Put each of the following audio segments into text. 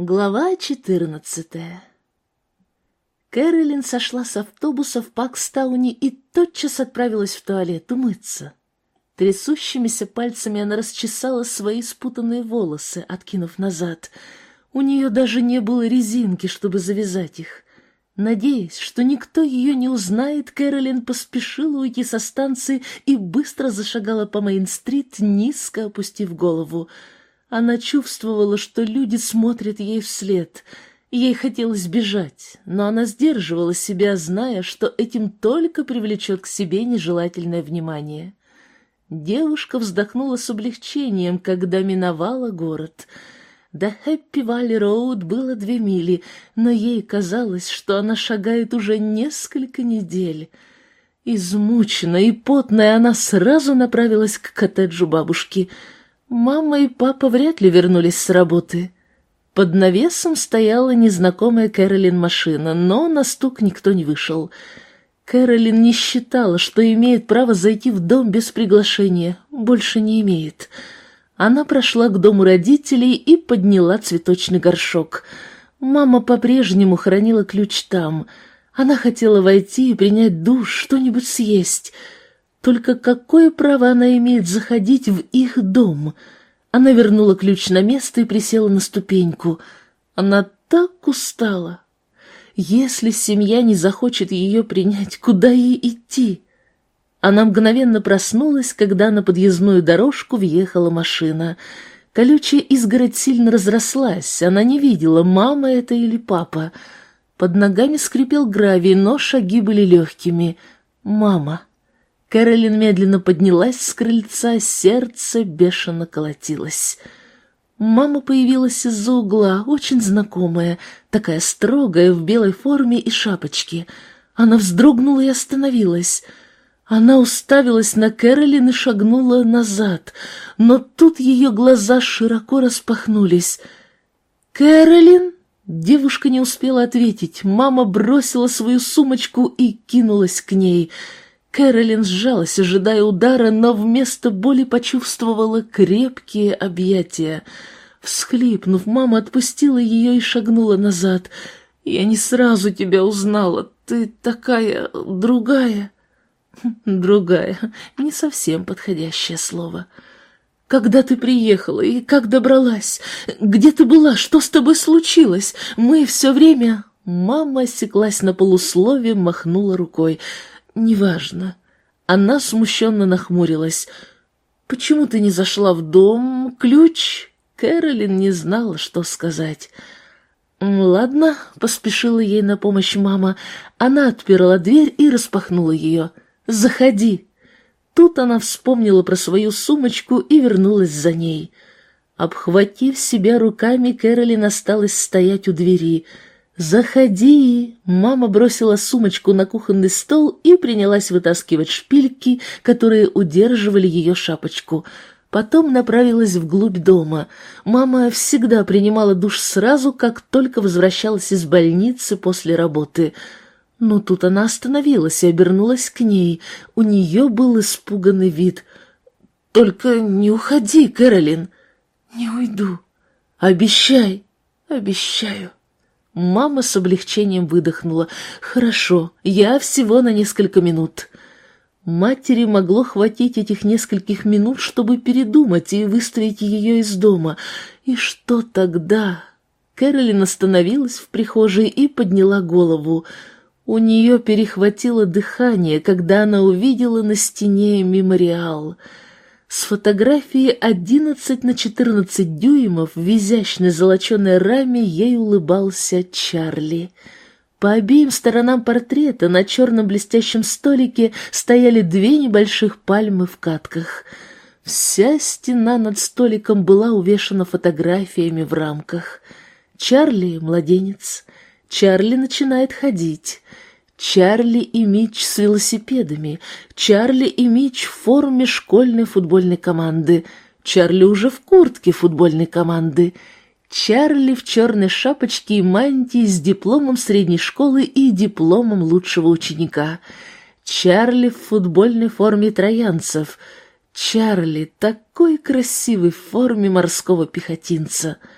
Глава четырнадцатая Кэролин сошла с автобуса в Пакстауне и тотчас отправилась в туалет умыться. Трясущимися пальцами она расчесала свои спутанные волосы, откинув назад. У нее даже не было резинки, чтобы завязать их. Надеясь, что никто ее не узнает, Кэролин поспешила уйти со станции и быстро зашагала по Мейн-стрит, низко опустив голову. Она чувствовала, что люди смотрят ей вслед. Ей хотелось бежать, но она сдерживала себя, зная, что этим только привлечет к себе нежелательное внимание. Девушка вздохнула с облегчением, когда миновала город — до Хэппи Валли Роуд было две мили, но ей казалось, что она шагает уже несколько недель. Измученная и потная она сразу направилась к коттеджу бабушки. Мама и папа вряд ли вернулись с работы. Под навесом стояла незнакомая Кэролин машина, но на стук никто не вышел. Кэролин не считала, что имеет право зайти в дом без приглашения. Больше не имеет. — она прошла к дому родителей и подняла цветочный горшок. Мама по-прежнему хранила ключ там. Она хотела войти и принять душ, что-нибудь съесть. Только какое право она имеет заходить в их дом? Она вернула ключ на место и присела на ступеньку. Она так устала. Если семья не захочет ее принять, куда ей идти? Она мгновенно проснулась, когда на подъездную дорожку въехала машина. Колючая изгородь сильно разрослась, она не видела, мама это или папа. Под ногами скрипел гравий, но шаги были легкими. «Мама». Кэролин медленно поднялась с крыльца, сердце бешено колотилось. Мама появилась из-за угла, очень знакомая, такая строгая, в белой форме и шапочке. Она вздрогнула и остановилась — она уставилась на Кэролин и шагнула назад, но тут ее глаза широко распахнулись. «Кэролин?» Девушка не успела ответить. Мама бросила свою сумочку и кинулась к ней. Кэролин сжалась, ожидая удара, но вместо боли почувствовала крепкие объятия. Всхлипнув, мама отпустила ее и шагнула назад. «Я не сразу тебя узнала. Ты такая другая». Другая, не совсем подходящее слово. Когда ты приехала и как добралась? Где ты была? Что с тобой случилось? Мы все время... Мама осеклась на полуслове, махнула рукой. «Неважно». Она смущенно нахмурилась. «Почему ты не зашла в дом? Ключ?» Кэролин не знала, что сказать. «Ладно», — поспешила ей на помощь мама. Она отперла дверь и распахнула ее. Заходи!» Тут она вспомнила про свою сумочку и вернулась за ней. Обхватив себя руками, Кэролин осталась стоять у двери. «Заходи!» Мама бросила сумочку на кухонный стол и принялась вытаскивать шпильки, которые удерживали ее шапочку. Потом направилась вглубь дома. Мама всегда принимала душ сразу, как только возвращалась из больницы после работы — но тут она остановилась и обернулась к ней. У нее был испуганный вид. «Только не уходи, Кэролин!» «Не уйду!» «Обещай!» «Обещаю!» Мама с облегчением выдохнула. «Хорошо, я всего на несколько минут». Матери могло хватить этих нескольких минут, чтобы передумать и выставить ее из дома. И что тогда? Кэролин остановилась в прихожей и подняла голову. У нее перехватило дыхание, когда она увидела на стене мемориал. С фотографии 11 на 14 дюймов в изящной золоченой раме ей улыбался Чарли. По обеим сторонам портрета на черном блестящем столике стояли две небольших пальмы в катках. Вся стена над столиком была увешана фотографиями в рамках. Чарли — младенец. Чарли начинает ходить. Чарли и Мич с велосипедами, Чарли и Мич в форме школьной футбольной команды, Чарли уже в куртке футбольной команды, Чарли в черной шапочке и мантии с дипломом средней школы и дипломом лучшего ученика, Чарли в футбольной форме троянцев, Чарли такой красивой в форме морского пехотинца —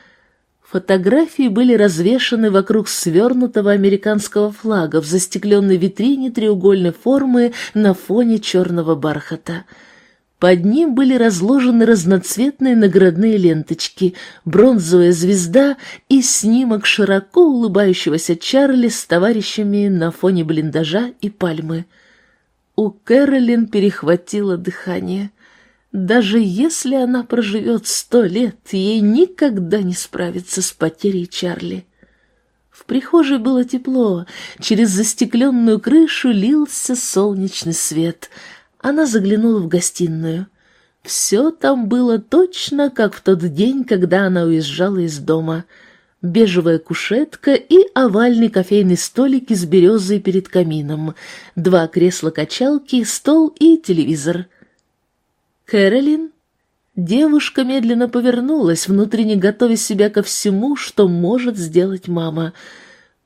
Фотографии были развешаны вокруг свернутого американского флага в застекленной витрине треугольной формы на фоне черного бархата. Под ним были разложены разноцветные наградные ленточки, бронзовая звезда и снимок широко улыбающегося Чарли с товарищами на фоне блиндажа и пальмы. У Кэролин перехватило дыхание. Даже если она проживет сто лет, ей никогда не справиться с потерей Чарли. В прихожей было тепло, через застекленную крышу лился солнечный свет. Она заглянула в гостиную. Все там было точно, как в тот день, когда она уезжала из дома. Бежевая кушетка и овальный кофейный столик из березы перед камином, два кресла-качалки, стол и телевизор — «Кэролин?» Девушка медленно повернулась, внутренне готовя себя ко всему, что может сделать мама.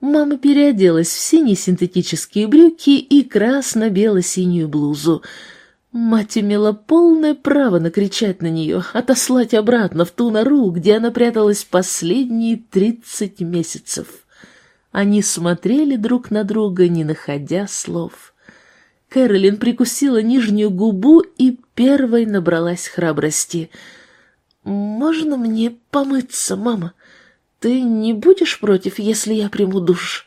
Мама переоделась в синие синтетические брюки и красно-бело-синюю блузу. Мать имела полное право накричать на нее, отослать обратно в ту нору, где она пряталась последние тридцать месяцев. Они смотрели друг на друга, не находя слов. Кэролин прикусила нижнюю губу и первой набралась храбрости. «Можно мне помыться, мама? Ты не будешь против, если я приму душ?»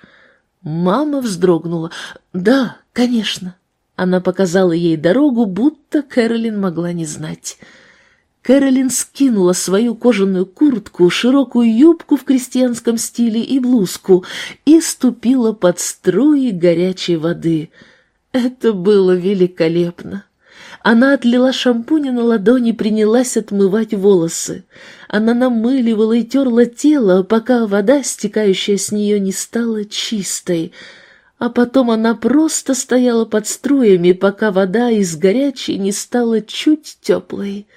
Мама вздрогнула. «Да, конечно». Она показала ей дорогу, будто Кэролин могла не знать. Кэролин скинула свою кожаную куртку, широкую юбку в крестьянском стиле и блузку и ступила под струи горячей воды — это было великолепно. Она отлила шампунь на ладони и принялась отмывать волосы. Она намыливала и терла тело, пока вода, стекающая с нее, не стала чистой. А потом она просто стояла под струями, пока вода из горячей не стала чуть теплой.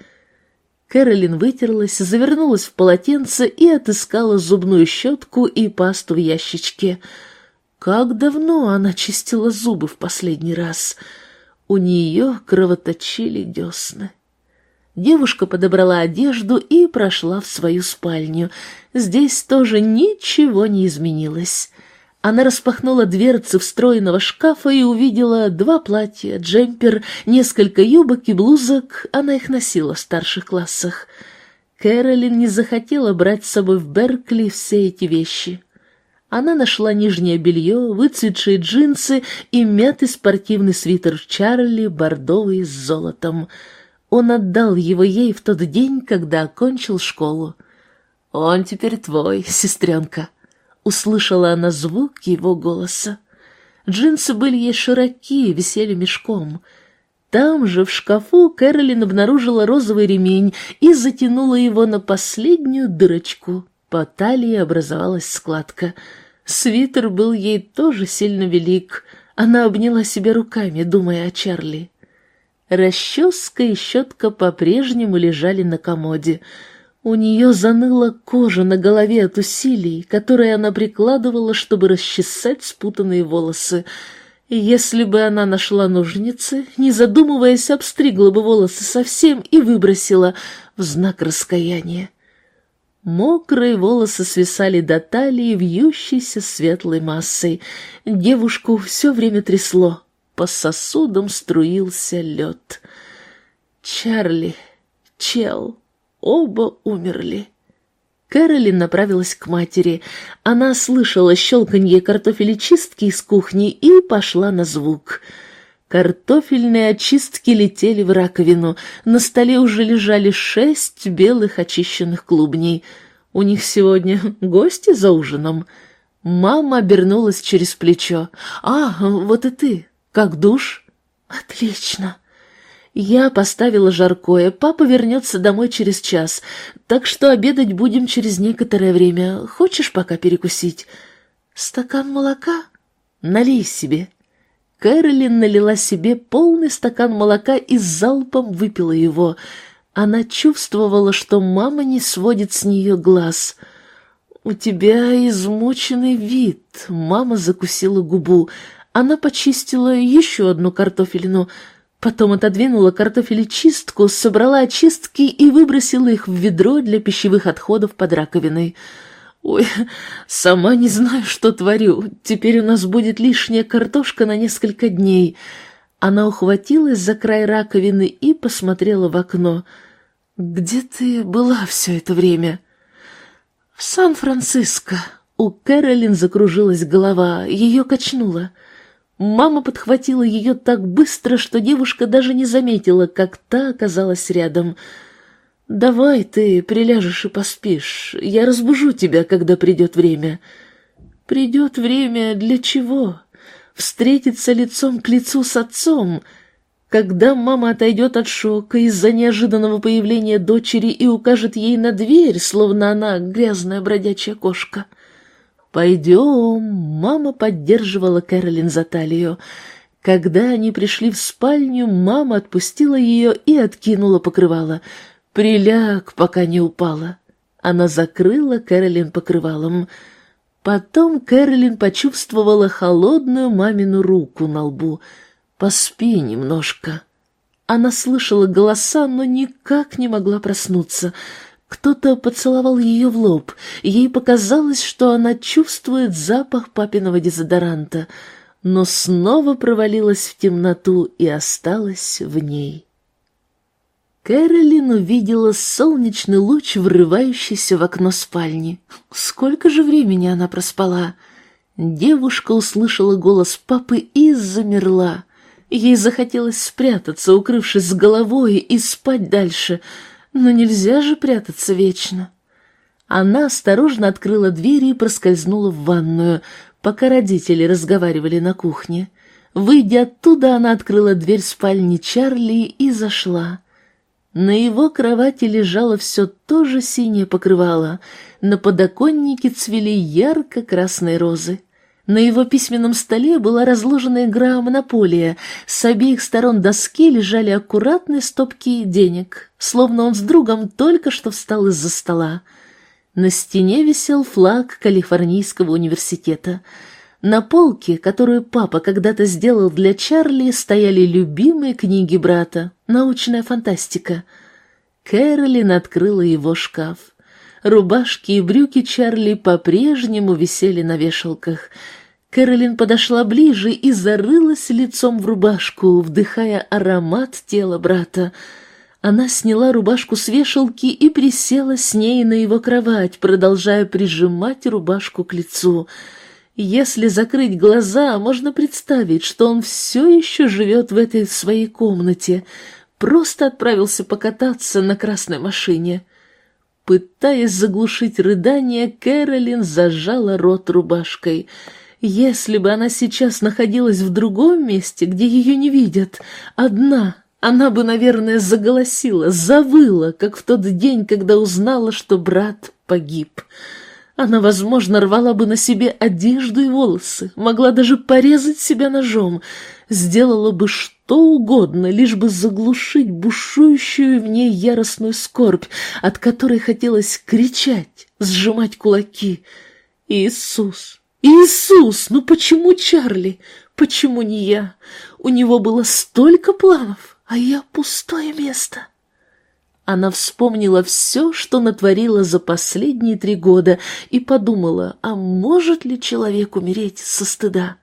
Кэролин вытерлась, завернулась в полотенце и отыскала зубную щетку и пасту в ящичке — как давно она чистила зубы в последний раз? У нее кровоточили десны. Девушка подобрала одежду и прошла в свою спальню. Здесь тоже ничего не изменилось. Она распахнула дверцы встроенного шкафа и увидела два платья, джемпер, несколько юбок и блузок. Она их носила в старших классах. Кэролин не захотела брать с собой в Беркли все эти вещи. Она нашла нижнее белье, выцветшие джинсы и мятый спортивный свитер Чарли, бордовый с золотом. Он отдал его ей в тот день, когда окончил школу. «Он теперь твой, сестренка», — услышала она звук его голоса. Джинсы были ей широкие, висели мешком. Там же, в шкафу, Кэролин обнаружила розовый ремень и затянула его на последнюю дырочку. По талии образовалась складка — Свитер был ей тоже сильно велик. Она обняла себя руками, думая о Чарли. Расческа и щетка по-прежнему лежали на комоде. У нее заныла кожа на голове от усилий, которые она прикладывала, чтобы расчесать спутанные волосы. Если бы она нашла ножницы, не задумываясь, обстригла бы волосы совсем и выбросила в знак раскаяния. Мокрые волосы свисали до талии, вьющейся светлой массой. Девушку все время трясло. По сосудам струился лед. Чарли, Чел, оба умерли. Кэролин направилась к матери. Она слышала щелканье картофелечистки из кухни и пошла на звук — Картофельные очистки летели в раковину. На столе уже лежали шесть белых очищенных клубней. У них сегодня гости за ужином. Мама обернулась через плечо. «А, вот и ты. Как душ?» «Отлично». Я поставила жаркое. Папа вернется домой через час, так что обедать будем через некоторое время. Хочешь пока перекусить? Стакан молока? Налей себе. Кэролин налила себе полный стакан молока и залпом выпила его. Она чувствовала, что мама не сводит с нее глаз. «У тебя измученный вид», — мама закусила губу. Она почистила еще одну картофелину, потом отодвинула картофелечистку, собрала очистки и выбросила их в ведро для пищевых отходов под раковиной. «Ой, сама не знаю, что творю. Теперь у нас будет лишняя картошка на несколько дней». Она ухватилась за край раковины и посмотрела в окно. «Где ты была все это время?» «В Сан-Франциско». У Кэролин закружилась голова, ее качнуло. Мама подхватила ее так быстро, что девушка даже не заметила, как та оказалась рядом. «Давай ты приляжешь и поспишь. Я разбужу тебя, когда придет время». «Придет время для чего? Встретиться лицом к лицу с отцом?» Когда мама отойдет от шока из-за неожиданного появления дочери и укажет ей на дверь, словно она грязная бродячая кошка — «Пойдем!» — мама поддерживала Кэролин за талию. Когда они пришли в спальню, мама отпустила ее и откинула покрывало. «Приляг, пока не упала». Она закрыла Кэролин покрывалом. Потом Кэролин почувствовала холодную мамину руку на лбу. «Поспи немножко». Она слышала голоса, но никак не могла проснуться — кто-то поцеловал ее в лоб, ей показалось, что она чувствует запах папиного дезодоранта, но снова провалилась в темноту и осталась в ней. Кэролин увидела солнечный луч, врывающийся в окно спальни. Сколько же времени она проспала? Девушка услышала голос папы и замерла. Ей захотелось спрятаться, укрывшись с головой, и спать дальше — но нельзя же прятаться вечно. Она осторожно открыла дверь и проскользнула в ванную, пока родители разговаривали на кухне. Выйдя оттуда, она открыла дверь спальни Чарли и зашла. На его кровати лежало все то же синее покрывало, на подоконнике цвели ярко-красные розы. На его письменном столе была разложена игра «Монополия». С обеих сторон доски лежали аккуратные стопки денег, словно он с другом только что встал из-за стола. На стене висел флаг Калифорнийского университета. На полке, которую папа когда-то сделал для Чарли, стояли любимые книги брата, научная фантастика. Кэролин открыла его шкаф. Рубашки и брюки Чарли по-прежнему висели на вешалках — Кэролин подошла ближе и зарылась лицом в рубашку, вдыхая аромат тела брата. Она сняла рубашку с вешалки и присела с ней на его кровать, продолжая прижимать рубашку к лицу. Если закрыть глаза, можно представить, что он все еще живет в этой своей комнате, просто отправился покататься на красной машине. Пытаясь заглушить рыдание, Кэролин зажала рот рубашкой — если бы она сейчас находилась в другом месте, где ее не видят, одна, она бы, наверное, заголосила, завыла, как в тот день, когда узнала, что брат погиб. Она, возможно, рвала бы на себе одежду и волосы, могла даже порезать себя ножом, сделала бы что угодно, лишь бы заглушить бушующую в ней яростную скорбь, от которой хотелось кричать, сжимать кулаки. Иисус, «Иисус, ну почему Чарли? Почему не я? У него было столько планов, а я пустое место». Она вспомнила все, что натворила за последние три года, и подумала, а может ли человек умереть со стыда?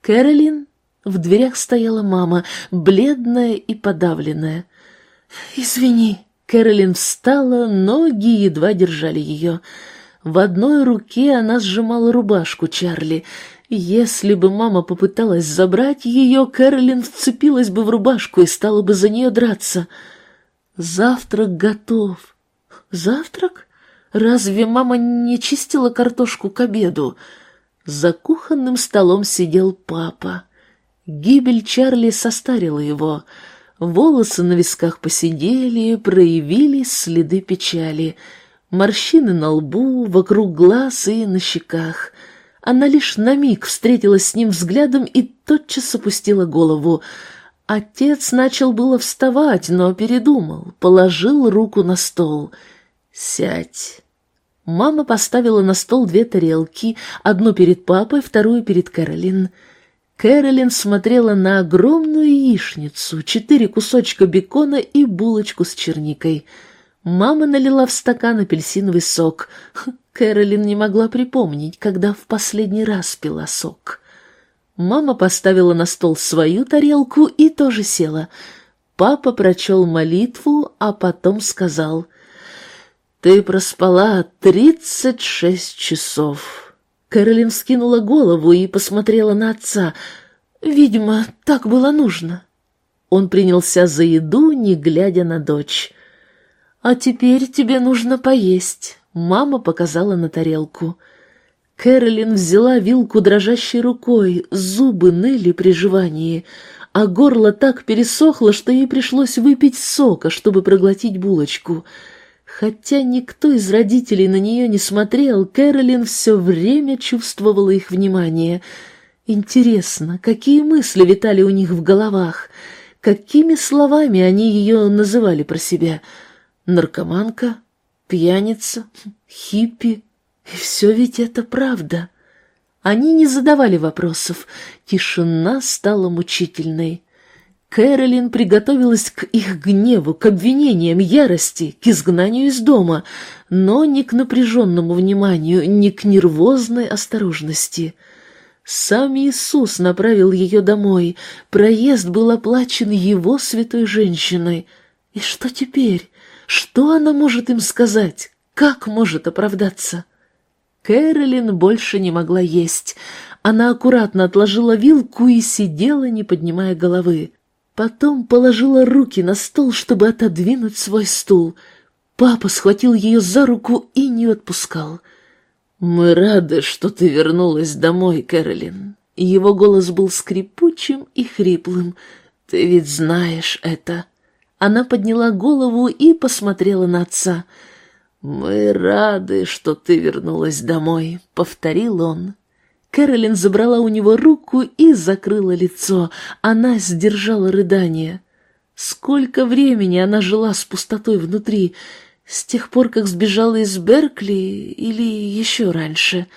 Кэролин в дверях стояла мама, бледная и подавленная. «Извини», — Кэролин встала, ноги едва держали ее. В одной руке она сжимала рубашку Чарли. Если бы мама попыталась забрать ее, Кэролин вцепилась бы в рубашку и стала бы за нее драться. Завтрак готов. Завтрак? Разве мама не чистила картошку к обеду? За кухонным столом сидел папа. Гибель Чарли состарила его. Волосы на висках посидели, проявились следы печали — морщины на лбу, вокруг глаз и на щеках. Она лишь на миг встретилась с ним взглядом и тотчас опустила голову. Отец начал было вставать, но передумал, положил руку на стол. «Сядь». Мама поставила на стол две тарелки, одну перед папой, вторую перед Кэролин. Кэролин смотрела на огромную яичницу, четыре кусочка бекона и булочку с черникой — Мама налила в стакан апельсиновый сок. Кэролин не могла припомнить, когда в последний раз пила сок. Мама поставила на стол свою тарелку и тоже села. Папа прочел молитву, а потом сказал, «Ты проспала тридцать шесть часов». Кэролин скинула голову и посмотрела на отца. «Видимо, так было нужно». Он принялся за еду, не глядя на дочь. «А теперь тебе нужно поесть». Мама показала на тарелку. Кэролин взяла вилку дрожащей рукой, зубы ныли при жевании, а горло так пересохло, что ей пришлось выпить сока, чтобы проглотить булочку. Хотя никто из родителей на нее не смотрел, Кэролин все время чувствовала их внимание. Интересно, какие мысли витали у них в головах? Какими словами они ее называли про себя? Наркоманка? Пьяница? Хиппи? И все ведь это правда. Они не задавали вопросов. Тишина стала мучительной. Кэролин приготовилась к их гневу, к обвинениям, ярости, к изгнанию из дома, но не к напряженному вниманию, не к нервозной осторожности — сам Иисус направил ее домой. Проезд был оплачен его святой женщиной. И что теперь? Что она может им сказать? Как может оправдаться? Кэролин больше не могла есть. Она аккуратно отложила вилку и сидела, не поднимая головы. Потом положила руки на стол, чтобы отодвинуть свой стул. Папа схватил ее за руку и не отпускал — «Мы рады, что ты вернулась домой, Кэролин». Его голос был скрипучим и хриплым. «Ты ведь знаешь это». Она подняла голову и посмотрела на отца. «Мы рады, что ты вернулась домой», — повторил он. Кэролин забрала у него руку и закрыла лицо. Она сдержала рыдание. Сколько времени она жила с пустотой внутри, с тех пор, как сбежала из Беркли или еще раньше.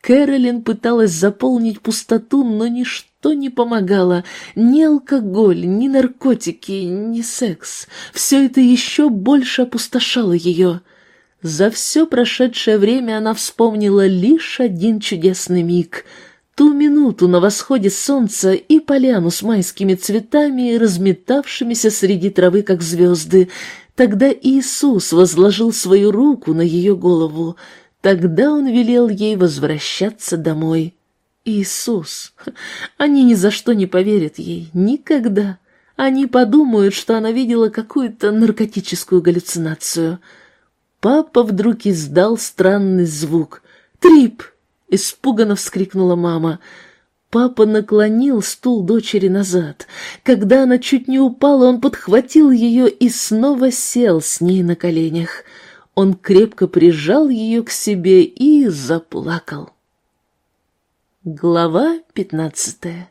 Кэролин пыталась заполнить пустоту, но ничто не помогало. Ни алкоголь, ни наркотики, ни секс. Все это еще больше опустошало ее. За все прошедшее время она вспомнила лишь один чудесный миг — ту минуту на восходе солнца и поляну с майскими цветами, разметавшимися среди травы, как звезды, Тогда Иисус возложил свою руку на ее голову, тогда Он велел ей возвращаться домой. Иисус! Они ни за что не поверят ей, никогда. Они подумают, что она видела какую-то наркотическую галлюцинацию. Папа вдруг издал странный звук. «Трип!» — испуганно вскрикнула мама — Папа наклонил стул дочери назад. Когда она чуть не упала, он подхватил ее и снова сел с ней на коленях. Он крепко прижал ее к себе и заплакал. Глава пятнадцатая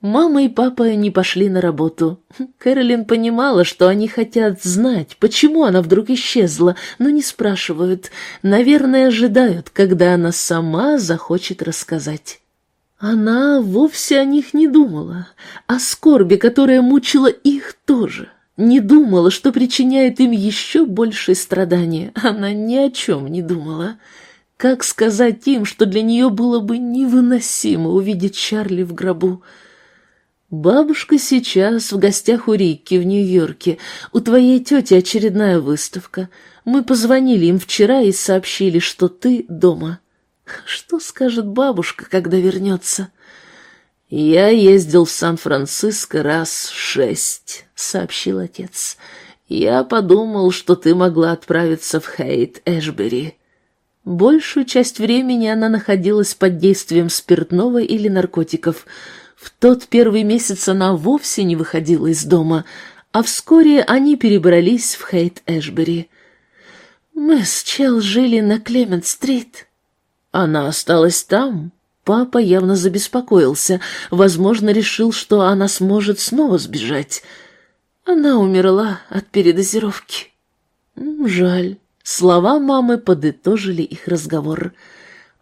Мама и папа не пошли на работу. Кэролин понимала, что они хотят знать, почему она вдруг исчезла, но не спрашивают. Наверное, ожидают, когда она сама захочет рассказать. Она вовсе о них не думала, о скорби, которая мучила их тоже. Не думала, что причиняет им еще большее страдание. Она ни о чем не думала. Как сказать им, что для нее было бы невыносимо увидеть Чарли в гробу? «Бабушка сейчас в гостях у Рикки в Нью-Йорке. У твоей тети очередная выставка. Мы позвонили им вчера и сообщили, что ты дома». Что скажет бабушка, когда вернется? «Я ездил в Сан-Франциско раз шесть», — сообщил отец. «Я подумал, что ты могла отправиться в Хейт-Эшбери». Большую часть времени она находилась под действием спиртного или наркотиков. В тот первый месяц она вовсе не выходила из дома, а вскоре они перебрались в Хейт-Эшбери. «Мы с Чел жили на Клемент-стрит», она осталась там. Папа явно забеспокоился, возможно, решил, что она сможет снова сбежать. Она умерла от передозировки. Жаль. Слова мамы подытожили их разговор.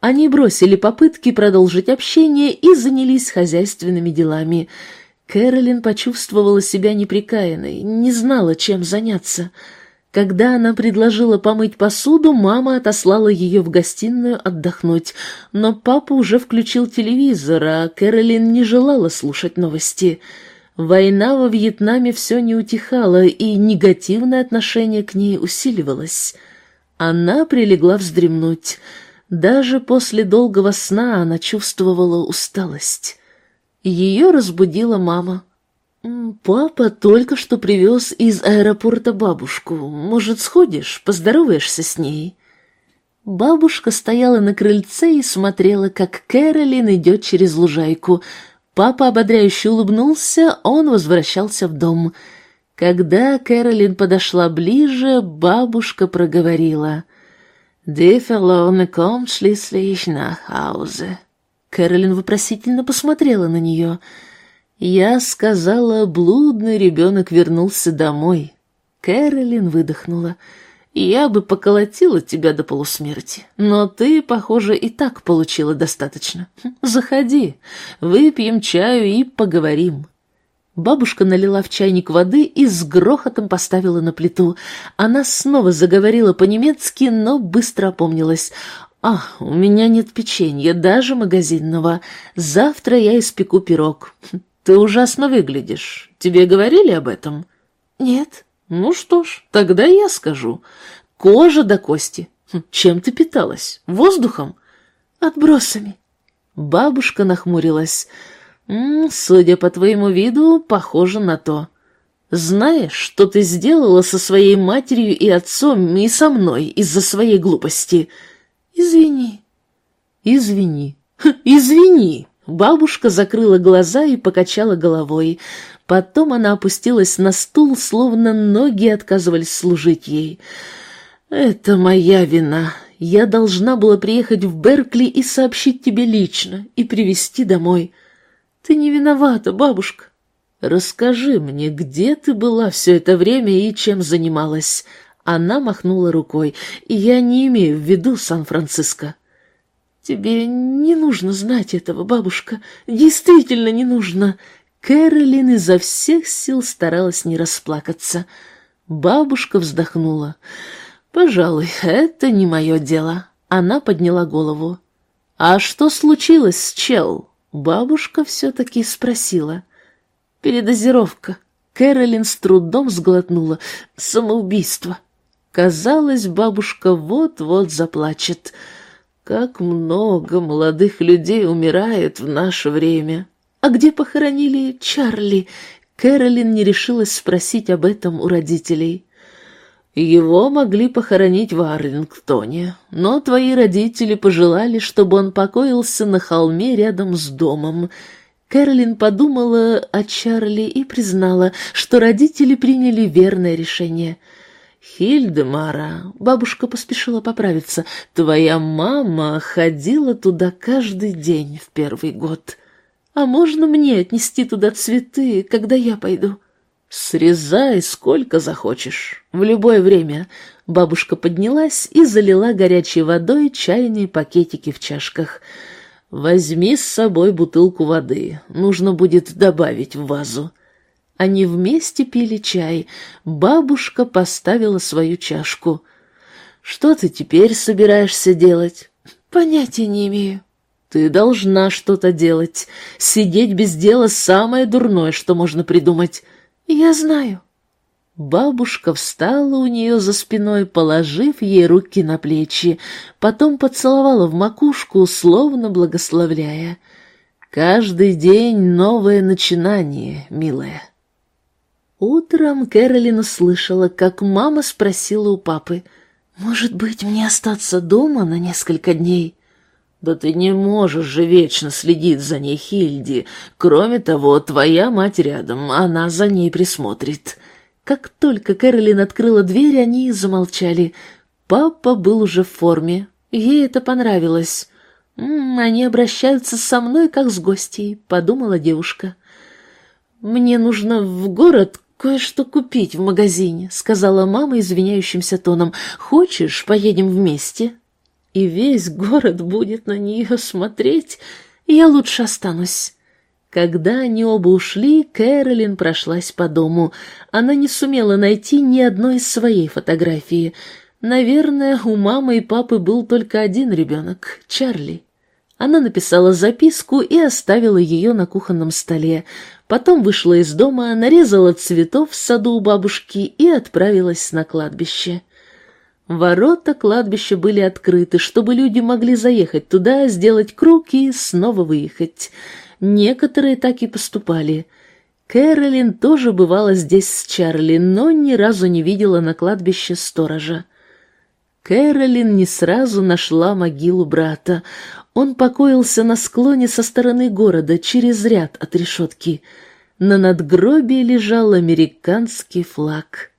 Они бросили попытки продолжить общение и занялись хозяйственными делами. Кэролин почувствовала себя неприкаянной, не знала, чем заняться — Когда она предложила помыть посуду, мама отослала ее в гостиную отдохнуть, но папа уже включил телевизор, а Кэролин не желала слушать новости. Война во Вьетнаме все не утихала, и негативное отношение к ней усиливалось. Она прилегла вздремнуть. Даже после долгого сна она чувствовала усталость. Ее разбудила мама. «Папа только что привез из аэропорта бабушку. Может, сходишь, поздороваешься с ней?» Бабушка стояла на крыльце и смотрела, как Кэролин идет через лужайку. Папа ободряюще улыбнулся, он возвращался в дом. Когда Кэролин подошла ближе, бабушка проговорила. «Die verlorene kommt schließlich nach Hause». Кэролин вопросительно посмотрела на нее. «Я сказала, блудный ребенок вернулся домой». Кэролин выдохнула. «Я бы поколотила тебя до полусмерти, но ты, похоже, и так получила достаточно. Заходи, выпьем чаю и поговорим». Бабушка налила в чайник воды и с грохотом поставила на плиту. Она снова заговорила по-немецки, но быстро опомнилась. «Ах, у меня нет печенья, даже магазинного. Завтра я испеку пирог. Ты ужасно выглядишь. Тебе говорили об этом?» «Нет». «Ну что ж, тогда я скажу. Кожа до кости. Чем ты питалась? Воздухом?» «Отбросами». Бабушка нахмурилась. «Судя по твоему виду, похоже на то. Знаешь, что ты сделала со своей матерью и отцом и со мной из-за своей глупости?» «Извини». «Извини. Извини». Бабушка закрыла глаза и покачала головой. Потом она опустилась на стул, словно ноги отказывались служить ей. «Это моя вина. Я должна была приехать в Беркли и сообщить тебе лично, и привезти домой». «Ты не виновата, бабушка». «Расскажи мне, где ты была все это время и чем занималась?» Она махнула рукой. «Я не имею в виду Сан-Франциско». «Тебе не нужно знать этого, бабушка. Действительно не нужно». Кэролин изо всех сил старалась не расплакаться. Бабушка вздохнула. «Пожалуй, это не мое дело». Она подняла голову. «А что случилось с Чел?» Бабушка все-таки спросила. «Передозировка». Кэролин с трудом сглотнула. «Самоубийство». Казалось, бабушка вот-вот заплачет. Как много молодых людей умирает в наше время. А где похоронили Чарли? Кэролин не решилась спросить об этом у родителей. Его могли похоронить в Арлингтоне, но твои родители пожелали, чтобы он покоился на холме рядом с домом. Кэролин подумала о Чарли и признала, что родители приняли верное решение. «Хильдемара», — бабушка поспешила поправиться, — «твоя мама ходила туда каждый день в первый год. А можно мне отнести туда цветы, когда я пойду?» «Срезай сколько захочешь, в любое время». Бабушка поднялась и залила горячей водой чайные пакетики в чашках. «Возьми с собой бутылку воды, нужно будет добавить в вазу». Они вместе пили чай. Бабушка поставила свою чашку. «Что ты теперь собираешься делать?» «Понятия не имею». «Ты должна что-то делать. Сидеть без дела — самое дурное, что можно придумать». «Я знаю». Бабушка встала у нее за спиной, положив ей руки на плечи, потом поцеловала в макушку, словно благословляя. «Каждый день новое начинание, милая». Утром Кэролин услышала, как мама спросила у папы, «Может быть, мне остаться дома на несколько дней?» «Да ты не можешь же вечно следить за ней, Хильди. Кроме того, твоя мать рядом, она за ней присмотрит». Как только Кэролин открыла дверь, они замолчали. Папа был уже в форме. Ей это понравилось. «М -м, «Они обращаются со мной, как с гостьей», — подумала девушка. «Мне нужно в город кое-что купить в магазине», — сказала мама извиняющимся тоном. «Хочешь, поедем вместе?» И весь город будет на нее смотреть, я лучше останусь. Когда они оба ушли, Кэролин прошлась по дому. Она не сумела найти ни одной из своей фотографии. Наверное, у мамы и папы был только один ребенок — Чарли. Она написала записку и оставила ее на кухонном столе. Потом вышла из дома, нарезала цветов в саду у бабушки и отправилась на кладбище. Ворота кладбища были открыты, чтобы люди могли заехать туда, сделать круг и снова выехать. Некоторые так и поступали. Кэролин тоже бывала здесь с Чарли, но ни разу не видела на кладбище сторожа. Кэролин не сразу нашла могилу брата. Он покоился на склоне со стороны города, через ряд от решетки. На надгробии лежал американский флаг.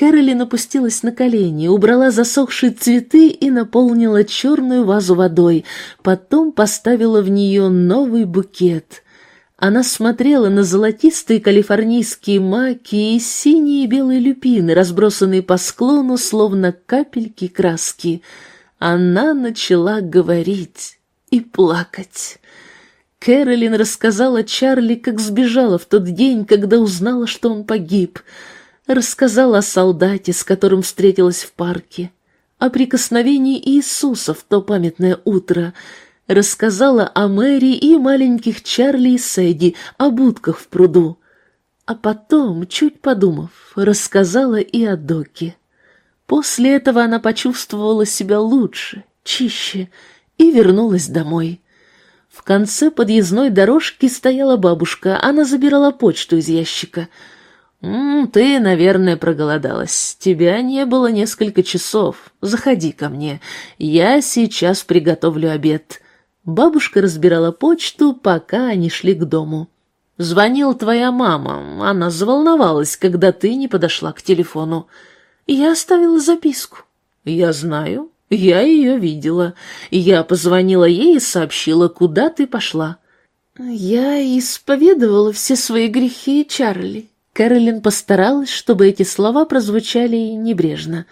Кэролин опустилась на колени, убрала засохшие цветы и наполнила черную вазу водой, потом поставила в нее новый букет. Она смотрела на золотистые калифорнийские маки и синие и белые люпины, разбросанные по склону, словно капельки краски. Она начала говорить и плакать. Кэролин рассказала Чарли, как сбежала в тот день, когда узнала, что он погиб — рассказала о солдате, с которым встретилась в парке, о прикосновении Иисуса в то памятное утро, рассказала о Мэри и маленьких Чарли и Сэдди, о будках в пруду. А потом, чуть подумав, рассказала и о Доке. После этого она почувствовала себя лучше, чище и вернулась домой. В конце подъездной дорожки стояла бабушка, она забирала почту из ящика — «М -м, «Ты, наверное, проголодалась. Тебя не было несколько часов. Заходи ко мне. Я сейчас приготовлю обед». Бабушка разбирала почту, пока они шли к дому. «Звонила твоя мама. Она заволновалась, когда ты не подошла к телефону. Я оставила записку». «Я знаю. Я ее видела. Я позвонила ей и сообщила, куда ты пошла». «Я исповедовала все свои грехи Чарли. Кэролин постаралась, чтобы эти слова прозвучали небрежно.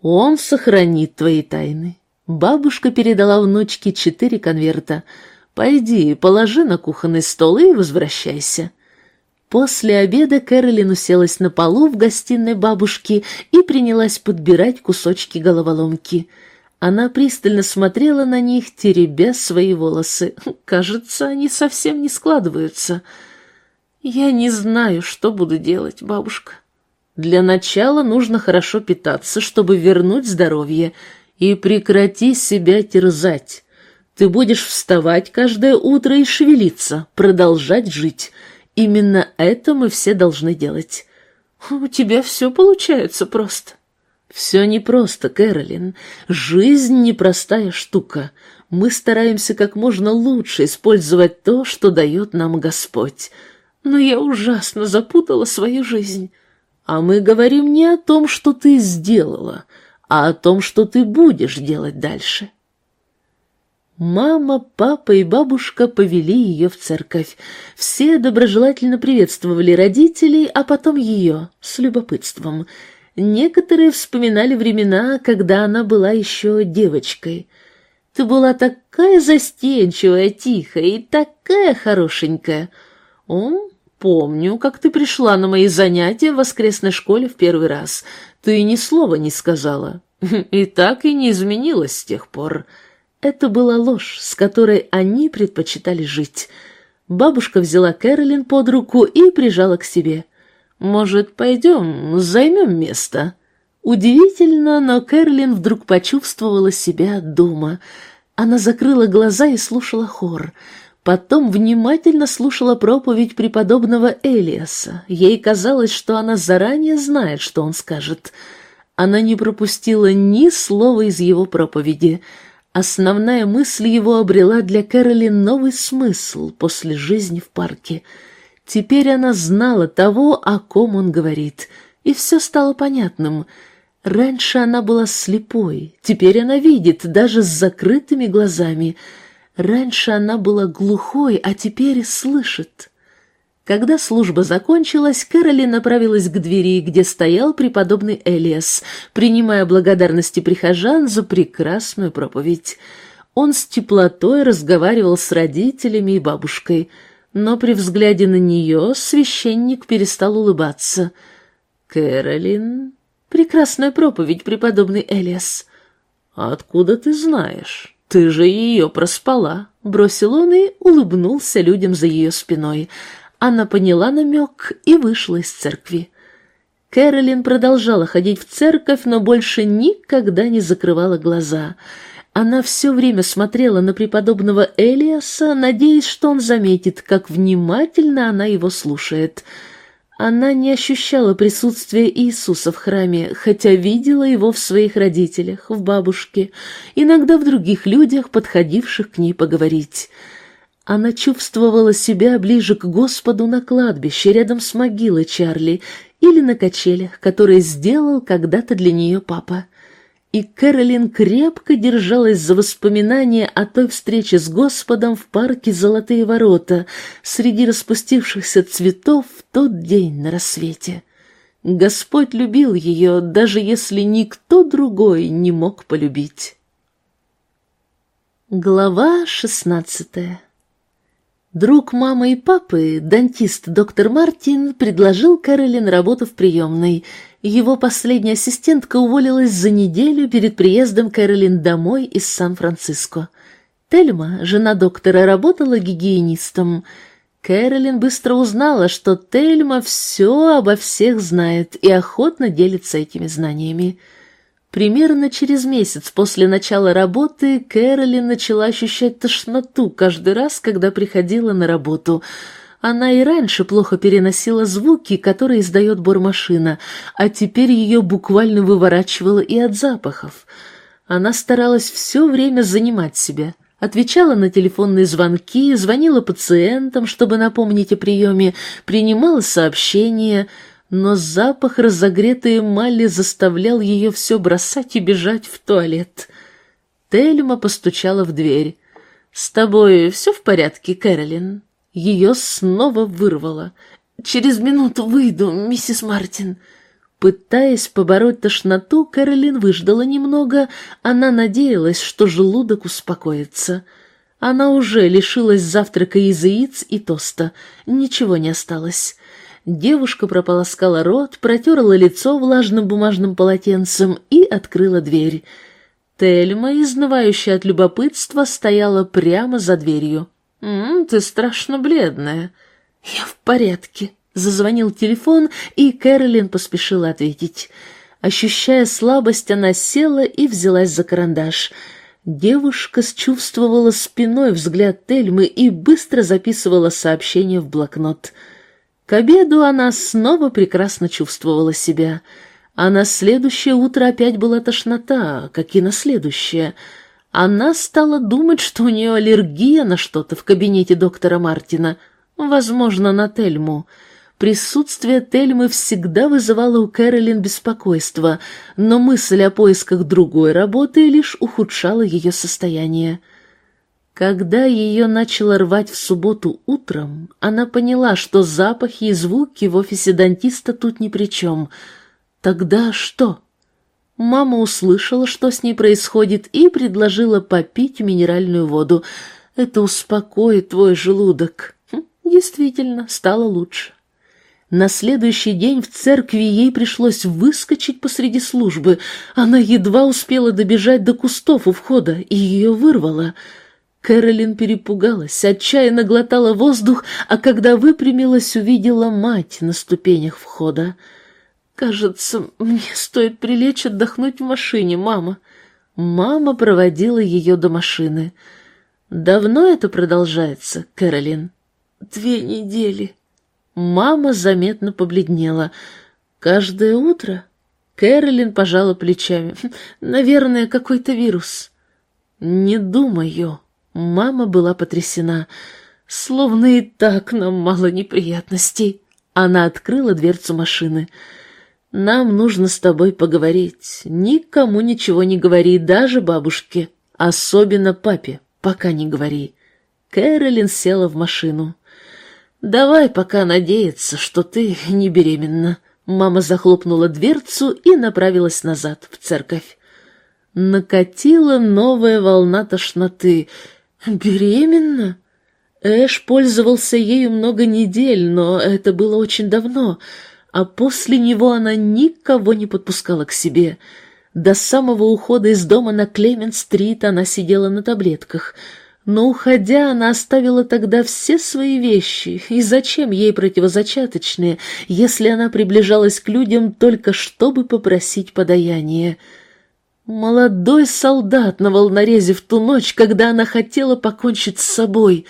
«Он сохранит твои тайны». Бабушка передала внучке четыре конверта. «Пойди, положи на кухонный стол и возвращайся». После обеда Кэролин уселась на полу в гостиной бабушки и принялась подбирать кусочки головоломки. Она пристально смотрела на них, теребя свои волосы. Кажется, они совсем не складываются. «Я не знаю, что буду делать, бабушка. Для начала нужно хорошо питаться, чтобы вернуть здоровье, и прекрати себя терзать. Ты будешь вставать каждое утро и шевелиться, продолжать жить. Именно это мы все должны делать. У тебя все получается просто». «Все непросто, Кэролин. Жизнь непростая штука. Мы стараемся как можно лучше использовать то, что дает нам Господь но я ужасно запутала свою жизнь. А мы говорим не о том, что ты сделала, а о том, что ты будешь делать дальше. Мама, папа и бабушка повели ее в церковь. Все доброжелательно приветствовали родителей, а потом ее, с любопытством. Некоторые вспоминали времена, когда она была еще девочкой. Ты была такая застенчивая, тихая и такая хорошенькая. Он «Помню, как ты пришла на мои занятия в воскресной школе в первый раз. Ты ни слова не сказала. И так и не изменилась с тех пор». Это была ложь, с которой они предпочитали жить. Бабушка взяла Кэролин под руку и прижала к себе. «Может, пойдем, займем место?» Удивительно, но Кэролин вдруг почувствовала себя дома. Она закрыла глаза и слушала хор — Потом внимательно слушала проповедь преподобного Элиаса. Ей казалось, что она заранее знает, что он скажет. Она не пропустила ни слова из его проповеди. Основная мысль его обрела для Кэролин новый смысл после жизни в парке. Теперь она знала того, о ком он говорит, и все стало понятным. Раньше она была слепой, теперь она видит, даже с закрытыми глазами — Раньше она была глухой, а теперь слышит. Когда служба закончилась, Кэроли направилась к двери, где стоял преподобный Элиас, принимая благодарности прихожан за прекрасную проповедь. Он с теплотой разговаривал с родителями и бабушкой. но при взгляде на нее священник перестал улыбаться. «Кэролин, прекрасная проповедь, преподобный Элиас». «Откуда ты знаешь? Ты же ее проспала», — бросил он и улыбнулся людям за ее спиной. Она поняла намек и вышла из церкви. Кэролин продолжала ходить в церковь, но больше никогда не закрывала глаза — она все время смотрела на преподобного Элиаса, надеясь, что он заметит, как внимательно она его слушает. Она не ощущала присутствия Иисуса в храме, хотя видела его в своих родителях, в бабушке, иногда в других людях, подходивших к ней поговорить. Она чувствовала себя ближе к Господу на кладбище, рядом с могилой Чарли, или на качелях, которые сделал когда-то для нее папа и Кэролин крепко держалась за воспоминания о той встрече с Господом в парке «Золотые ворота» среди распустившихся цветов в тот день на рассвете. Господь любил ее, даже если никто другой не мог полюбить. Глава шестнадцатая Друг мамы и папы, дантист доктор Мартин, предложил Кэролин работу в приемной. Его последняя ассистентка уволилась за неделю перед приездом Кэролин домой из Сан-Франциско. Тельма, жена доктора, работала гигиенистом. Кэролин быстро узнала, что Тельма все обо всех знает и охотно делится этими знаниями. Примерно через месяц после начала работы Кэролин начала ощущать тошноту каждый раз, когда приходила на работу. Она и раньше плохо переносила звуки, которые издает бормашина, а теперь ее буквально выворачивало и от запахов. Она старалась все время занимать себя, отвечала на телефонные звонки, звонила пациентам, чтобы напомнить о приеме, принимала сообщения — но запах разогретой эмали заставлял ее все бросать и бежать в туалет. Тельма постучала в дверь. «С тобой все в порядке, Кэролин?» Ее снова вырвало. «Через минуту выйду, миссис Мартин». Пытаясь побороть тошноту, Кэролин выждала немного, она надеялась, что желудок успокоится. Она уже лишилась завтрака из яиц и тоста, ничего не осталось. Девушка прополоскала рот, протерла лицо влажным бумажным полотенцем и открыла дверь. Тельма, изнывающая от любопытства, стояла прямо за дверью. «М -м, «Ты страшно бледная». «Я в порядке», — зазвонил телефон, и Кэролин поспешила ответить. Ощущая слабость, она села и взялась за карандаш. Девушка счувствовала спиной взгляд Тельмы и быстро записывала сообщение в блокнот — к обеду она снова прекрасно чувствовала себя, а на следующее утро опять была тошнота, как и на следующее. Она стала думать, что у нее аллергия на что-то в кабинете доктора Мартина, возможно, на Тельму. Присутствие Тельмы всегда вызывало у Кэролин беспокойство, но мысль о поисках другой работы лишь ухудшала ее состояние. Когда ее начало рвать в субботу утром, она поняла, что запахи и звуки в офисе дантиста тут ни при чем. Тогда что? Мама услышала, что с ней происходит, и предложила попить минеральную воду. Это успокоит твой желудок. Хм, действительно, стало лучше. На следующий день в церкви ей пришлось выскочить посреди службы. Она едва успела добежать до кустов у входа, и ее вырвало — Кэролин перепугалась, отчаянно глотала воздух, а когда выпрямилась, увидела мать на ступенях входа. «Кажется, мне стоит прилечь отдохнуть в машине, мама». Мама проводила ее до машины. «Давно это продолжается, Кэролин?» «Две недели». Мама заметно побледнела. «Каждое утро?» Кэролин пожала плечами. «Наверное, какой-то вирус». «Не думаю». Мама была потрясена. Словно и так нам мало неприятностей. Она открыла дверцу машины. «Нам нужно с тобой поговорить. Никому ничего не говори, даже бабушке. Особенно папе. Пока не говори». Кэролин села в машину. «Давай пока надеяться, что ты не беременна». Мама захлопнула дверцу и направилась назад, в церковь. Накатила новая волна тошноты — «Беременна?» Эш пользовался ею много недель, но это было очень давно, а после него она никого не подпускала к себе. До самого ухода из дома на Клемент-стрит она сидела на таблетках — но, уходя, она оставила тогда все свои вещи, и зачем ей противозачаточные, если она приближалась к людям только чтобы попросить подаяние? Молодой солдат на волнорезе в ту ночь, когда она хотела покончить с собой.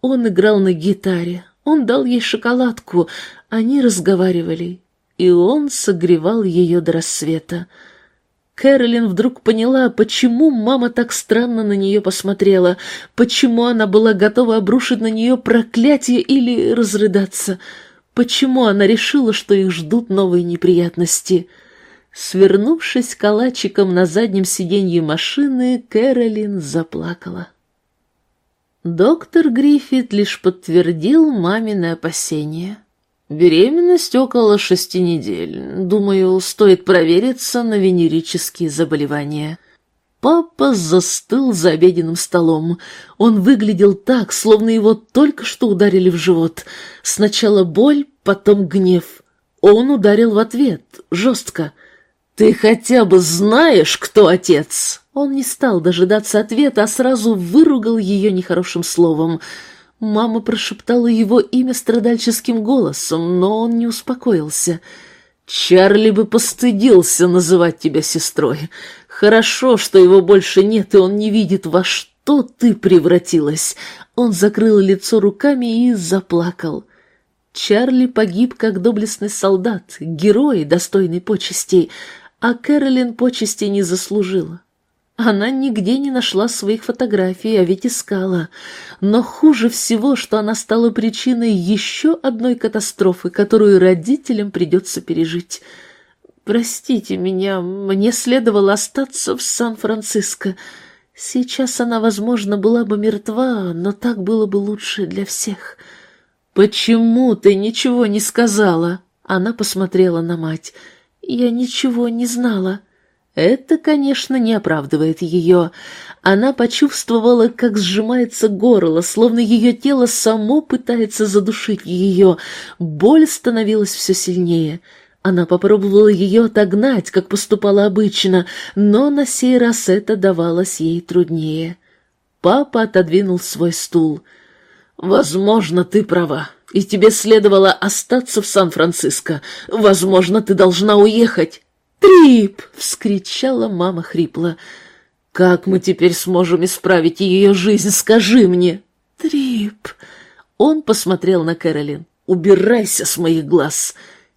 Он играл на гитаре, он дал ей шоколадку, они разговаривали, и он согревал ее до рассвета. Кэролин вдруг поняла, почему мама так странно на нее посмотрела, почему она была готова обрушить на нее проклятие или разрыдаться, почему она решила, что их ждут новые неприятности. Свернувшись калачиком на заднем сиденье машины, Кэролин заплакала. Доктор Гриффит лишь подтвердил мамины опасения. Беременность около шести недель. Думаю, стоит провериться на венерические заболевания. Папа застыл за обеденным столом. Он выглядел так, словно его только что ударили в живот. Сначала боль, потом гнев. Он ударил в ответ, жестко. «Ты хотя бы знаешь, кто отец?» Он не стал дожидаться ответа, а сразу выругал ее нехорошим словом — Мама прошептала его имя страдальческим голосом, но он не успокоился. «Чарли бы постыдился называть тебя сестрой. Хорошо, что его больше нет, и он не видит, во что ты превратилась». Он закрыл лицо руками и заплакал. Чарли погиб как доблестный солдат, герой, достойный почестей, а Кэролин почести не заслужила. Она нигде не нашла своих фотографий, а ведь искала. Но хуже всего, что она стала причиной еще одной катастрофы, которую родителям придется пережить. «Простите меня, мне следовало остаться в Сан-Франциско. Сейчас она, возможно, была бы мертва, но так было бы лучше для всех». «Почему ты ничего не сказала?» Она посмотрела на мать. «Я ничего не знала». Это, конечно, не оправдывает ее. Она почувствовала, как сжимается горло, словно ее тело само пытается задушить ее. Боль становилась все сильнее. Она попробовала ее отогнать, как поступала обычно, но на сей раз это давалось ей труднее. Папа отодвинул свой стул. «Возможно, ты права, и тебе следовало остаться в Сан-Франциско. Возможно, ты должна уехать». «Трип!» — вскричала мама хрипло. «Как мы теперь сможем исправить ее жизнь, скажи мне!» «Трип!» Он посмотрел на Кэролин. «Убирайся с моих глаз!»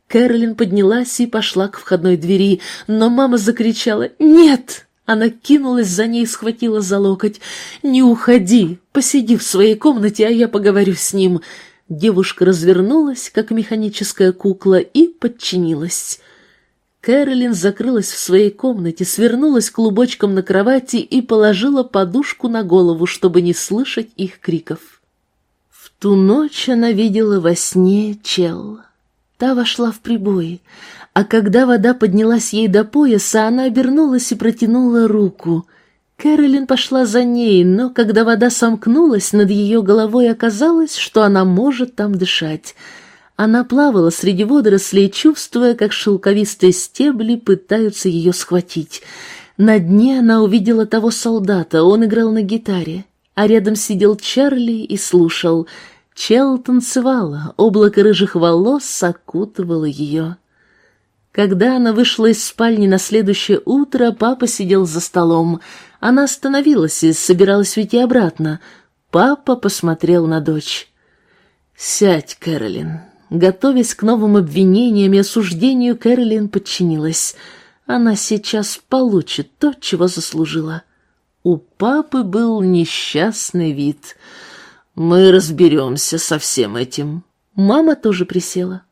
Кэролин поднялась и пошла к входной двери, но мама закричала «Нет!» Она кинулась за ней и схватила за локоть. «Не уходи! Посиди в своей комнате, а я поговорю с ним!» Девушка развернулась, как механическая кукла, и подчинилась. Кэролин закрылась в своей комнате, свернулась клубочком на кровати и положила подушку на голову, чтобы не слышать их криков. В ту ночь она видела во сне Чел. Та вошла в прибой, а когда вода поднялась ей до пояса, она обернулась и протянула руку. Кэролин пошла за ней, но когда вода сомкнулась, над ее головой оказалось, что она может там дышать — она плавала среди водорослей, чувствуя, как шелковистые стебли пытаются ее схватить. На дне она увидела того солдата, он играл на гитаре, а рядом сидел Чарли и слушал. Чел танцевала, облако рыжих волос окутывало ее. Когда она вышла из спальни на следующее утро, папа сидел за столом. Она остановилась и собиралась уйти обратно. Папа посмотрел на дочь. «Сядь, Кэролин, Готовясь к новым обвинениям и осуждению, Кэролин подчинилась. Она сейчас получит то, чего заслужила. У папы был несчастный вид. «Мы разберемся со всем этим». Мама тоже присела.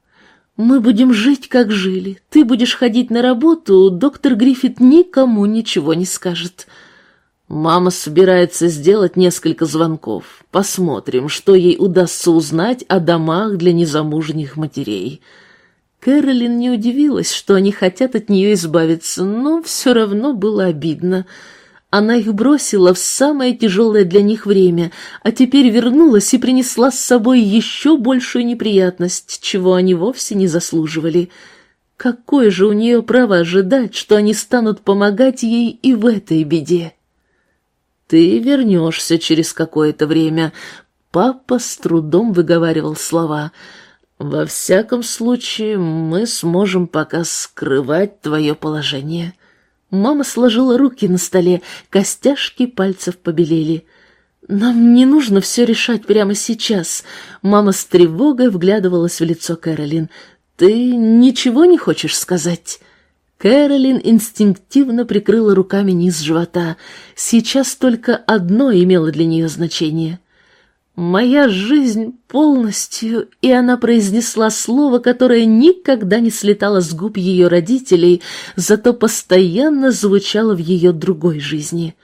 «Мы будем жить, как жили. Ты будешь ходить на работу, доктор Гриффит никому ничего не скажет». Мама собирается сделать несколько звонков. Посмотрим, что ей удастся узнать о домах для незамужних матерей. Кэролин не удивилась, что они хотят от нее избавиться, но все равно было обидно. Она их бросила в самое тяжелое для них время, а теперь вернулась и принесла с собой еще большую неприятность, чего они вовсе не заслуживали. Какое же у нее право ожидать, что они станут помогать ей и в этой беде? «Ты вернешься через какое-то время», — папа с трудом выговаривал слова. «Во всяком случае, мы сможем пока скрывать твое положение». Мама сложила руки на столе, костяшки пальцев побелели. «Нам не нужно все решать прямо сейчас». Мама с тревогой вглядывалась в лицо Кэролин. «Ты ничего не хочешь сказать?» Кэролин инстинктивно прикрыла руками низ живота. Сейчас только одно имело для нее значение. «Моя жизнь полностью...» И она произнесла слово, которое никогда не слетало с губ ее родителей, зато постоянно звучало в ее другой жизни.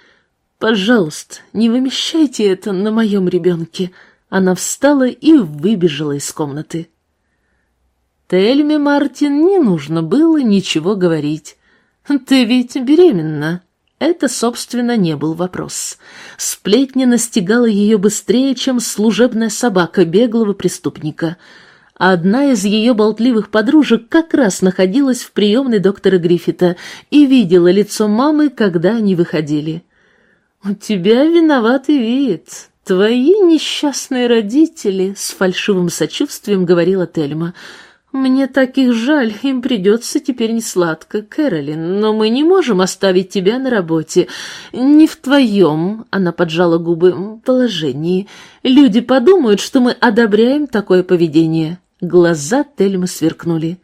«Пожалуйста, не вымещайте это на моем ребенке». Она встала и выбежала из комнаты. Тельме Мартин не нужно было ничего говорить. «Ты ведь беременна?» Это, собственно, не был вопрос. Сплетня настигала ее быстрее, чем служебная собака беглого преступника. Одна из ее болтливых подружек как раз находилась в приемной доктора Гриффита и видела лицо мамы, когда они выходили. «У тебя виноватый вид. Твои несчастные родители», — с фальшивым сочувствием говорила Тельма, — «Мне таких жаль, им придется теперь не сладко, Кэролин, но мы не можем оставить тебя на работе. Не в твоем, — она поджала губы, — положении. Люди подумают, что мы одобряем такое поведение». Глаза Тельмы сверкнули.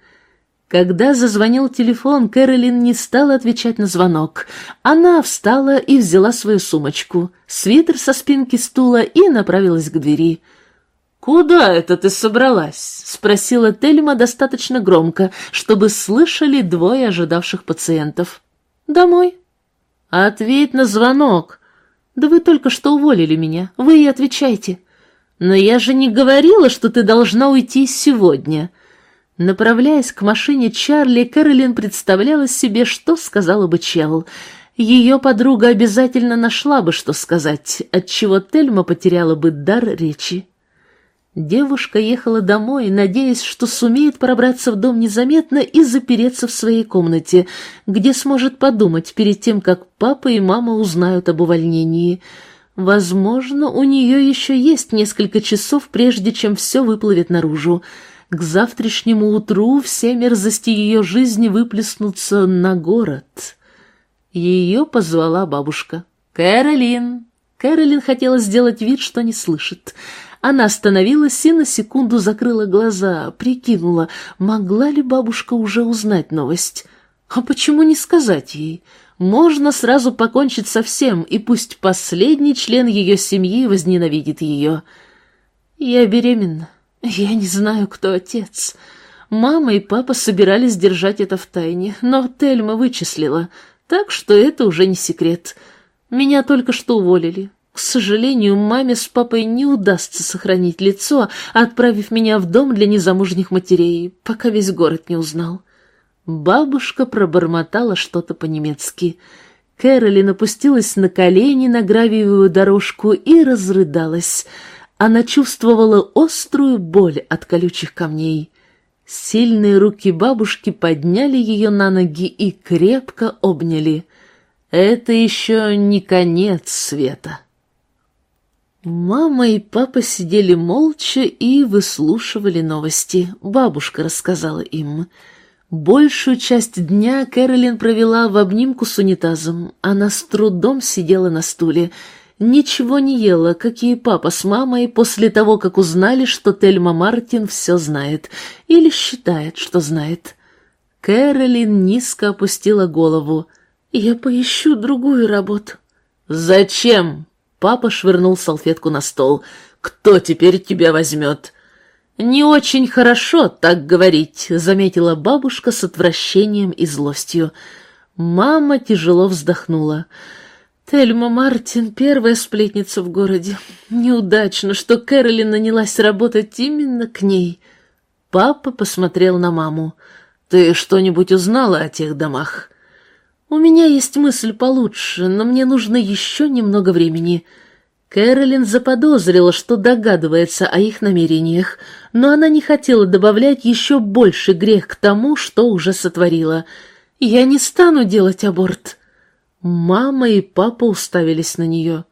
Когда зазвонил телефон, Кэролин не стала отвечать на звонок. Она встала и взяла свою сумочку, свитер со спинки стула и направилась к двери. «Куда это ты собралась?» — спросила Тельма достаточно громко, чтобы слышали двое ожидавших пациентов. «Домой». «Ответь на звонок». «Да вы только что уволили меня, вы и отвечайте». «Но я же не говорила, что ты должна уйти сегодня». Направляясь к машине Чарли, Кэролин представляла себе, что сказала бы Чел. Ее подруга обязательно нашла бы, что сказать, отчего Тельма потеряла бы дар речи. Девушка ехала домой, надеясь, что сумеет пробраться в дом незаметно и запереться в своей комнате, где сможет подумать перед тем, как папа и мама узнают об увольнении. Возможно, у нее еще есть несколько часов, прежде чем все выплывет наружу. К завтрашнему утру все мерзости ее жизни выплеснутся на город. Ее позвала бабушка. «Кэролин!» Кэролин хотела сделать вид, что не слышит. Она остановилась и на секунду закрыла глаза, прикинула, могла ли бабушка уже узнать новость. А почему не сказать ей? Можно сразу покончить со всем, и пусть последний член ее семьи возненавидит ее. Я беременна. Я не знаю, кто отец. Мама и папа собирались держать это в тайне, но Тельма вычислила, так что это уже не секрет. Меня только что уволили. К сожалению, маме с папой не удастся сохранить лицо, отправив меня в дом для незамужних матерей, пока весь город не узнал. Бабушка пробормотала что-то по-немецки. Кэролин опустилась на колени на гравиевую дорожку и разрыдалась. Она чувствовала острую боль от колючих камней. Сильные руки бабушки подняли ее на ноги и крепко обняли. Это еще не конец света. Мама и папа сидели молча и выслушивали новости. Бабушка рассказала им. Большую часть дня Кэролин провела в обнимку с унитазом. Она с трудом сидела на стуле. Ничего не ела, как и папа с мамой, после того, как узнали, что Тельма Мартин все знает. Или считает, что знает. Кэролин низко опустила голову. «Я поищу другую работу». «Зачем?» Папа швырнул салфетку на стол. «Кто теперь тебя возьмет?» «Не очень хорошо так говорить», — заметила бабушка с отвращением и злостью. Мама тяжело вздохнула. «Тельма Мартин — первая сплетница в городе. Неудачно, что Кэролин нанялась работать именно к ней». Папа посмотрел на маму. «Ты что-нибудь узнала о тех домах?» «У меня есть мысль получше, но мне нужно еще немного времени». Кэролин заподозрила, что догадывается о их намерениях, но она не хотела добавлять еще больше грех к тому, что уже сотворила. «Я не стану делать аборт». Мама и папа уставились на нее.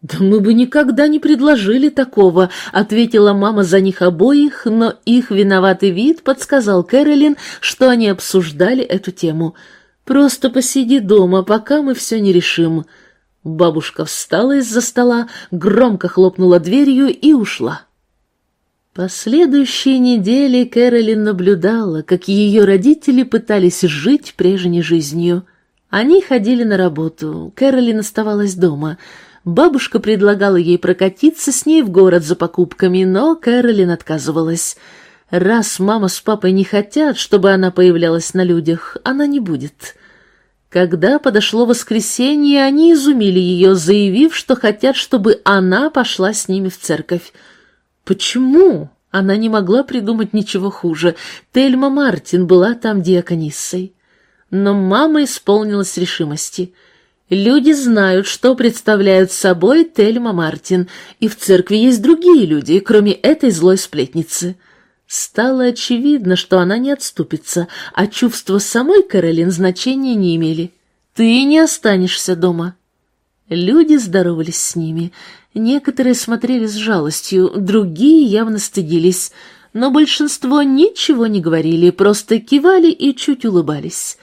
«Да мы бы никогда не предложили такого», — ответила мама за них обоих, но их виноватый вид подсказал Кэролин, что они обсуждали эту тему. «Просто посиди дома, пока мы все не решим». Бабушка встала из-за стола, громко хлопнула дверью и ушла. Последующие недели Кэролин наблюдала, как ее родители пытались жить прежней жизнью. Они ходили на работу, Кэролин оставалась дома — Бабушка предлагала ей прокатиться с ней в город за покупками, но Кэролин отказывалась. Раз мама с папой не хотят, чтобы она появлялась на людях, она не будет. Когда подошло воскресенье, они изумили ее, заявив, что хотят, чтобы она пошла с ними в церковь. Почему? Она не могла придумать ничего хуже. Тельма Мартин была там диакониссой. Но мама исполнилась решимости — Люди знают, что представляют собой Тельма Мартин, и в церкви есть другие люди, кроме этой злой сплетницы. Стало очевидно, что она не отступится, а чувства самой Каролин значения не имели. Ты не останешься дома. Люди здоровались с ними. Некоторые смотрели с жалостью, другие явно стыдились, но большинство ничего не говорили, просто кивали и чуть улыбались.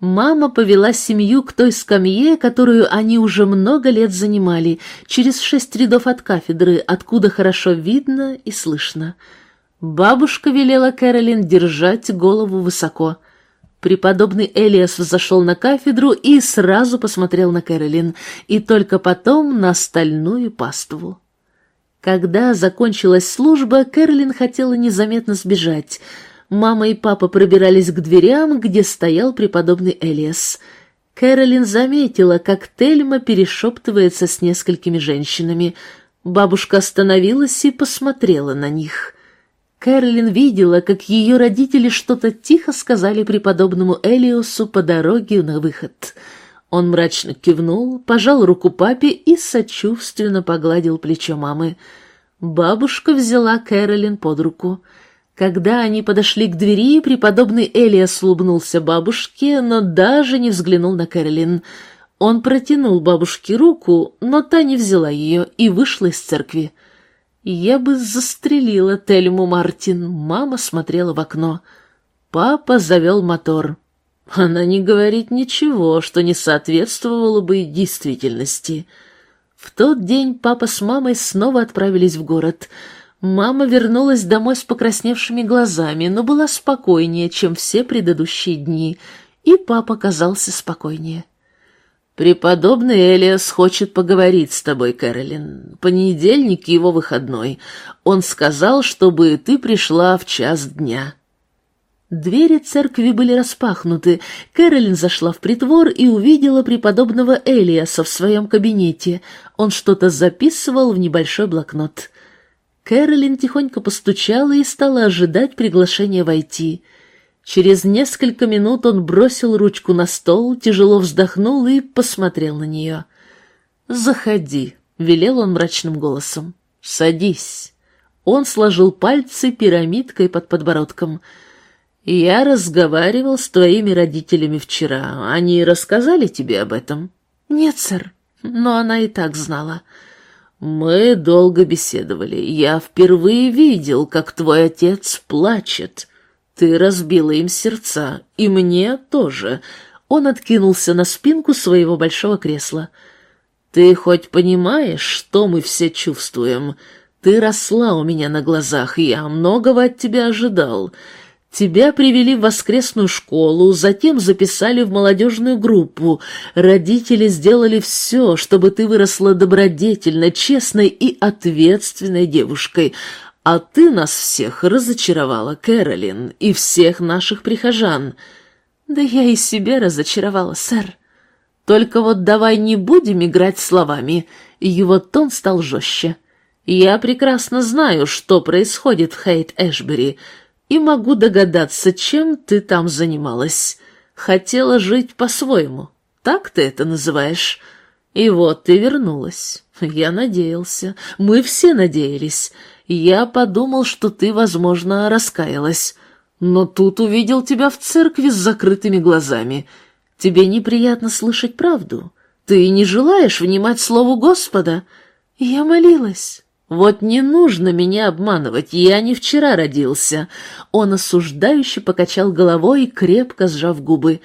Мама повела семью к той скамье, которую они уже много лет занимали, через шесть рядов от кафедры, откуда хорошо видно и слышно. Бабушка велела Кэролин держать голову высоко. Преподобный Элиас взошел на кафедру и сразу посмотрел на Кэролин, и только потом на остальную паству. Когда закончилась служба, Кэролин хотела незаметно сбежать — Мама и папа пробирались к дверям, где стоял преподобный Элиас. Кэролин заметила, как Тельма перешептывается с несколькими женщинами. Бабушка остановилась и посмотрела на них. Кэролин видела, как ее родители что-то тихо сказали преподобному Элиосу по дороге на выход. Он мрачно кивнул, пожал руку папе и сочувственно погладил плечо мамы. Бабушка взяла Кэролин под руку — когда они подошли к двери, преподобный Элиас улыбнулся бабушке, но даже не взглянул на Кэролин. Он протянул бабушке руку, но та не взяла ее и вышла из церкви. «Я бы застрелила Тельму Мартин», — мама смотрела в окно. Папа завел мотор. Она не говорит ничего, что не соответствовало бы действительности. В тот день папа с мамой снова отправились в город — Мама вернулась домой с покрасневшими глазами, но была спокойнее, чем все предыдущие дни, и папа казался спокойнее. «Преподобный Элиас хочет поговорить с тобой, Кэролин. Понедельник его выходной. Он сказал, чтобы ты пришла в час дня». Двери церкви были распахнуты. Кэролин зашла в притвор и увидела преподобного Элиаса в своем кабинете. Он что-то записывал в небольшой блокнот. Кэролин тихонько постучала и стала ожидать приглашения войти. Через несколько минут он бросил ручку на стол, тяжело вздохнул и посмотрел на нее. «Заходи», — велел он мрачным голосом. «Садись». Он сложил пальцы пирамидкой под подбородком. «Я разговаривал с твоими родителями вчера. Они рассказали тебе об этом?» «Нет, сэр, но она и так знала». Мы долго беседовали. Я впервые видел, как твой отец плачет. Ты разбила им сердца, и мне тоже. Он откинулся на спинку своего большого кресла. Ты хоть понимаешь, что мы все чувствуем? Ты росла у меня на глазах, я многого от тебя ожидал. Тебя привели в воскресную школу, затем записали в молодежную группу. Родители сделали все, чтобы ты выросла добродетельной, честной и ответственной девушкой. А ты нас всех разочаровала, Кэролин, и всех наших прихожан. Да я и себя разочаровала, сэр. Только вот давай не будем играть словами. Его тон стал жестче. Я прекрасно знаю, что происходит в Хейт-Эшбери, — и могу догадаться, чем ты там занималась. Хотела жить по-своему. Так ты это называешь? И вот ты вернулась. Я надеялся. Мы все надеялись. Я подумал, что ты, возможно, раскаялась. Но тут увидел тебя в церкви с закрытыми глазами. Тебе неприятно слышать правду. Ты не желаешь внимать слову Господа? Я молилась. Вот не нужно меня обманывать, я не вчера родился. Он осуждающе покачал головой, крепко сжав губы.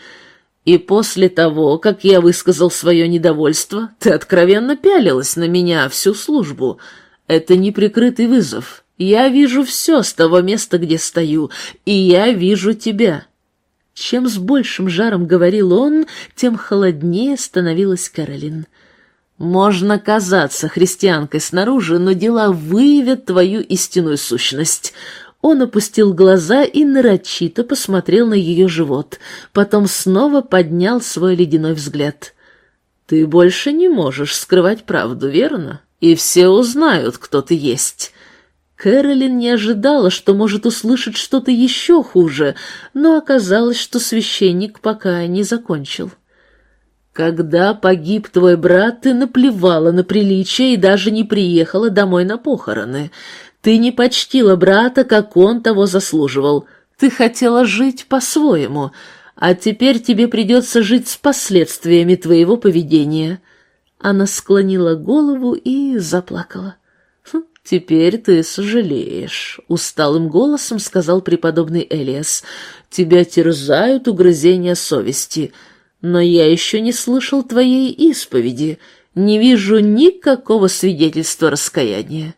И после того, как я высказал свое недовольство, ты откровенно пялилась на меня всю службу. Это неприкрытый вызов. Я вижу все с того места, где стою, и я вижу тебя. Чем с большим жаром говорил он, тем холоднее становилась Каролин. Можно казаться христианкой снаружи, но дела выявят твою истинную сущность. Он опустил глаза и нарочито посмотрел на ее живот, потом снова поднял свой ледяной взгляд. «Ты больше не можешь скрывать правду, верно? И все узнают, кто ты есть». Кэролин не ожидала, что может услышать что-то еще хуже, но оказалось, что священник пока не закончил. «Когда погиб твой брат, ты наплевала на приличие и даже не приехала домой на похороны. Ты не почтила брата, как он того заслуживал. Ты хотела жить по-своему, а теперь тебе придется жить с последствиями твоего поведения». Она склонила голову и заплакала. «Хм, «Теперь ты сожалеешь», — усталым голосом сказал преподобный Элиас. «Тебя терзают угрызения совести, но я еще не слышал твоей исповеди, не вижу никакого свидетельства раскаяния».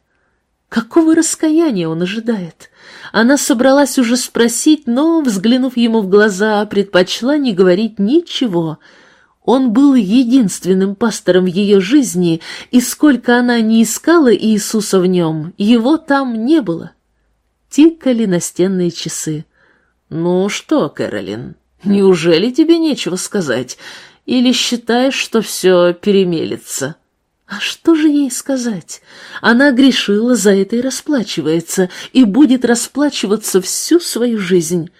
Какого раскаяния он ожидает? Она собралась уже спросить, но, взглянув ему в глаза, предпочла не говорить ничего. Он был единственным пастором в ее жизни, и сколько она не искала Иисуса в нем, его там не было. Тикали настенные часы. «Ну что, Кэролин, неужели тебе нечего сказать? Или считаешь, что все перемелется?» А что же ей сказать? Она грешила, за это и расплачивается, и будет расплачиваться всю свою жизнь.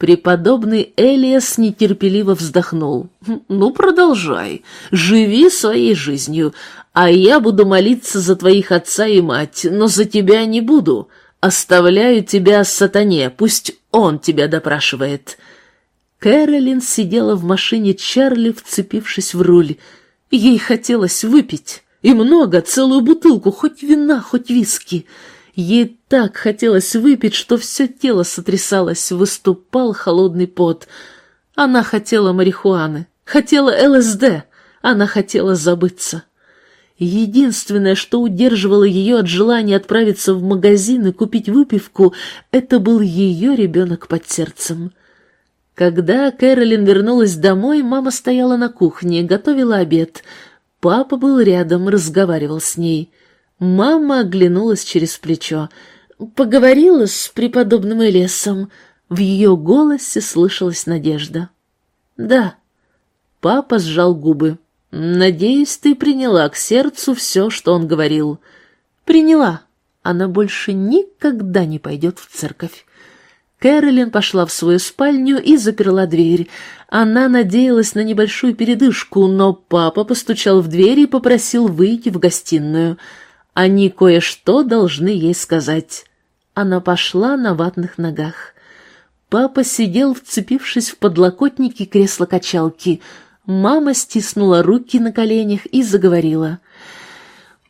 Преподобный Элиас нетерпеливо вздохнул. «Хм, «Ну, продолжай, живи своей жизнью, а я буду молиться за твоих отца и мать, но за тебя не буду. Оставляю тебя сатане, пусть он тебя допрашивает». Кэролин сидела в машине Чарли, вцепившись в руль. Ей хотелось выпить, и много, целую бутылку, хоть вина, хоть виски. Ей так хотелось выпить, что все тело сотрясалось, выступал холодный пот. Она хотела марихуаны, хотела ЛСД, она хотела забыться. Единственное, что удерживало ее от желания отправиться в магазин и купить выпивку, это был ее ребенок под сердцем. Когда Кэролин вернулась домой, мама стояла на кухне, готовила обед. Папа был рядом, разговаривал с ней. Мама оглянулась через плечо. Поговорила с преподобным Элесом. В ее голосе слышалась надежда. «Да». Папа сжал губы. «Надеюсь, ты приняла к сердцу все, что он говорил». «Приняла. Она больше никогда не пойдет в церковь. Кэролин пошла в свою спальню и заперла дверь. Она надеялась на небольшую передышку, но папа постучал в дверь и попросил выйти в гостиную. Они кое-что должны ей сказать. Она пошла на ватных ногах. Папа сидел, вцепившись в подлокотники кресла-качалки. Мама стиснула руки на коленях и заговорила.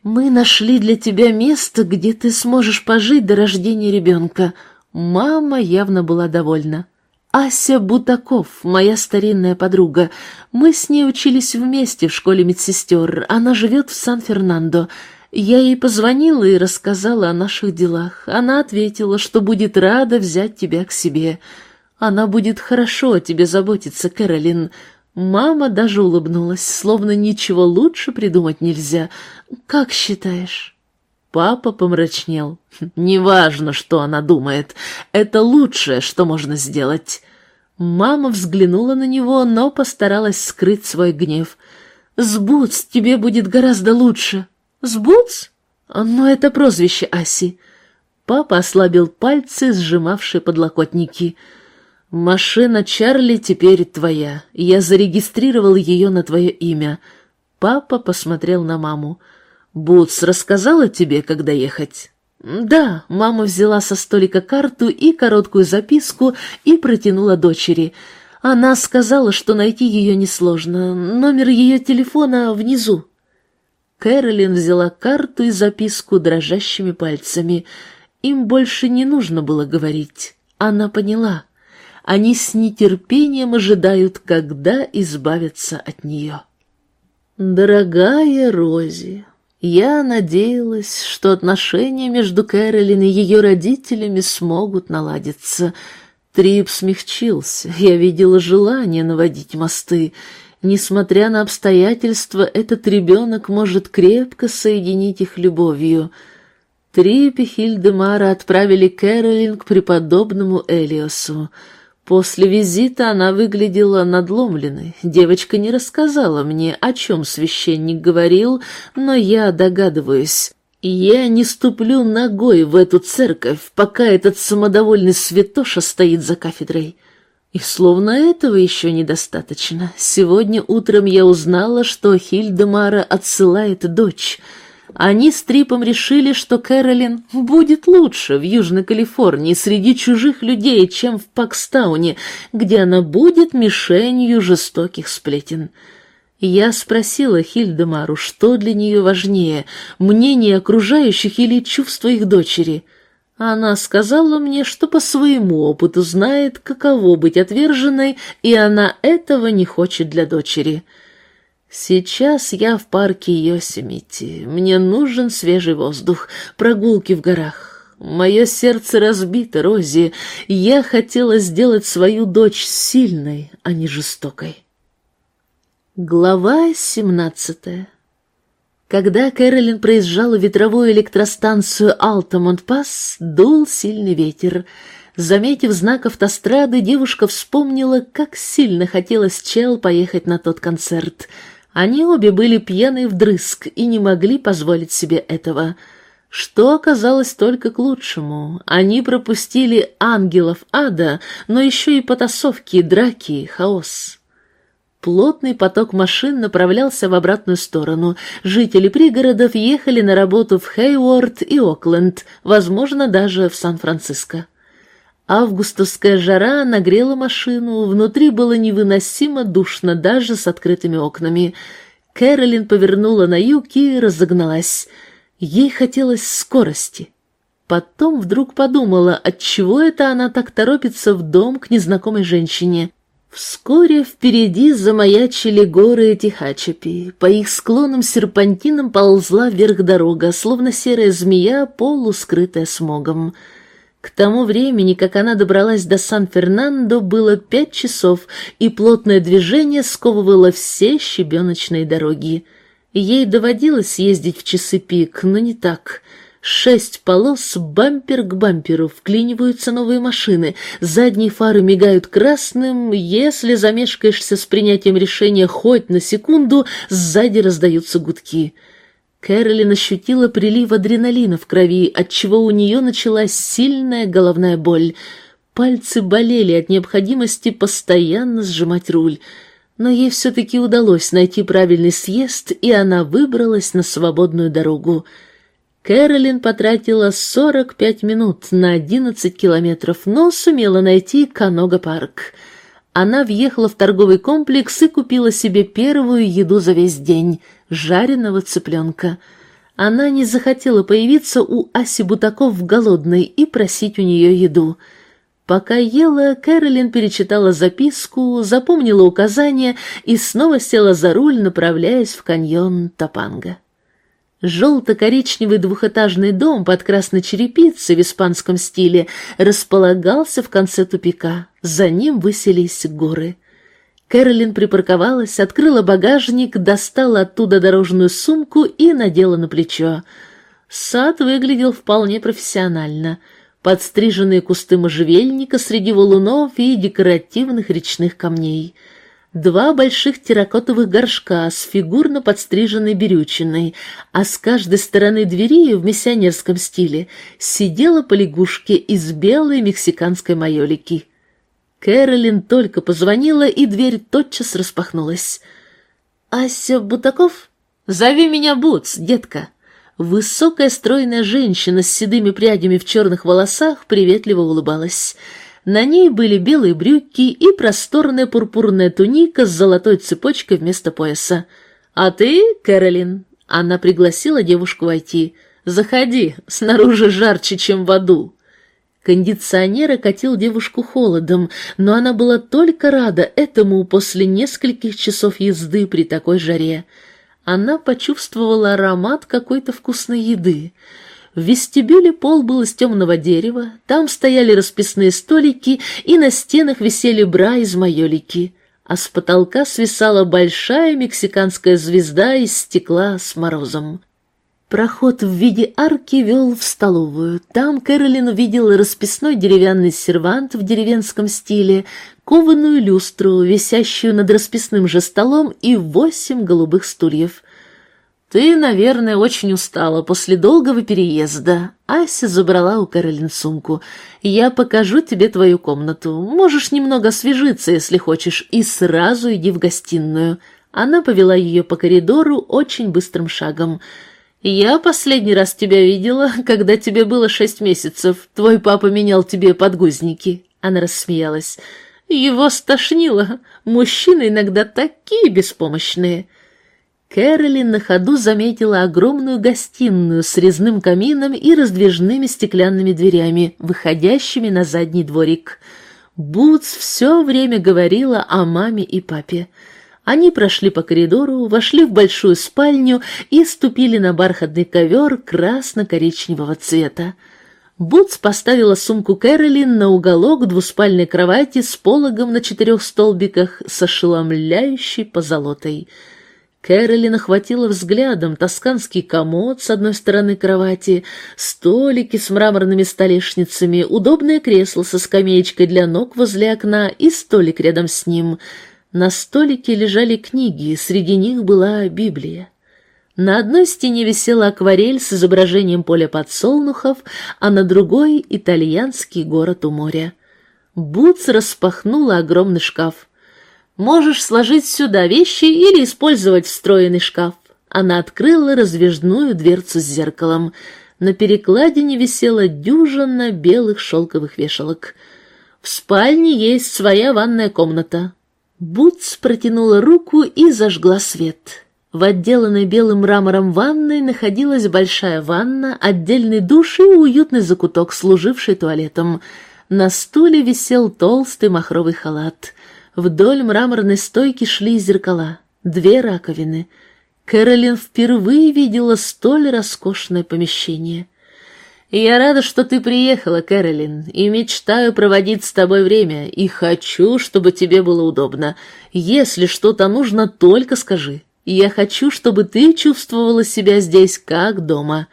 «Мы нашли для тебя место, где ты сможешь пожить до рождения ребенка». Мама явно была довольна. Ася Бутаков, моя старинная подруга. Мы с ней учились вместе в школе медсестер. Она живет в Сан-Фернандо. Я ей позвонила и рассказала о наших делах. Она ответила, что будет рада взять тебя к себе. Она будет хорошо о тебе заботиться, Кэролин. Мама даже улыбнулась, словно ничего лучше придумать нельзя. Как считаешь? Папа помрачнел. «Неважно, что она думает. Это лучшее, что можно сделать». Мама взглянула на него, но постаралась скрыть свой гнев. «Сбуц тебе будет гораздо лучше». «Сбуц?» «Но это прозвище Аси». Папа ослабил пальцы, сжимавшие подлокотники. «Машина Чарли теперь твоя. Я зарегистрировал ее на твое имя». Папа посмотрел на маму. «Бутс рассказала тебе, когда ехать?» «Да», — мама взяла со столика карту и короткую записку и протянула дочери. Она сказала, что найти ее несложно. Номер ее телефона внизу. Кэролин взяла карту и записку дрожащими пальцами. Им больше не нужно было говорить. Она поняла. Они с нетерпением ожидают, когда избавятся от нее. «Дорогая Рози, я надеялась, что отношения между Кэролин и ее родителями смогут наладиться. Трип смягчился, я видела желание наводить мосты. Несмотря на обстоятельства, этот ребенок может крепко соединить их любовью. Трип и Хильдемара отправили Кэролин к преподобному Элиосу. После визита она выглядела надломленной. Девочка не рассказала мне, о чем священник говорил, но я догадываюсь. Я не ступлю ногой в эту церковь, пока этот самодовольный святоша стоит за кафедрой. И словно этого еще недостаточно. Сегодня утром я узнала, что Хильдемара отсылает дочь — они с Трипом решили, что Кэролин будет лучше в Южной Калифорнии среди чужих людей, чем в Пакстауне, где она будет мишенью жестоких сплетен. Я спросила Хильдемару, что для нее важнее, мнение окружающих или чувства их дочери. Она сказала мне, что по своему опыту знает, каково быть отверженной, и она этого не хочет для дочери. Сейчас я в парке Йосемити. Мне нужен свежий воздух, прогулки в горах. Мое сердце разбито, Рози. Я хотела сделать свою дочь сильной, а не жестокой. Глава семнадцатая Когда Кэролин проезжала ветровую электростанцию Алтамонт-Пасс, дул сильный ветер. Заметив знак автострады, девушка вспомнила, как сильно хотелось Чел поехать на тот концерт — они обе были пьяны вдрызг и не могли позволить себе этого, что оказалось только к лучшему. Они пропустили ангелов ада, но еще и потасовки, драки, хаос. Плотный поток машин направлялся в обратную сторону. Жители пригородов ехали на работу в Хейворд и Окленд, возможно, даже в Сан-Франциско. Августовская жара нагрела машину, внутри было невыносимо душно даже с открытыми окнами. Кэролин повернула на юг и разогналась. Ей хотелось скорости. Потом вдруг подумала, отчего это она так торопится в дом к незнакомой женщине. Вскоре впереди замаячили горы Тихачапи. По их склонам серпантином ползла вверх дорога, словно серая змея, полускрытая смогом. К тому времени, как она добралась до Сан-Фернандо, было пять часов, и плотное движение сковывало все щебеночные дороги. Ей доводилось ездить в часы пик, но не так. Шесть полос, бампер к бамперу, вклиниваются новые машины, задние фары мигают красным, если замешкаешься с принятием решения хоть на секунду, сзади раздаются гудки — Кэролин ощутила прилив адреналина в крови, отчего у нее началась сильная головная боль. Пальцы болели от необходимости постоянно сжимать руль. Но ей все-таки удалось найти правильный съезд, и она выбралась на свободную дорогу. Кэролин потратила 45 минут на 11 километров, но сумела найти Канога-парк. Она въехала в торговый комплекс и купила себе первую еду за весь день — жареного цыпленка. Она не захотела появиться у Аси Бутаков в голодной и просить у нее еду. Пока ела, Кэролин перечитала записку, запомнила указания и снова села за руль, направляясь в каньон Топанга. Желто-коричневый двухэтажный дом под красной черепицей в испанском стиле располагался в конце тупика. За ним высились горы. Кэролин припарковалась, открыла багажник, достала оттуда дорожную сумку и надела на плечо. Сад выглядел вполне профессионально. Подстриженные кусты можжевельника среди валунов и декоративных речных камней — два больших терракотовых горшка с фигурно подстриженной берючиной, а с каждой стороны двери в миссионерском стиле сидела по лягушке из белой мексиканской майолики. Кэролин только позвонила, и дверь тотчас распахнулась. «Ася Бутаков? Зови меня Бутс, детка!» Высокая стройная женщина с седыми прядями в черных волосах приветливо улыбалась. На ней были белые брюки и просторная пурпурная туника с золотой цепочкой вместо пояса. «А ты, Кэролин?» Она пригласила девушку войти. «Заходи, снаружи жарче, чем в аду». Кондиционер окатил девушку холодом, но она была только рада этому после нескольких часов езды при такой жаре. Она почувствовала аромат какой-то вкусной еды. В вестибюле пол был из темного дерева, там стояли расписные столики, и на стенах висели бра из майолики, а с потолка свисала большая мексиканская звезда из стекла с морозом. Проход в виде арки вел в столовую. Там Кэролин увидела расписной деревянный сервант в деревенском стиле, кованую люстру, висящую над расписным же столом, и восемь голубых стульев. «Ты, наверное, очень устала после долгого переезда». Ася забрала у Кэролин сумку. «Я покажу тебе твою комнату. Можешь немного освежиться, если хочешь, и сразу иди в гостиную». Она повела ее по коридору очень быстрым шагом. «Я последний раз тебя видела, когда тебе было шесть месяцев. Твой папа менял тебе подгузники». Она рассмеялась. «Его стошнило. Мужчины иногда такие беспомощные». Кэролин на ходу заметила огромную гостиную с резным камином и раздвижными стеклянными дверями, выходящими на задний дворик. Бутс все время говорила о маме и папе. Они прошли по коридору, вошли в большую спальню и ступили на бархатный ковер красно-коричневого цвета. Бутс поставила сумку Кэролин на уголок двуспальной кровати с пологом на четырех столбиках с ошеломляющей позолотой. Кэролин охватила взглядом тосканский комод с одной стороны кровати, столики с мраморными столешницами, удобное кресло со скамеечкой для ног возле окна и столик рядом с ним — на столике лежали книги, среди них была Библия. На одной стене висела акварель с изображением поля подсолнухов, а на другой — итальянский город у моря. Бутс распахнула огромный шкаф. «Можешь сложить сюда вещи или использовать встроенный шкаф». Она открыла раздвижную дверцу с зеркалом. На перекладине висела дюжина белых шелковых вешалок. В спальне есть своя ванная комната. Бутс протянула руку и зажгла свет. В отделанной белым мрамором ванной находилась большая ванна, отдельный душ и уютный закуток, служивший туалетом. На стуле висел толстый махровый халат. Вдоль мраморной стойки шли зеркала, две раковины. Кэролин впервые видела столь роскошное помещение. «Я рада, что ты приехала, Кэролин, и мечтаю проводить с тобой время, и хочу, чтобы тебе было удобно. Если что-то нужно, только скажи. Я хочу, чтобы ты чувствовала себя здесь как дома».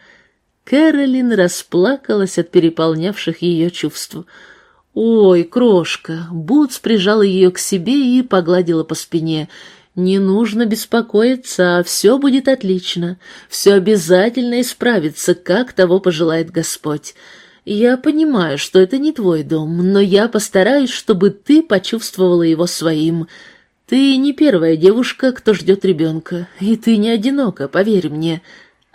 Кэролин расплакалась от переполнявших ее чувств. «Ой, крошка!» Бутс прижала ее к себе и погладила по спине – «Не нужно беспокоиться, все будет отлично, все обязательно исправится, как того пожелает Господь. Я понимаю, что это не твой дом, но я постараюсь, чтобы ты почувствовала его своим. Ты не первая девушка, кто ждет ребенка, и ты не одинока, поверь мне».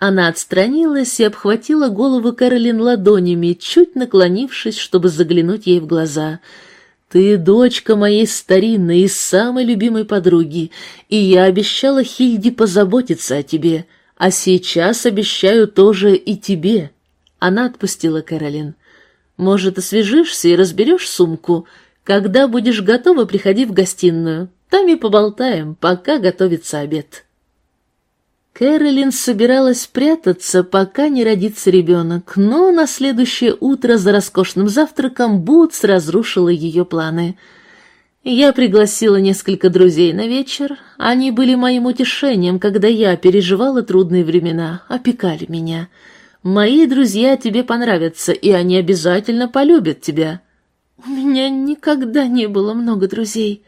Она отстранилась и обхватила голову Кэролин ладонями, чуть наклонившись, чтобы заглянуть ей в глаза — ты дочка моей старинной и самой любимой подруги, и я обещала Хильде позаботиться о тебе, а сейчас обещаю тоже и тебе. Она отпустила Кэролин. Может, освежишься и разберешь сумку? Когда будешь готова, приходи в гостиную. Там и поболтаем, пока готовится обед. Кэролин собиралась прятаться, пока не родится ребенок, но на следующее утро за роскошным завтраком Бутс разрушила ее планы. Я пригласила несколько друзей на вечер. Они были моим утешением, когда я переживала трудные времена, опекали меня. Мои друзья тебе понравятся, и они обязательно полюбят тебя. У меня никогда не было много друзей.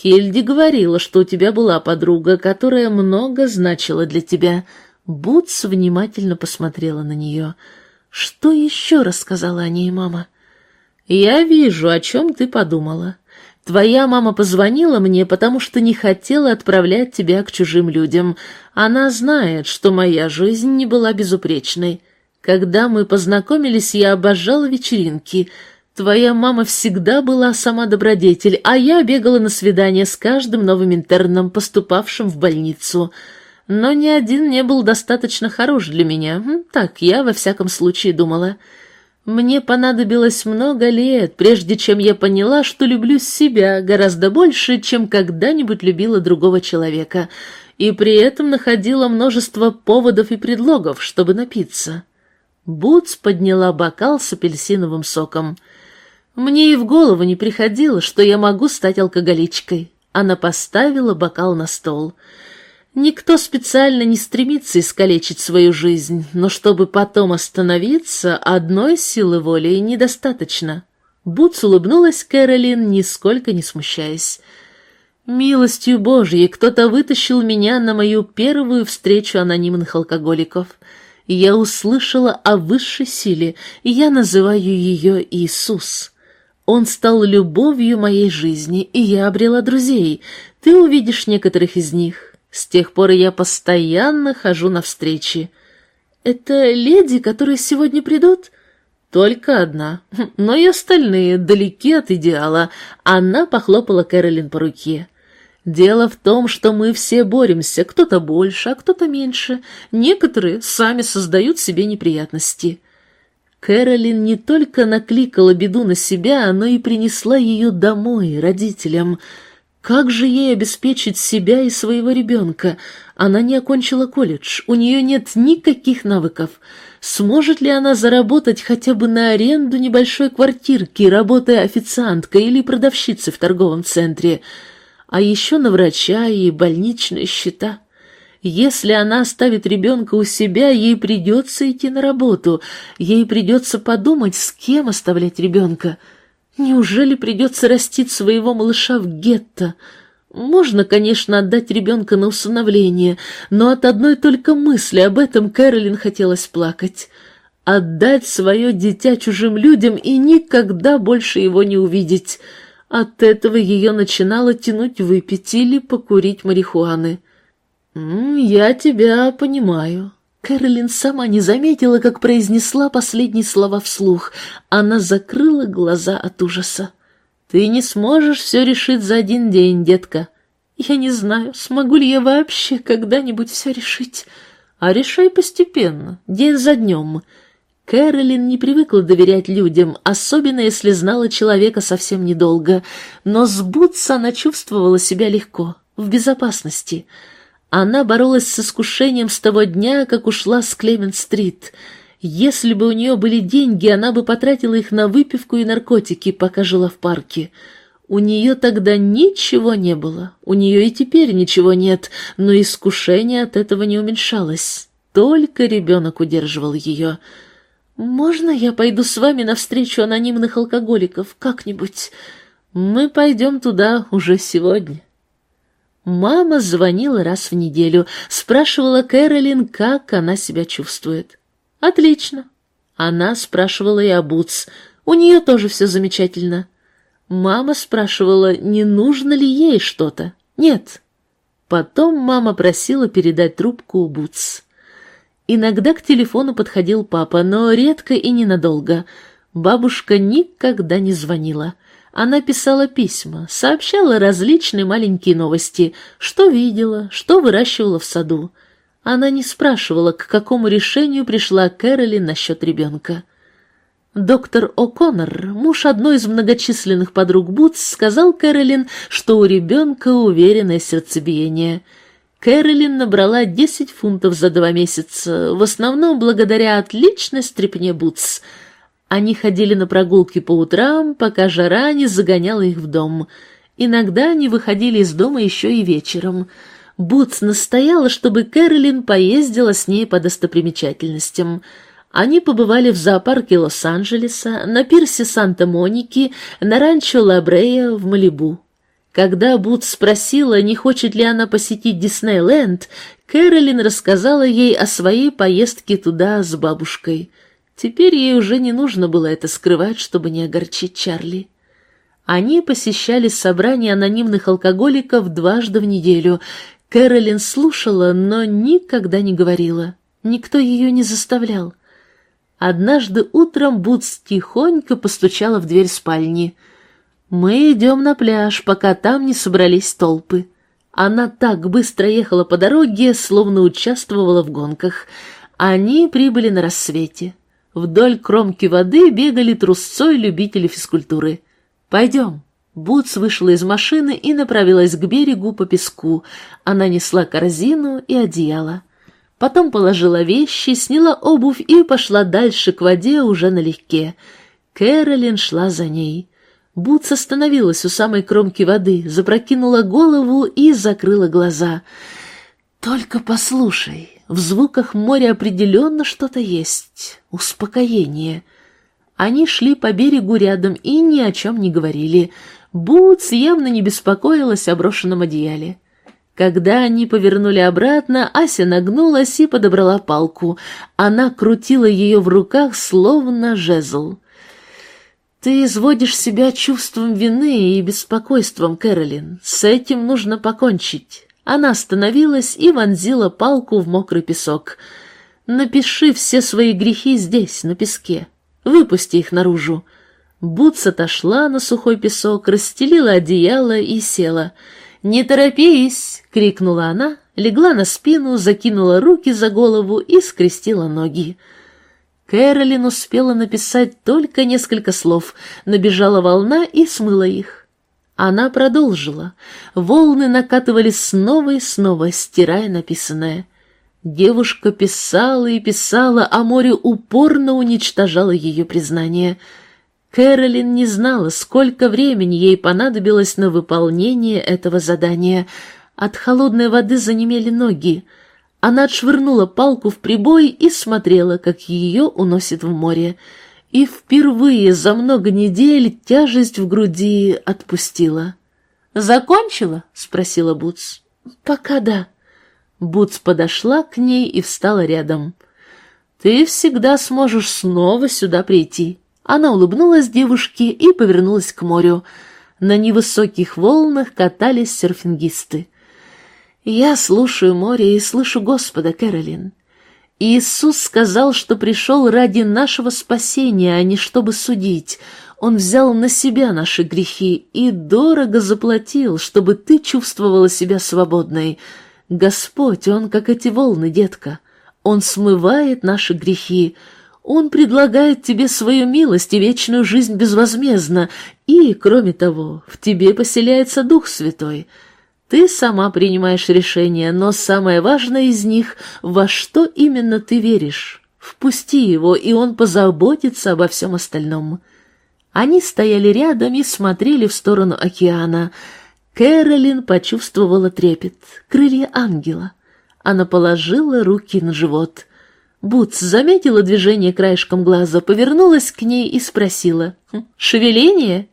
Хильди говорила, что у тебя была подруга, которая много значила для тебя. Бутс внимательно посмотрела на нее. Что еще рассказала о ней мама? Я вижу, о чем ты подумала. Твоя мама позвонила мне, потому что не хотела отправлять тебя к чужим людям. Она знает, что моя жизнь не была безупречной. Когда мы познакомились, я обожала вечеринки. Твоя мама всегда была сама добродетель, а я бегала на свидания с каждым новым интерном, поступавшим в больницу. Но ни один не был достаточно хорош для меня. Так я во всяком случае думала. Мне понадобилось много лет, прежде чем я поняла, что люблю себя гораздо больше, чем когда-нибудь любила другого человека, и при этом находила множество поводов и предлогов, чтобы напиться. Бутс подняла бокал с апельсиновым соком. Мне и в голову не приходило, что я могу стать алкоголичкой. Она поставила бокал на стол — Никто специально не стремится искалечить свою жизнь, но чтобы потом остановиться, одной силы воли недостаточно. Бутс улыбнулась Кэролин, нисколько не смущаясь. «Милостью Божьей кто-то вытащил меня на мою первую встречу анонимных алкоголиков. Я услышала о высшей силе, и я называю ее Иисус. Он стал любовью моей жизни, и я обрела друзей. Ты увидишь некоторых из них». С тех пор я постоянно хожу на встречи. Это леди, которые сегодня придут? Только одна, но и остальные далеки от идеала. Она похлопала Кэролин по руке. Дело в том, что мы все боремся, кто-то больше, а кто-то меньше. Некоторые сами создают себе неприятности. Кэролин не только накликала беду на себя, но и принесла ее домой родителям. Как же ей обеспечить себя и своего ребенка? Она не окончила колледж, у нее нет никаких навыков. Сможет ли она заработать хотя бы на аренду небольшой квартирки, работая официанткой или продавщицей в торговом центре? А еще на врача и больничные счета. Если она оставит ребенка у себя, ей придется идти на работу, ей придется подумать, с кем оставлять ребенка – Неужели придется растить своего малыша в гетто? Можно, конечно, отдать ребенка на усыновление, но от одной только мысли об этом Кэролин хотелось плакать. Отдать свое дитя чужим людям и никогда больше его не увидеть. От этого ее начинало тянуть выпить или покурить марихуаны. «Я тебя понимаю», Кэролин сама не заметила, как произнесла последние слова вслух. Она закрыла глаза от ужаса. «Ты не сможешь все решить за один день, детка. Я не знаю, смогу ли я вообще когда-нибудь все решить. А решай постепенно, день за днем». Кэролин не привыкла доверять людям, особенно если знала человека совсем недолго, но с Бутс она чувствовала себя легко, в безопасности — она боролась с искушением с того дня, как ушла с Клемент-стрит. Если бы у нее были деньги, она бы потратила их на выпивку и наркотики, пока жила в парке. У нее тогда ничего не было, у нее и теперь ничего нет, но искушение от этого не уменьшалось. Только ребенок удерживал ее. «Можно я пойду с вами навстречу анонимных алкоголиков как-нибудь? Мы пойдем туда уже сегодня». Мама звонила раз в неделю, спрашивала Кэролин, как она себя чувствует. «Отлично». Она спрашивала и о Бутс. У нее тоже все замечательно. Мама спрашивала, не нужно ли ей что-то. Нет. Потом мама просила передать трубку у Бутс. Иногда к телефону подходил папа, но редко и ненадолго. Бабушка никогда не звонила. Она писала письма, сообщала различные маленькие новости, что видела, что выращивала в саду. Она не спрашивала, к какому решению пришла Кэролин насчет ребенка. Доктор О'Коннор, муж одной из многочисленных подруг Бутс, сказал Кэролин, что у ребенка уверенное сердцебиение. Кэролин набрала 10 фунтов за два месяца, в основном благодаря отличной стрепне Бутс — они ходили на прогулки по утрам, пока жара не загоняла их в дом. Иногда они выходили из дома еще и вечером. Бутс настояла, чтобы Кэролин поездила с ней по достопримечательностям. Они побывали в зоопарке Лос-Анджелеса, на пирсе Санта-Моники, на ранчо Лабрея в Малибу. Когда Бутс спросила, не хочет ли она посетить Диснейленд, Кэролин рассказала ей о своей поездке туда с бабушкой — Теперь ей уже не нужно было это скрывать, чтобы не огорчить Чарли. Они посещали собрания анонимных алкоголиков дважды в неделю. Кэролин слушала, но никогда не говорила. Никто ее не заставлял. Однажды утром Бутс тихонько постучала в дверь спальни. «Мы идем на пляж, пока там не собрались толпы». Она так быстро ехала по дороге, словно участвовала в гонках. Они прибыли на рассвете. Вдоль кромки воды бегали трусцой любители физкультуры. «Пойдем». Бутс вышла из машины и направилась к берегу по песку. Она несла корзину и одеяло. Потом положила вещи, сняла обувь и пошла дальше к воде уже налегке. Кэролин шла за ней. Бутс остановилась у самой кромки воды, запрокинула голову и закрыла глаза. «Только послушай, в звуках моря определенно что-то есть. Успокоение». Они шли по берегу рядом и ни о чем не говорили. Бутс явно не беспокоилась о брошенном одеяле. Когда они повернули обратно, Ася нагнулась и подобрала палку. Она крутила ее в руках, словно жезл. «Ты изводишь себя чувством вины и беспокойством, Кэролин. С этим нужно покончить». Она остановилась и вонзила палку в мокрый песок. «Напиши все свои грехи здесь, на песке. Выпусти их наружу». Бутс отошла на сухой песок, расстелила одеяло и села. «Не торопись!» — крикнула она, легла на спину, закинула руки за голову и скрестила ноги. Кэролин успела написать только несколько слов, набежала волна и смыла их. Она продолжила. Волны накатывались снова и снова, стирая написанное. Девушка писала и писала, а море упорно уничтожало ее признание. Кэролин не знала, сколько времени ей понадобилось на выполнение этого задания. От холодной воды занемели ноги. Она отшвырнула палку в прибой и смотрела, как ее уносит в море. И впервые за много недель тяжесть в груди отпустила. «Закончила?» — спросила Буц. «Пока да». Буц подошла к ней и встала рядом. «Ты всегда сможешь снова сюда прийти». Она улыбнулась девушке и повернулась к морю. На невысоких волнах катались серфингисты. Я слушаю море и слышу Господа, Кэролин. Иисус сказал, что пришел ради нашего спасения, а не чтобы судить. Он взял на себя наши грехи и дорого заплатил, чтобы ты чувствовала себя свободной. Господь, Он как эти волны, детка. Он смывает наши грехи. Он предлагает тебе свою милость и вечную жизнь безвозмездно. И, кроме того, в тебе поселяется Дух Святой — ты сама принимаешь решения, но самое важное из них — во что именно ты веришь. Впусти его, и он позаботится обо всем остальном. Они стояли рядом и смотрели в сторону океана. Кэролин почувствовала трепет, крылья ангела. Она положила руки на живот. Бутс заметила движение краешком глаза, повернулась к ней и спросила. «Хм, «Шевеление?»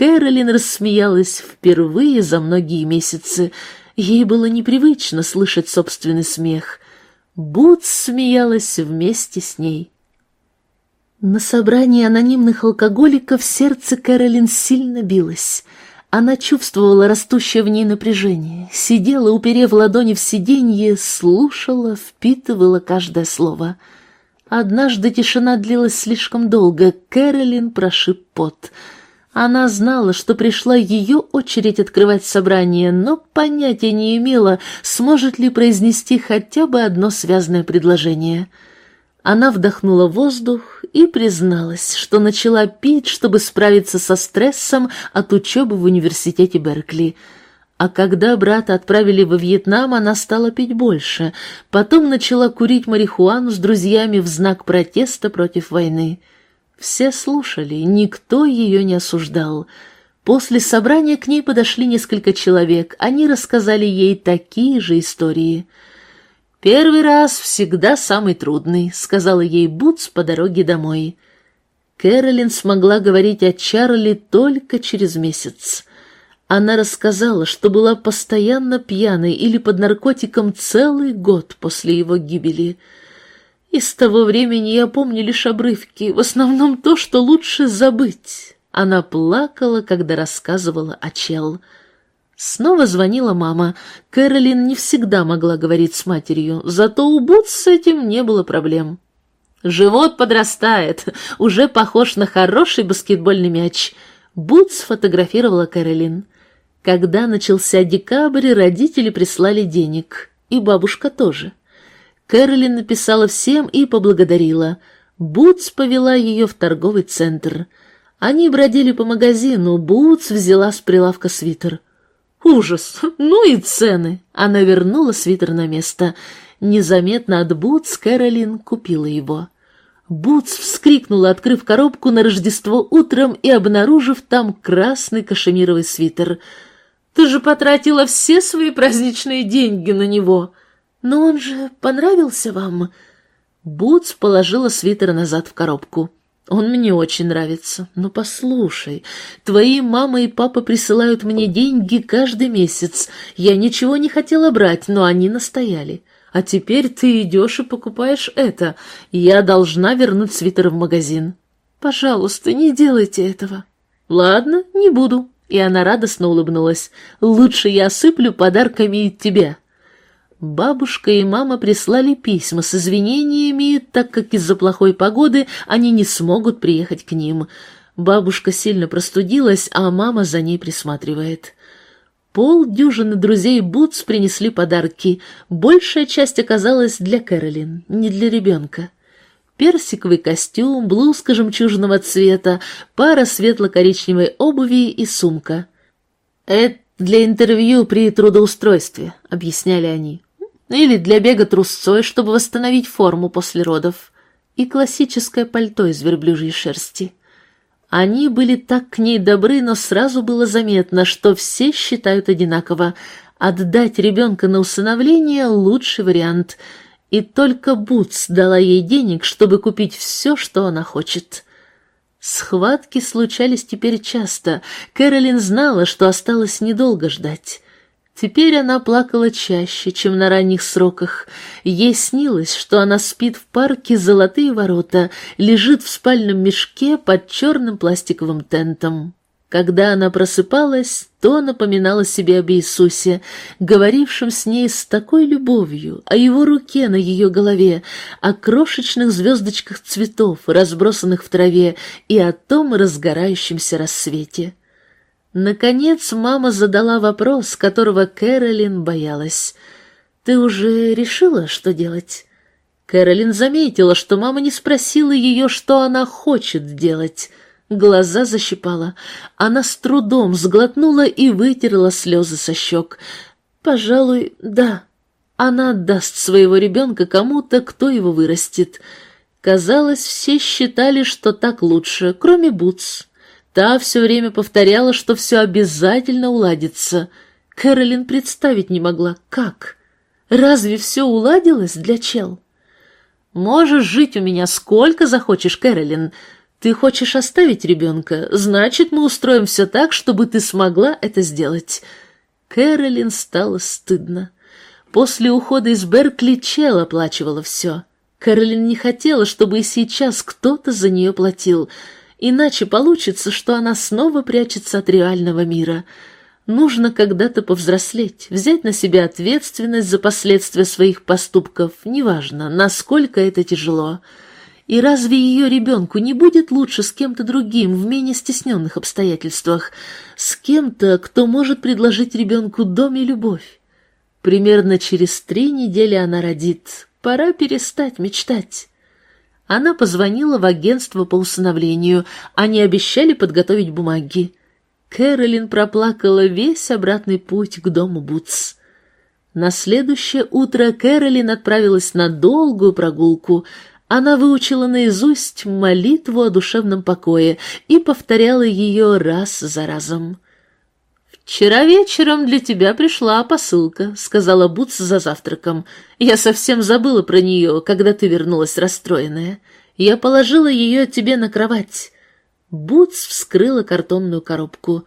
Кэролин рассмеялась впервые за многие месяцы. Ей было непривычно слышать собственный смех. Бутс смеялась вместе с ней. На собрании анонимных алкоголиков сердце Кэролин сильно билось. Она чувствовала растущее в ней напряжение, сидела, уперев ладони в сиденье, слушала, впитывала каждое слово. Однажды тишина длилась слишком долго, Кэролин прошиб пот — она знала, что пришла ее очередь открывать собрание, но понятия не имела, сможет ли произнести хотя бы одно связанное предложение. Она вдохнула воздух и призналась, что начала пить, чтобы справиться со стрессом от учебы в университете Беркли. А когда брата отправили во Вьетнам, она стала пить больше. Потом начала курить марихуану с друзьями в знак протеста против войны. Все слушали, никто ее не осуждал. После собрания к ней подошли несколько человек, они рассказали ей такие же истории. «Первый раз всегда самый трудный», — сказала ей Бутс по дороге домой. Кэролин смогла говорить о Чарли только через месяц. Она рассказала, что была постоянно пьяной или под наркотиком целый год после его гибели — и с того времени я помню лишь обрывки, в основном то, что лучше забыть. Она плакала, когда рассказывала о Чел. Снова звонила мама. Кэролин не всегда могла говорить с матерью, зато у Бутс с этим не было проблем. Живот подрастает, уже похож на хороший баскетбольный мяч. Бутс фотографировала Кэролин. Когда начался декабрь, родители прислали денег, и бабушка тоже. Кэролин написала всем и поблагодарила. Бутс повела ее в торговый центр. Они бродили по магазину, Бутс взяла с прилавка свитер. Ужас! Ну и цены! Она вернула свитер на место. Незаметно от Бутс Кэролин купила его. Бутс вскрикнула, открыв коробку на Рождество утром и обнаружив там красный кашемировый свитер. «Ты же потратила все свои праздничные деньги на него!» «Но он же понравился вам?» Бутс положила свитер назад в коробку. Он мне очень нравится. Но послушай, твои мама и папа присылают мне деньги каждый месяц. Я ничего не хотела брать, но они настояли. А теперь ты идешь и покупаешь это. Я должна вернуть свитер в магазин. Пожалуйста, не делайте этого. Ладно, не буду. И она радостно улыбнулась. Лучше я осыплю подарками и тебя. Бабушка и мама прислали письма с извинениями, так как из-за плохой погоды они не смогут приехать к ним. Бабушка сильно простудилась, а мама за ней присматривает. Пол дюжины друзей Бутс принесли подарки. Большая часть оказалась для Кэролин, не для ребенка. Персиковый костюм, блузка жемчужного цвета, пара светло-коричневой обуви и сумка. «Это для интервью при трудоустройстве», — объясняли они или для бега трусцой, чтобы восстановить форму после родов, и классическое пальто из верблюжьей шерсти. Они были так к ней добры, но сразу было заметно, что все считают одинаково. Отдать ребенка на усыновление — лучший вариант. И только Бутс дала ей денег, чтобы купить все, что она хочет. Схватки случались теперь часто. Кэролин знала, что осталось недолго ждать. Теперь она плакала чаще, чем на ранних сроках. Ей снилось, что она спит в парке «Золотые ворота», лежит в спальном мешке под черным пластиковым тентом. Когда она просыпалась, то напоминала себе об Иисусе, говорившем с ней с такой любовью, о его руке на ее голове, о крошечных звездочках цветов, разбросанных в траве, и о том разгорающемся рассвете. Наконец мама задала вопрос, которого Кэролин боялась. «Ты уже решила, что делать?» Кэролин заметила, что мама не спросила ее, что она хочет делать. Глаза защипала. Она с трудом сглотнула и вытерла слезы со щек. «Пожалуй, да. Она отдаст своего ребенка кому-то, кто его вырастет». Казалось, все считали, что так лучше, кроме Бутс. Та все время повторяла, что все обязательно уладится. Кэролин представить не могла, как. Разве все уладилось для Чел? «Можешь жить у меня сколько захочешь, Кэролин. Ты хочешь оставить ребенка, значит, мы устроим все так, чтобы ты смогла это сделать». Кэролин стало стыдно. После ухода из Беркли Чел оплачивала все. Кэролин не хотела, чтобы и сейчас кто-то за нее платил — Иначе получится, что она снова прячется от реального мира. Нужно когда-то повзрослеть, взять на себя ответственность за последствия своих поступков, неважно, насколько это тяжело. И разве ее ребенку не будет лучше с кем-то другим в менее стесненных обстоятельствах, с кем-то, кто может предложить ребенку дом и любовь? Примерно через три недели она родит. Пора перестать мечтать. Она позвонила в агентство по усыновлению. Они обещали подготовить бумаги. Кэролин проплакала весь обратный путь к дому Бутс. На следующее утро Кэролин отправилась на долгую прогулку. Она выучила наизусть молитву о душевном покое и повторяла ее раз за разом. «Вчера вечером для тебя пришла посылка», — сказала Бутс за завтраком. «Я совсем забыла про нее, когда ты вернулась расстроенная. Я положила ее тебе на кровать». Бутс вскрыла картонную коробку.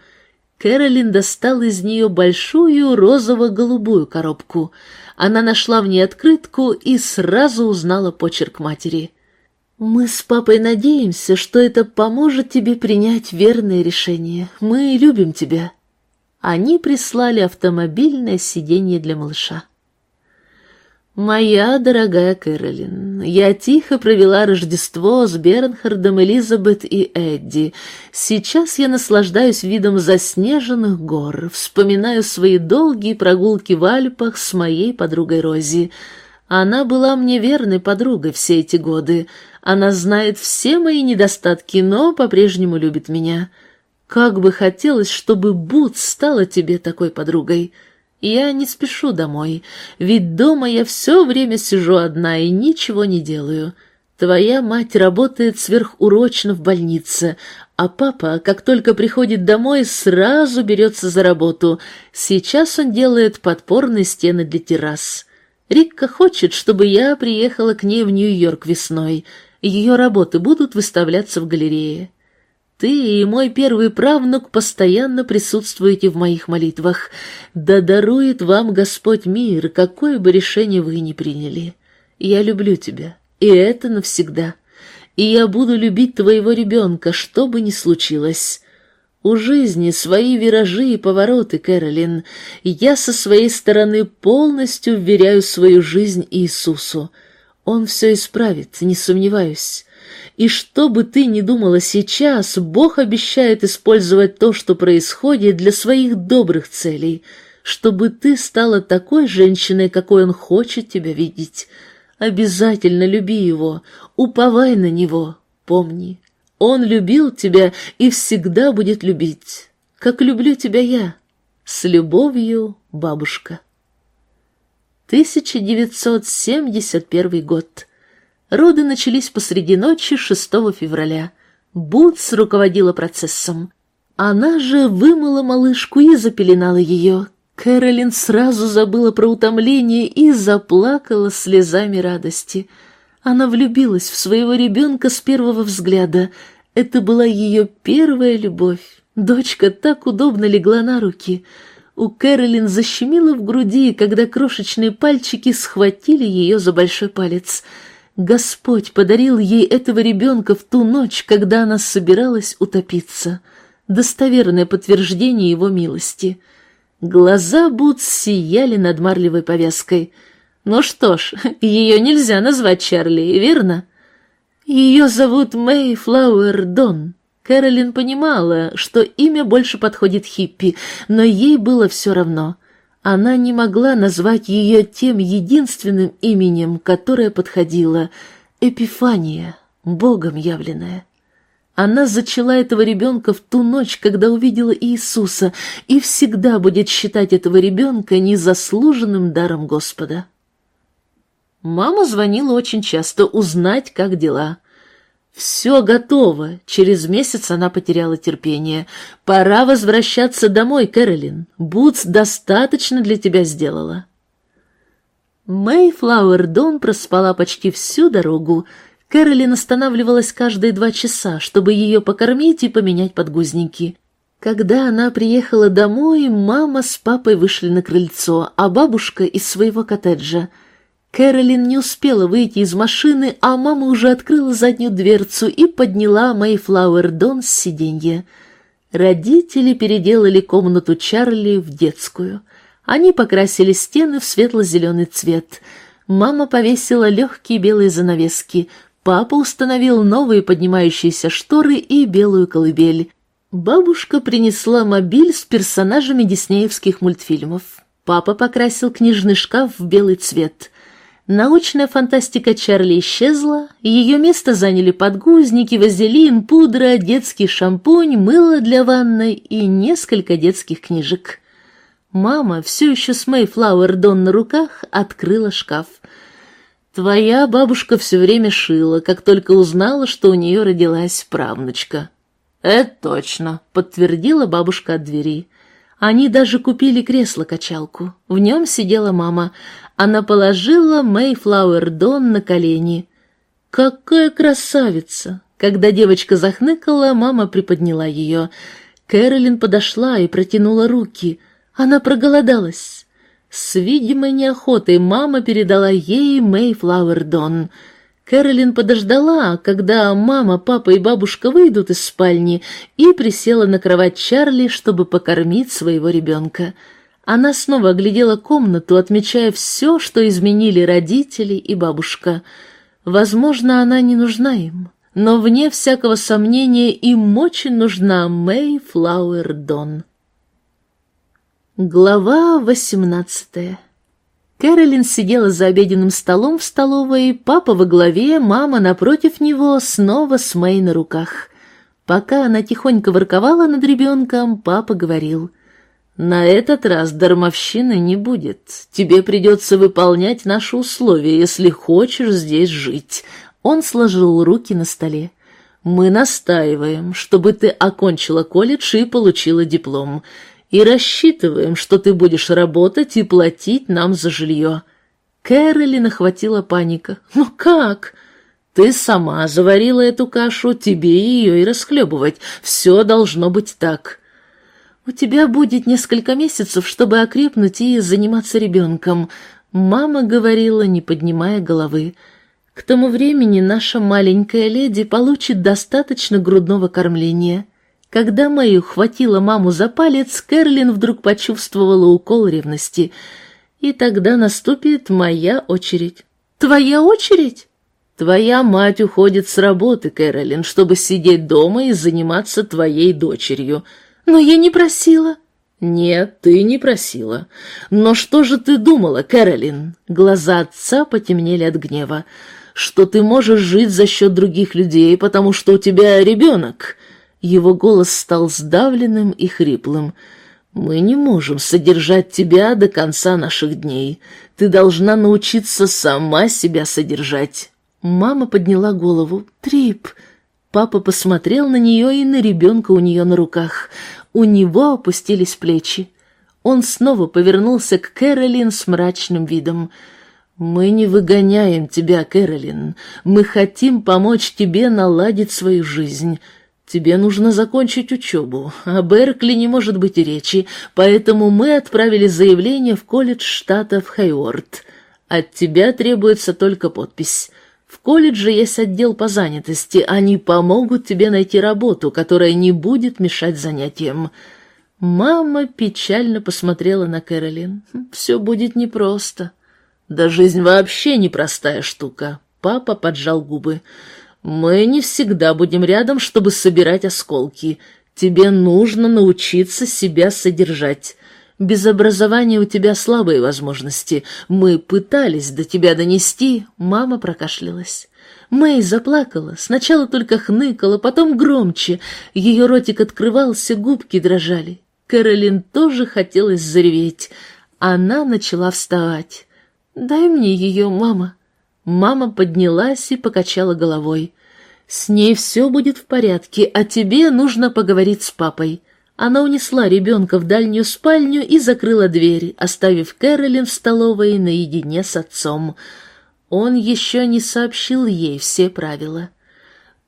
Кэролин достала из нее большую розово-голубую коробку. Она нашла в ней открытку и сразу узнала почерк матери. Мы с папой надеемся, что это поможет тебе принять верное решение. Мы любим тебя. Они прислали автомобильное сиденье для малыша. «Моя дорогая Кэролин, я тихо провела Рождество с Бернхардом, Элизабет и Эдди. Сейчас я наслаждаюсь видом заснеженных гор, вспоминаю свои долгие прогулки в Альпах с моей подругой Рози. Она была мне верной подругой все эти годы. Она знает все мои недостатки, но по-прежнему любит меня. Как бы хотелось, чтобы Бут стала тебе такой подругой». Я не спешу домой, ведь дома я все время сижу одна и ничего не делаю. Твоя мать работает сверхурочно в больнице, а папа, как только приходит домой, сразу берется за работу. Сейчас он делает подпорные стены для террас. Рикка хочет, чтобы я приехала к ней в Нью-Йорк весной. Ее работы будут выставляться в галерее. Ты и мой первый правнук постоянно присутствуете в моих молитвах. Да дарует вам Господь мир, какое бы решение вы ни приняли. Я люблю тебя, и это навсегда. И я буду любить твоего ребенка, что бы ни случилось. У жизни свои виражи и повороты, Кэролин. Я со своей стороны полностью вверяю свою жизнь Иисусу. Он все исправит, не сомневаюсь. И что бы ты ни думала сейчас, Бог обещает использовать то, что происходит, для своих добрых целей, чтобы ты стала такой женщиной, какой Он хочет тебя видеть. Обязательно люби Его, уповай на Него, помни. Он любил тебя и всегда будет любить, как люблю тебя я. С любовью, бабушка. 1971 год. Роды начались посреди ночи 6 февраля. Бутс руководила процессом. Она же вымыла малышку и запеленала ее. Кэролин сразу забыла про утомление и заплакала слезами радости. Она влюбилась в своего ребенка с первого взгляда. Это была ее первая любовь. Дочка так удобно легла на руки. У Кэролин защемило в груди, когда крошечные пальчики схватили ее за большой палец — Господь подарил ей этого ребенка в ту ночь, когда она собиралась утопиться. Достоверное подтверждение его милости. Глаза Бутс сияли над марлевой повязкой. Ну что ж, ее нельзя назвать Чарли, верно? Ее зовут Мэй Флауэр Дон. Кэролин понимала, что имя больше подходит хиппи, но ей было все равно — она не могла назвать ее тем единственным именем, которое подходило — Эпифания, Богом явленная. Она зачала этого ребенка в ту ночь, когда увидела Иисуса, и всегда будет считать этого ребенка незаслуженным даром Господа. Мама звонила очень часто узнать, как дела. «Все готово. Через месяц она потеряла терпение. Пора возвращаться домой, Кэролин. Бутс достаточно для тебя сделала». Мэйфлауэр Дон проспала почти всю дорогу. Кэролин останавливалась каждые два часа, чтобы ее покормить и поменять подгузники. Когда она приехала домой, мама с папой вышли на крыльцо, а бабушка из своего коттеджа — Кэролин не успела выйти из машины, а мама уже открыла заднюю дверцу и подняла Мэйфлауэр Дон с сиденья. Родители переделали комнату Чарли в детскую. Они покрасили стены в светло-зеленый цвет. Мама повесила легкие белые занавески. Папа установил новые поднимающиеся шторы и белую колыбель. Бабушка принесла мобиль с персонажами диснеевских мультфильмов. Папа покрасил книжный шкаф в белый цвет. Научная фантастика Чарли исчезла, ее место заняли подгузники, вазелин, пудра, детский шампунь, мыло для ванной и несколько детских книжек. Мама, все еще с Мэйфлауэр Дон на руках, открыла шкаф. «Твоя бабушка все время шила, как только узнала, что у нее родилась правнучка». «Это точно», — подтвердила бабушка от двери. Они даже купили кресло-качалку. В нем сидела мама. Она положила Мэйфлауэр Дон на колени. «Какая красавица!» Когда девочка захныкала, мама приподняла ее. Кэролин подошла и протянула руки. Она проголодалась. С видимой неохотой мама передала ей Мэйфлауэр Дон. Кэролин подождала, когда мама, папа и бабушка выйдут из спальни, и присела на кровать Чарли, чтобы покормить своего ребенка. Она снова оглядела комнату, отмечая все, что изменили родители и бабушка. Возможно, она не нужна им, но вне всякого сомнения им очень нужна Мэй Флауэр Дон. Глава восемнадцатая Кэролин сидела за обеденным столом в столовой, папа во главе, мама напротив него, снова с Мэй на руках. Пока она тихонько ворковала над ребенком, папа говорил, «На этот раз дармовщины не будет. Тебе придется выполнять наши условия, если хочешь здесь жить». Он сложил руки на столе. «Мы настаиваем, чтобы ты окончила колледж и получила диплом и рассчитываем, что ты будешь работать и платить нам за жилье». Кэролин охватила паника. «Ну как?» «Ты сама заварила эту кашу, тебе ее и расхлебывать. Все должно быть так». «У тебя будет несколько месяцев, чтобы окрепнуть и заниматься ребенком», — мама говорила, не поднимая головы. «К тому времени наша маленькая леди получит достаточно грудного кормления». Когда Мэй хватила маму за палец, Кэрлин вдруг почувствовала укол ревности. И тогда наступит моя очередь. «Твоя очередь?» «Твоя мать уходит с работы, Кэролин, чтобы сидеть дома и заниматься твоей дочерью». «Но я не просила». «Нет, ты не просила. Но что же ты думала, Кэролин?» Глаза отца потемнели от гнева. «Что ты можешь жить за счет других людей, потому что у тебя ребенок?» Его голос стал сдавленным и хриплым. «Мы не можем содержать тебя до конца наших дней. Ты должна научиться сама себя содержать». Мама подняла голову. «Трип!» Папа посмотрел на нее и на ребенка у нее на руках. У него опустились плечи. Он снова повернулся к Кэролин с мрачным видом. «Мы не выгоняем тебя, Кэролин. Мы хотим помочь тебе наладить свою жизнь. Тебе нужно закончить учебу. О Беркли не может быть и речи, поэтому мы отправили заявление в колледж штата в Хейворд. От тебя требуется только подпись. Колледже есть отдел по занятости, они помогут тебе найти работу, которая не будет мешать занятиям. Мама печально посмотрела на Кэролин. Все будет непросто. Да жизнь вообще непростая штука. Папа поджал губы. Мы не всегда будем рядом, чтобы собирать осколки. Тебе нужно научиться себя содержать. Без образования у тебя слабые возможности. Мы пытались до тебя донести. Мама прокашлялась. Мэй заплакала, сначала только хныкала, потом громче. Ее ротик открывался, губки дрожали. Кэролин тоже хотелось зареветь. Она начала вставать. «Дай мне ее, мама». Мама поднялась и покачала головой. «С ней все будет в порядке, а тебе нужно поговорить с папой». Она унесла ребенка в дальнюю спальню и закрыла дверь, оставив Кэролин в столовой наедине с отцом. Он еще не сообщил ей все правила.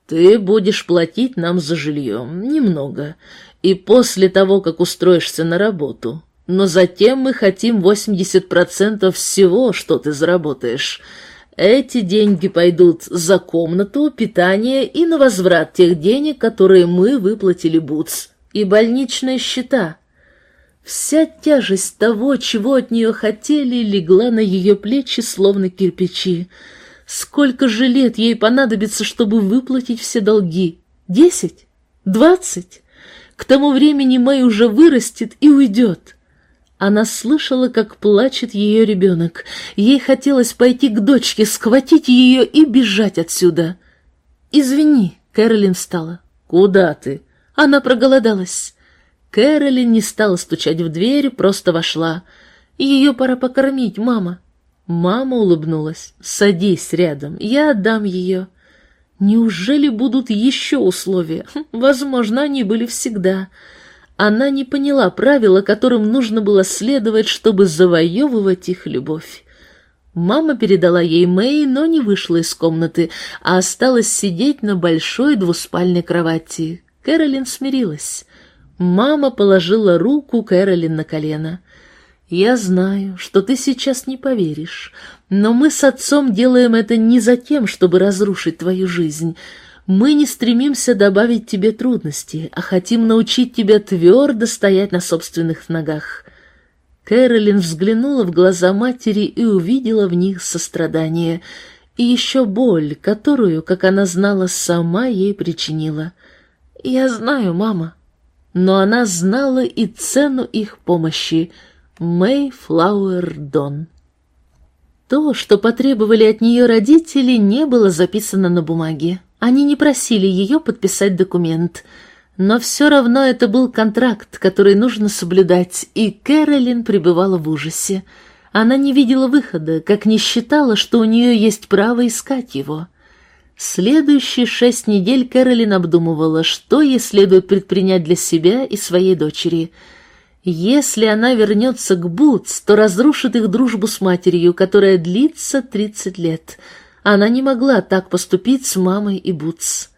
«Ты будешь платить нам за жилье, немного, и после того, как устроишься на работу. Но затем мы хотим 80% всего, что ты заработаешь». Эти деньги пойдут за комнату, питание и на возврат тех денег, которые мы выплатили Бутс, и больничные счета. Вся тяжесть того, чего от нее хотели, легла на ее плечи, словно кирпичи. Сколько же лет ей понадобится, чтобы выплатить все долги? Десять? Двадцать? К тому времени Мэй уже вырастет и уйдет. Она слышала, как плачет ее ребенок. Ей хотелось пойти к дочке, схватить ее и бежать отсюда. «Извини», — Кэролин встала. «Куда ты?» Она проголодалась. Кэролин не стала стучать в дверь, просто вошла. «Ее пора покормить, мама». Мама улыбнулась. «Садись рядом, я отдам ее». Неужели будут еще условия? Хм, возможно, они были всегда. Она не поняла правила, которым нужно было следовать, чтобы завоевывать их любовь. Мама передала ей Мэй, но не вышла из комнаты, а осталась сидеть на большой двуспальной кровати. Кэролин смирилась. Мама положила руку Кэролин на колено. «Я знаю, что ты сейчас не поверишь, Но мы с отцом делаем это не за тем, чтобы разрушить твою жизнь. Мы не стремимся добавить тебе трудностей, а хотим научить тебя твердо стоять на собственных ногах. Кэролин взглянула в глаза матери и увидела в них сострадание и еще боль, которую, как она знала, сама ей причинила. «Я знаю, мама». Но она знала и цену их помощи. Мэйфлауэр Дон. То, что потребовали от нее родители, не было записано на бумаге. Они не просили ее подписать документ. Но все равно это был контракт, который нужно соблюдать, и Кэролин пребывала в ужасе. Она не видела выхода, как не считала, что у нее есть право искать его. Следующие шесть недель Кэролин обдумывала, что ей следует предпринять для себя и своей дочери – если она вернется к Бутс, то разрушит их дружбу с матерью, которая длится тридцать лет. Она не могла так поступить с мамой и Бутс.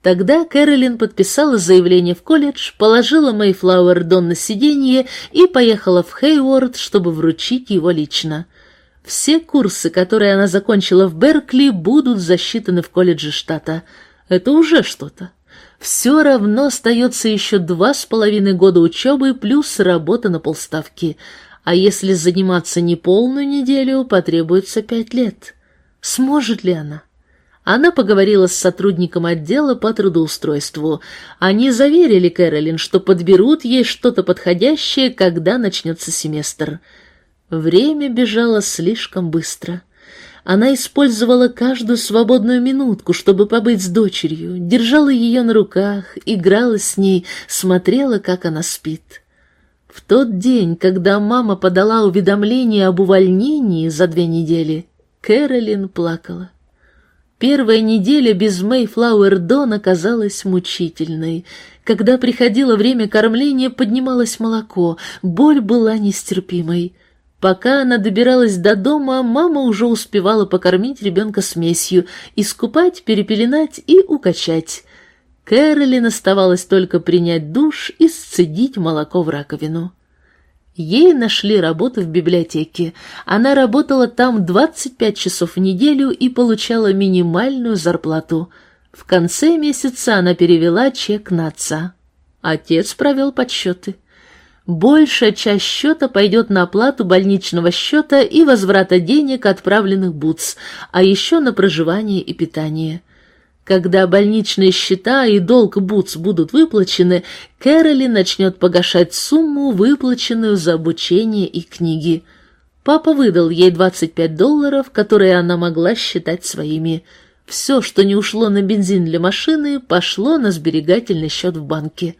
Тогда Кэролин подписала заявление в колледж, положила Мэйфлауэр Дон на сиденье и поехала в Хейворд, чтобы вручить его лично. Все курсы, которые она закончила в Беркли, будут засчитаны в колледже штата. Это уже что-то все равно остается еще два с половиной года учебы плюс работа на полставки, а если заниматься не полную неделю, потребуется пять лет. Сможет ли она? Она поговорила с сотрудником отдела по трудоустройству. Они заверили Кэролин, что подберут ей что-то подходящее, когда начнется семестр. Время бежало слишком быстро. Она использовала каждую свободную минутку, чтобы побыть с дочерью, держала ее на руках, играла с ней, смотрела, как она спит. В тот день, когда мама подала уведомление об увольнении за две недели, Кэролин плакала. Первая неделя без Мэйфлауэр Дон оказалась мучительной. Когда приходило время кормления, поднималось молоко, боль была нестерпимой. Пока она добиралась до дома, мама уже успевала покормить ребенка смесью, искупать, перепеленать и укачать. Кэролин оставалось только принять душ и сцедить молоко в раковину. Ей нашли работу в библиотеке. Она работала там 25 часов в неделю и получала минимальную зарплату. В конце месяца она перевела чек на отца. Отец провел подсчеты. Большая часть счета пойдет на оплату больничного счета и возврата денег, отправленных Бутс, а еще на проживание и питание. Когда больничные счета и долг Бутс будут выплачены, Кэроли начнет погашать сумму, выплаченную за обучение и книги. Папа выдал ей 25 долларов, которые она могла считать своими. Все, что не ушло на бензин для машины, пошло на сберегательный счет в банке.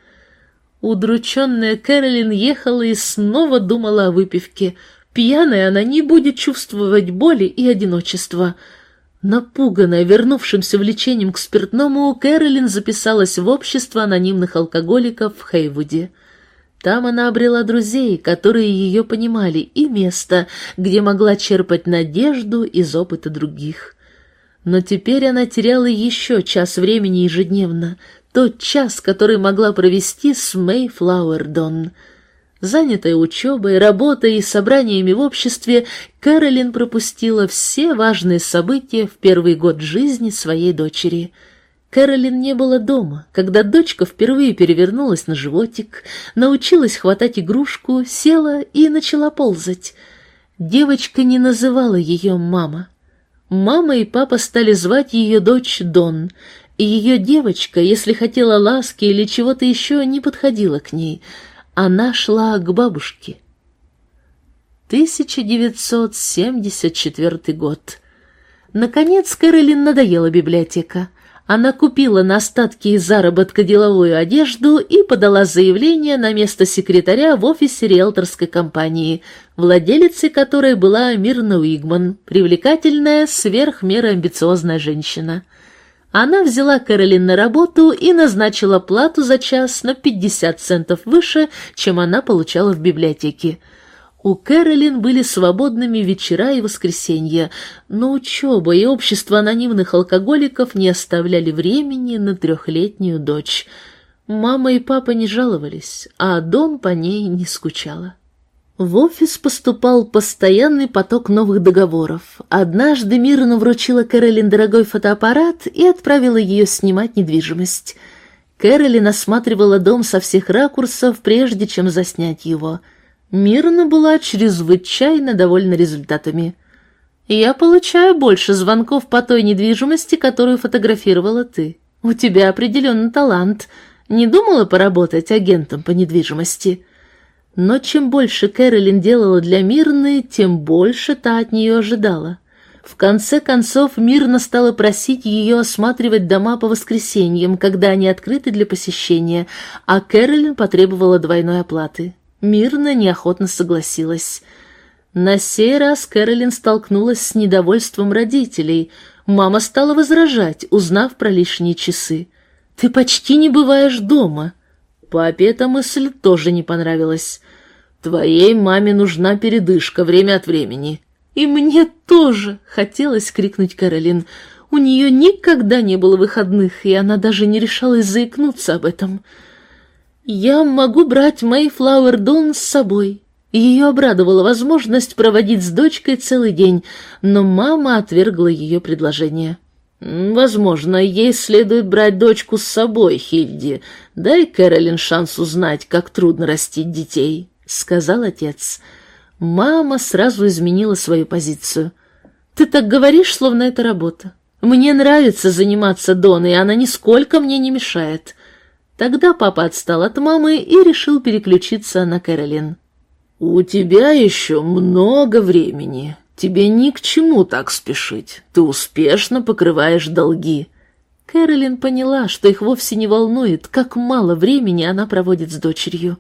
Удрученная Кэролин ехала и снова думала о выпивке. Пьяная она не будет чувствовать боли и одиночества. Напуганная вернувшимся влечением к спиртному, Кэролин записалась в общество анонимных алкоголиков в Хейвуде. Там она обрела друзей, которые ее понимали, и место, где могла черпать надежду из опыта других. Но теперь она теряла еще час времени ежедневно, тот час, который могла провести с Мэй Флауэрдон. Занятая учебой, работой и собраниями в обществе, Кэролин пропустила все важные события в первый год жизни своей дочери. Кэролин не была дома, когда дочка впервые перевернулась на животик, научилась хватать игрушку, села и начала ползать. Девочка не называла ее «мама». Мама и папа стали звать ее дочь Дон — и ее девочка, если хотела ласки или чего-то еще, не подходила к ней. Она шла к бабушке. 1974 год. Наконец Кэролин надоела библиотека. Она купила на остатки из заработка деловую одежду и подала заявление на место секретаря в офисе риэлторской компании, владелицей которой была Мирна Уигман, привлекательная, сверх меры амбициозная женщина. Она взяла Кэролин на работу и назначила плату за час на 50 центов выше, чем она получала в библиотеке. У Кэролин были свободными вечера и воскресенья, но учеба и общество анонимных алкоголиков не оставляли времени на трехлетнюю дочь. Мама и папа не жаловались, а Дон по ней не скучала. В офис поступал постоянный поток новых договоров. Однажды Мирна вручила Кэролин дорогой фотоаппарат и отправила ее снимать недвижимость. Кэролин осматривала дом со всех ракурсов, прежде чем заснять его. Мирна была чрезвычайно довольна результатами. «Я получаю больше звонков по той недвижимости, которую фотографировала ты. У тебя определенный талант. Не думала поработать агентом по недвижимости?» Но чем больше Кэролин делала для Мирны, тем больше та от нее ожидала. В конце концов, Мирна стала просить ее осматривать дома по воскресеньям, когда они открыты для посещения, а Кэролин потребовала двойной оплаты. Мирна неохотно согласилась. На сей раз Кэролин столкнулась с недовольством родителей. Мама стала возражать, узнав про лишние часы. «Ты почти не бываешь дома». Папе эта мысль тоже не понравилась. «Твоей маме нужна передышка время от времени». «И мне тоже!» — хотелось крикнуть Каролин. У нее никогда не было выходных, и она даже не решалась заикнуться об этом. «Я могу брать Мэйфлауэр Дон с собой». Ее обрадовала возможность проводить с дочкой целый день, но мама отвергла ее предложение. «Возможно, ей следует брать дочку с собой, Хильди. Дай Кэролин шанс узнать, как трудно растить детей», — сказал отец. Мама сразу изменила свою позицию. «Ты так говоришь, словно это работа. Мне нравится заниматься Доной, и она нисколько мне не мешает». Тогда папа отстал от мамы и решил переключиться на Кэролин. «У тебя еще много времени», Тебе ни к чему так спешить. Ты успешно покрываешь долги. Кэролин поняла, что их вовсе не волнует, как мало времени она проводит с дочерью.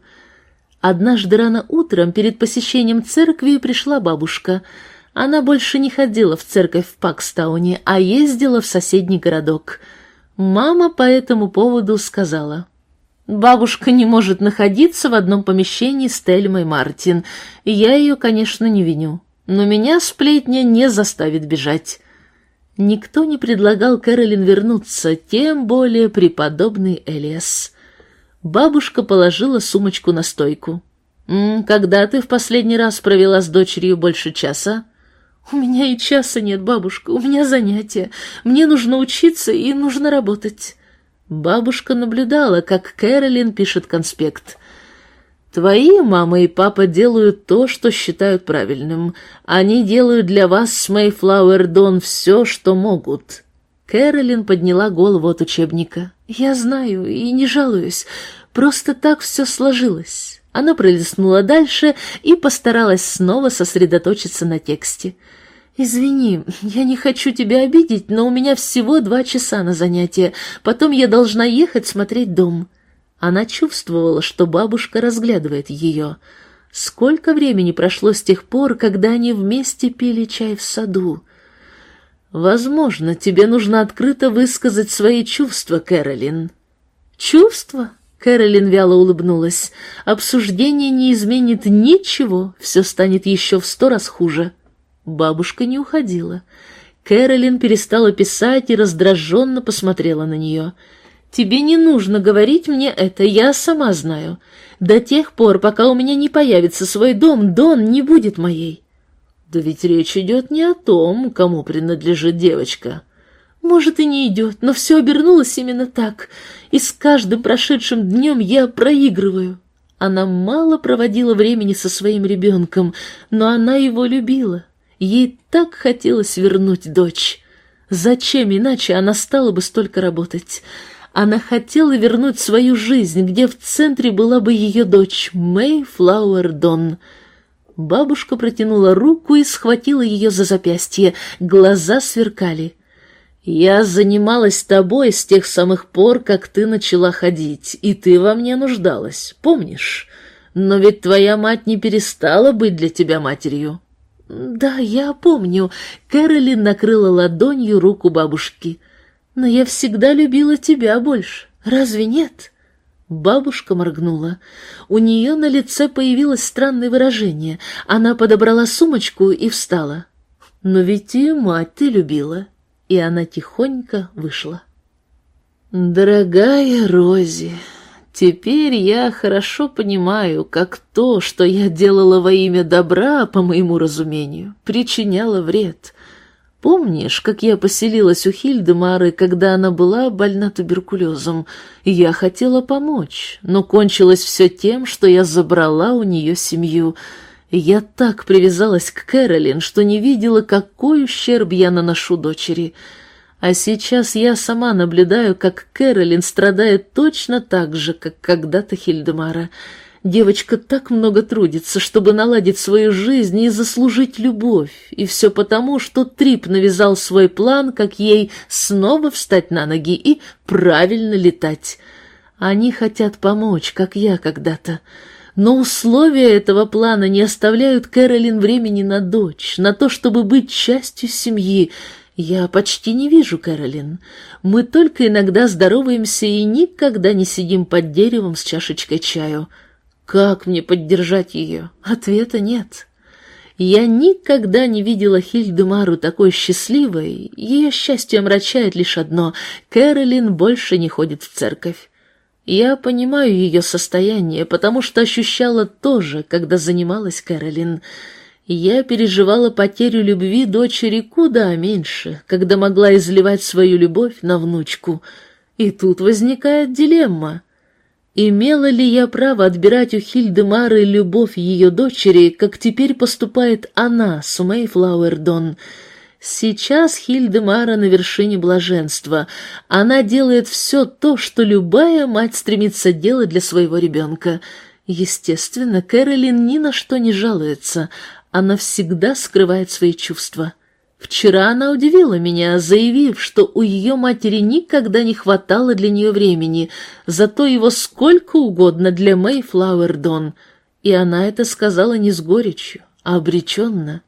Однажды рано утром перед посещением церкви пришла бабушка. Она больше не ходила в церковь в Пакстауне, а ездила в соседний городок. Мама по этому поводу сказала... Бабушка не может находиться в одном помещении с Тельмой Мартин, я ее, конечно, не виню но меня сплетня не заставит бежать. Никто не предлагал Кэролин вернуться, тем более преподобный Элиас. Бабушка положила сумочку на стойку. «М, «Когда ты в последний раз провела с дочерью больше часа?» «У меня и часа нет, бабушка, у меня занятия. Мне нужно учиться и нужно работать». Бабушка наблюдала, как Кэролин пишет конспект. Твои мама и папа делают то, что считают правильным. Они делают для вас с Мэйфлауэр Дон все, что могут». Кэролин подняла голову от учебника. «Я знаю и не жалуюсь. Просто так все сложилось». Она пролистнула дальше и постаралась снова сосредоточиться на тексте. «Извини, я не хочу тебя обидеть, но у меня всего два часа на занятие. Потом я должна ехать смотреть дом». Она чувствовала, что бабушка разглядывает ее. Сколько времени прошло с тех пор, когда они вместе пили чай в саду? Возможно, тебе нужно открыто высказать свои чувства, Кэролин. Чувства? Кэролин вяло улыбнулась. Обсуждение не изменит ничего, все станет еще в сто раз хуже. Бабушка не уходила. Кэролин перестала писать и раздраженно посмотрела на нее — Тебе не нужно говорить мне это, я сама знаю. До тех пор, пока у меня не появится свой дом, Дон не будет моей. Да ведь речь идет не о том, кому принадлежит девочка. Может, и не идет, но все обернулось именно так, и с каждым прошедшим днем я проигрываю. Она мало проводила времени со своим ребенком, но она его любила. Ей так хотелось вернуть дочь. Зачем иначе она стала бы столько работать? Она хотела вернуть свою жизнь, где в центре была бы ее дочь Мэй Флауэр Дон. Бабушка протянула руку и схватила ее за запястье, глаза сверкали. «Я занималась тобой с тех самых пор, как ты начала ходить, и ты во мне нуждалась, помнишь? Но ведь твоя мать не перестала быть для тебя матерью». «Да, я помню». Кэролин накрыла ладонью руку бабушки. Но я всегда любила тебя больше. Разве нет?» Бабушка моргнула. У нее на лице появилось странное выражение. Она подобрала сумочку и встала. «Но ведь и мать ты любила». И она тихонько вышла. «Дорогая Рози, Теперь я хорошо понимаю, как то, что я делала во имя добра, по моему разумению, причиняло вред. Помнишь, как я поселилась у Хильдемары, когда она была больна туберкулезом? Я хотела помочь, но кончилось все тем, что я забрала у нее семью. Я так привязалась к Кэролин, что не видела, какой ущерб я наношу дочери. А сейчас я сама наблюдаю, как Кэролин страдает точно так же, как когда-то Хильдемара. Девочка так много трудится, чтобы наладить свою жизнь и заслужить любовь, и все потому, что Трип навязал свой план, как ей снова встать на ноги и правильно летать. Они хотят помочь, как я когда-то. Но условия этого плана не оставляют Кэролин времени на дочь, на то, чтобы быть частью семьи. Я почти не вижу Кэролин. Мы только иногда здороваемся и никогда не сидим под деревом с чашечкой чаю. Как мне поддержать ее? Ответа нет. Я никогда не видела Хильдемару такой счастливой. Ее счастье омрачает лишь одно — Кэролин больше не ходит в церковь. Я понимаю ее состояние, потому что ощущала тоже, когда занималась Кэролин. Я переживала потерю любви дочери куда меньше, когда могла изливать свою любовь на внучку. И тут возникает дилемма — Имела ли я право отбирать у Хильдемары любовь ее дочери, как теперь поступает она с Мэйфлауэрдон? Сейчас Хильдемара на вершине блаженства. Она делает все то, что любая мать стремится делать для своего ребенка. Естественно, Кэролин ни на что не жалуется. Она всегда скрывает свои чувства. Вчера она удивила меня, заявив, что у ее матери никогда не хватало для нее времени, зато его сколько угодно для Мэйфлауэр Дон. И она это сказала не с горечью, а обреченно.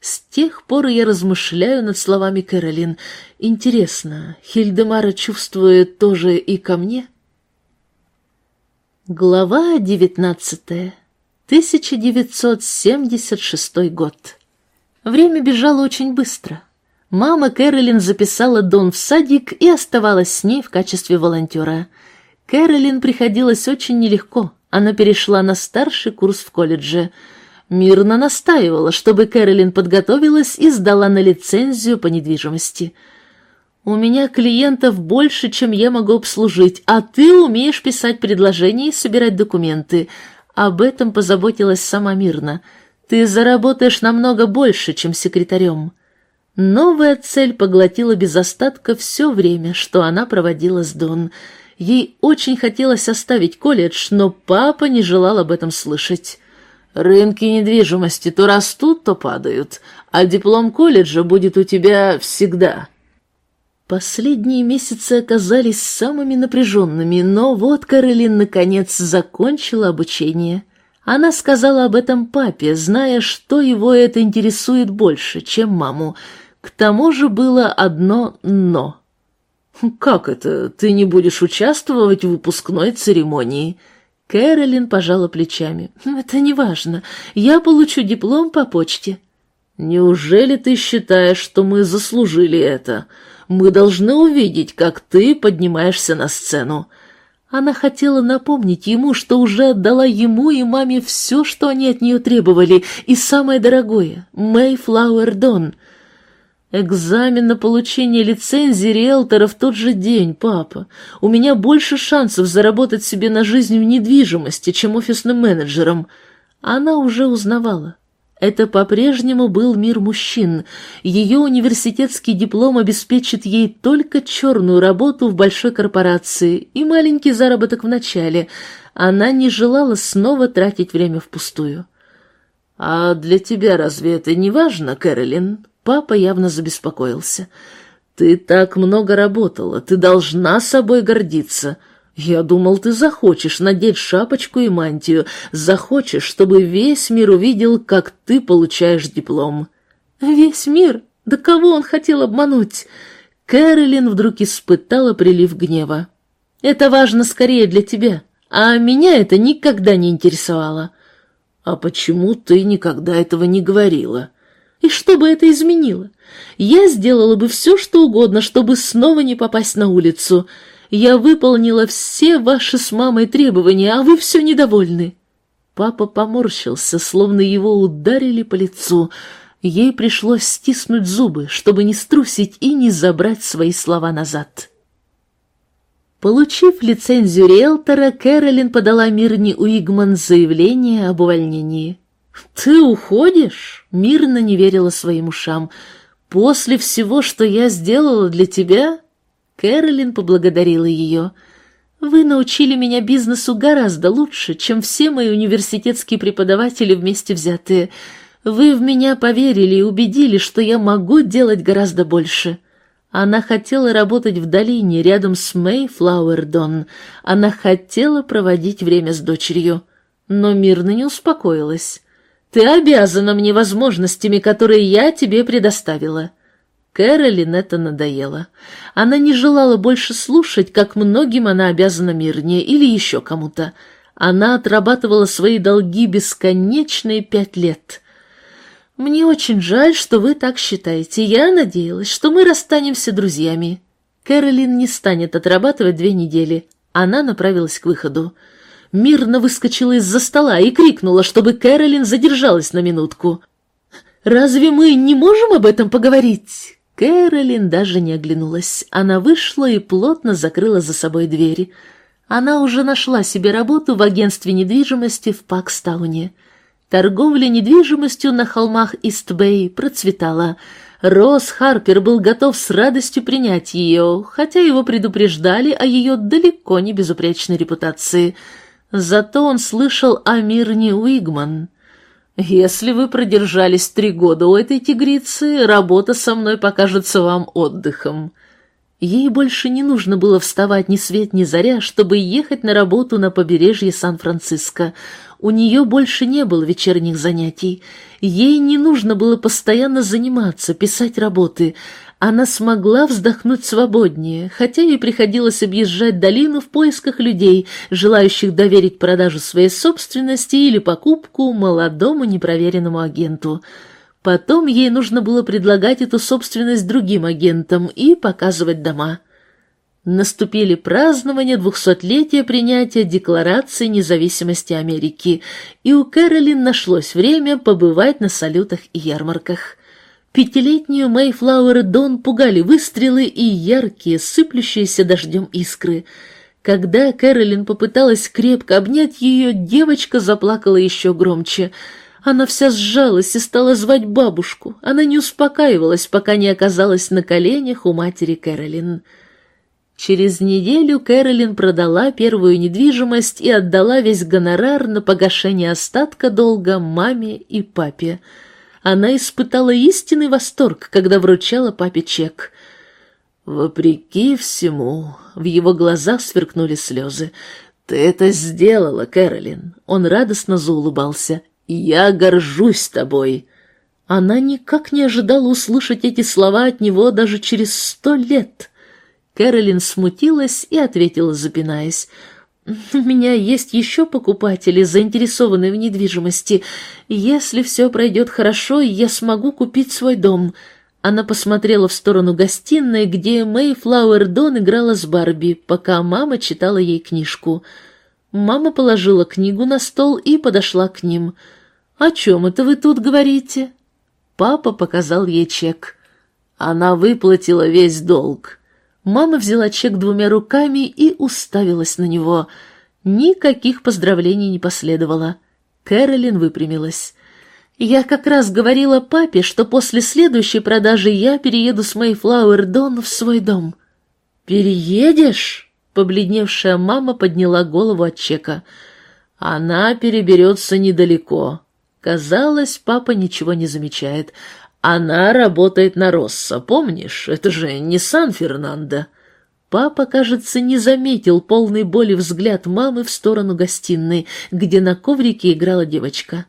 С тех пор я размышляю над словами Кэролин. Интересно, Хильдемара чувствует тоже и ко мне? Глава девятнадцатая. 1976 год. Время бежало очень быстро. Мама Кэролин записала Дон в садик и оставалась с ней в качестве волонтера. Кэролин приходилось очень нелегко. Она перешла на старший курс в колледже. Мирно настаивала, чтобы Кэролин подготовилась и сдала на лицензию по недвижимости. «У меня клиентов больше, чем я могу обслужить, а ты умеешь писать предложения и собирать документы». Об этом позаботилась сама Мирна – ты заработаешь намного больше, чем секретарем. Новая цель поглотила без остатка все время, что она проводила с Дон. Ей очень хотелось оставить колледж, но папа не желал об этом слышать. «Рынки недвижимости то растут, то падают, а диплом колледжа будет у тебя всегда». Последние месяцы оказались самыми напряженными, но вот Каролин наконец закончила обучение. Она сказала об этом папе, зная, что его это интересует больше, чем маму. К тому же было одно «но». «Как это? Ты не будешь участвовать в выпускной церемонии?» Кэролин пожала плечами. «Это не важно. Я получу диплом по почте». «Неужели ты считаешь, что мы заслужили это? Мы должны увидеть, как ты поднимаешься на сцену. Она хотела напомнить ему, что уже отдала ему и маме все, что они от нее требовали, и самое дорогое — Мэйфлауэр Дон. Экзамен на получение лицензии риэлтора в тот же день, папа. У меня больше шансов заработать себе на жизнь в недвижимости, чем офисным менеджером. Она уже узнавала. Это по-прежнему был мир мужчин. Ее университетский диплом обеспечит ей только черную работу в большой корпорации и маленький заработок в начале. Она не желала снова тратить время впустую. «А для тебя разве это не важно, Кэролин?» Папа явно забеспокоился. «Ты так много работала, ты должна собой гордиться». «Я думал, ты захочешь надеть шапочку и мантию, захочешь, чтобы весь мир увидел, как ты получаешь диплом». «Весь мир? Да кого он хотел обмануть?» Кэролин вдруг испытала прилив гнева. «Это важно скорее для тебя, а меня это никогда не интересовало». «А почему ты никогда этого не говорила?» «И что бы это изменило? Я сделала бы все, что угодно, чтобы снова не попасть на улицу». Я выполнила все ваши с мамой требования, а вы все недовольны». Папа поморщился, словно его ударили по лицу. Ей пришлось стиснуть зубы, чтобы не струсить и не забрать свои слова назад. Получив лицензию риэлтора, Кэролин подала Мирне Уигман заявление об увольнении. «Ты уходишь?» — Мирна не верила своим ушам. «После всего, что я сделала для тебя?» Кэролин поблагодарила ее. «Вы научили меня бизнесу гораздо лучше, чем все мои университетские преподаватели вместе взятые. Вы в меня поверили и убедили, что я могу делать гораздо больше». Она хотела работать в долине, рядом с Мэйфлауэрдон. Она хотела проводить время с дочерью. Но мирно не успокоилась. Ты обязана мне возможностями, которые я тебе предоставила». Кэролин это надоело. Она не желала больше слушать, как многим она обязана Мирне или еще кому-то. Она отрабатывала свои долги бесконечные пять лет. «Мне очень жаль, что вы так считаете. Я надеялась, что мы расстанемся друзьями». Кэролин не станет отрабатывать две недели. Она направилась к выходу мирно выскочила из-за стола и крикнула, чтобы Кэролин задержалась на минутку. «Разве мы не можем об этом поговорить?» Кэролин даже не оглянулась. Она вышла и плотно закрыла за собой двери. Она уже нашла себе работу в агентстве недвижимости в Пакстауне. Торговля недвижимостью на холмах Ист-Бэй процветала. Росс Харпер был готов с радостью принять ее, хотя его предупреждали о ее далеко не безупречной репутации – Зато он слышал о Мирне Уигман. «Если вы продержались три года у этой тигрицы, работа со мной покажется вам отдыхом». Ей больше не нужно было вставать ни свет ни заря, чтобы ехать на работу на побережье Сан-Франциско. У нее больше не было вечерних занятий. Ей не нужно было постоянно заниматься, писать работы она смогла вздохнуть свободнее, хотя ей приходилось объезжать долину в поисках людей, желающих доверить продажу своей собственности или покупку молодому непроверенному агенту. Потом ей нужно было предлагать эту собственность другим агентам и показывать дома. Наступили празднования двухсотлетия принятия Декларации независимости Америки, и у Кэролин нашлось время побывать на салютах и ярмарках. Пятилетнюю Мэйфлауэр Дон пугали выстрелы и яркие, сыплющиеся дождем искры. Когда Кэролин попыталась крепко обнять ее, девочка заплакала еще громче. Она вся сжалась и стала звать бабушку. Она не успокаивалась, пока не оказалась на коленях у матери Кэролин. Через неделю Кэролин продала первую недвижимость и отдала весь гонорар на погашение остатка долга маме и папе она испытала истинный восторг, когда вручала папе чек. «Вопреки всему», — в его глазах сверкнули слезы, — «ты это сделала, Кэролин». Он радостно заулыбался. «Я горжусь тобой». Она никак не ожидала услышать эти слова от него даже через сто лет. Кэролин смутилась и ответила, запинаясь. У меня есть еще покупатели, заинтересованные в недвижимости. Если все пройдет хорошо, я смогу купить свой дом». Она посмотрела в сторону гостиной, где Мэй Флауэр Дон играла с Барби, пока мама читала ей книжку. Мама положила книгу на стол и подошла к ним. «О чем это вы тут говорите?» Папа показал ей чек. Она выплатила весь долг. Мама взяла чек двумя руками и уставилась на него. Никаких поздравлений не последовало. Кэролин выпрямилась. «Я как раз говорила папе, что после следующей продажи я перееду с Мэйфлауэр Дон в свой дом». «Переедешь?» — побледневшая мама подняла голову от чека. «Она переберется недалеко». Казалось, папа ничего не замечает. Она работает на Росса, помнишь? Это же не Сан-Фернандо. Папа, кажется, не заметил полный боли взгляд мамы в сторону гостиной, где на коврике играла девочка.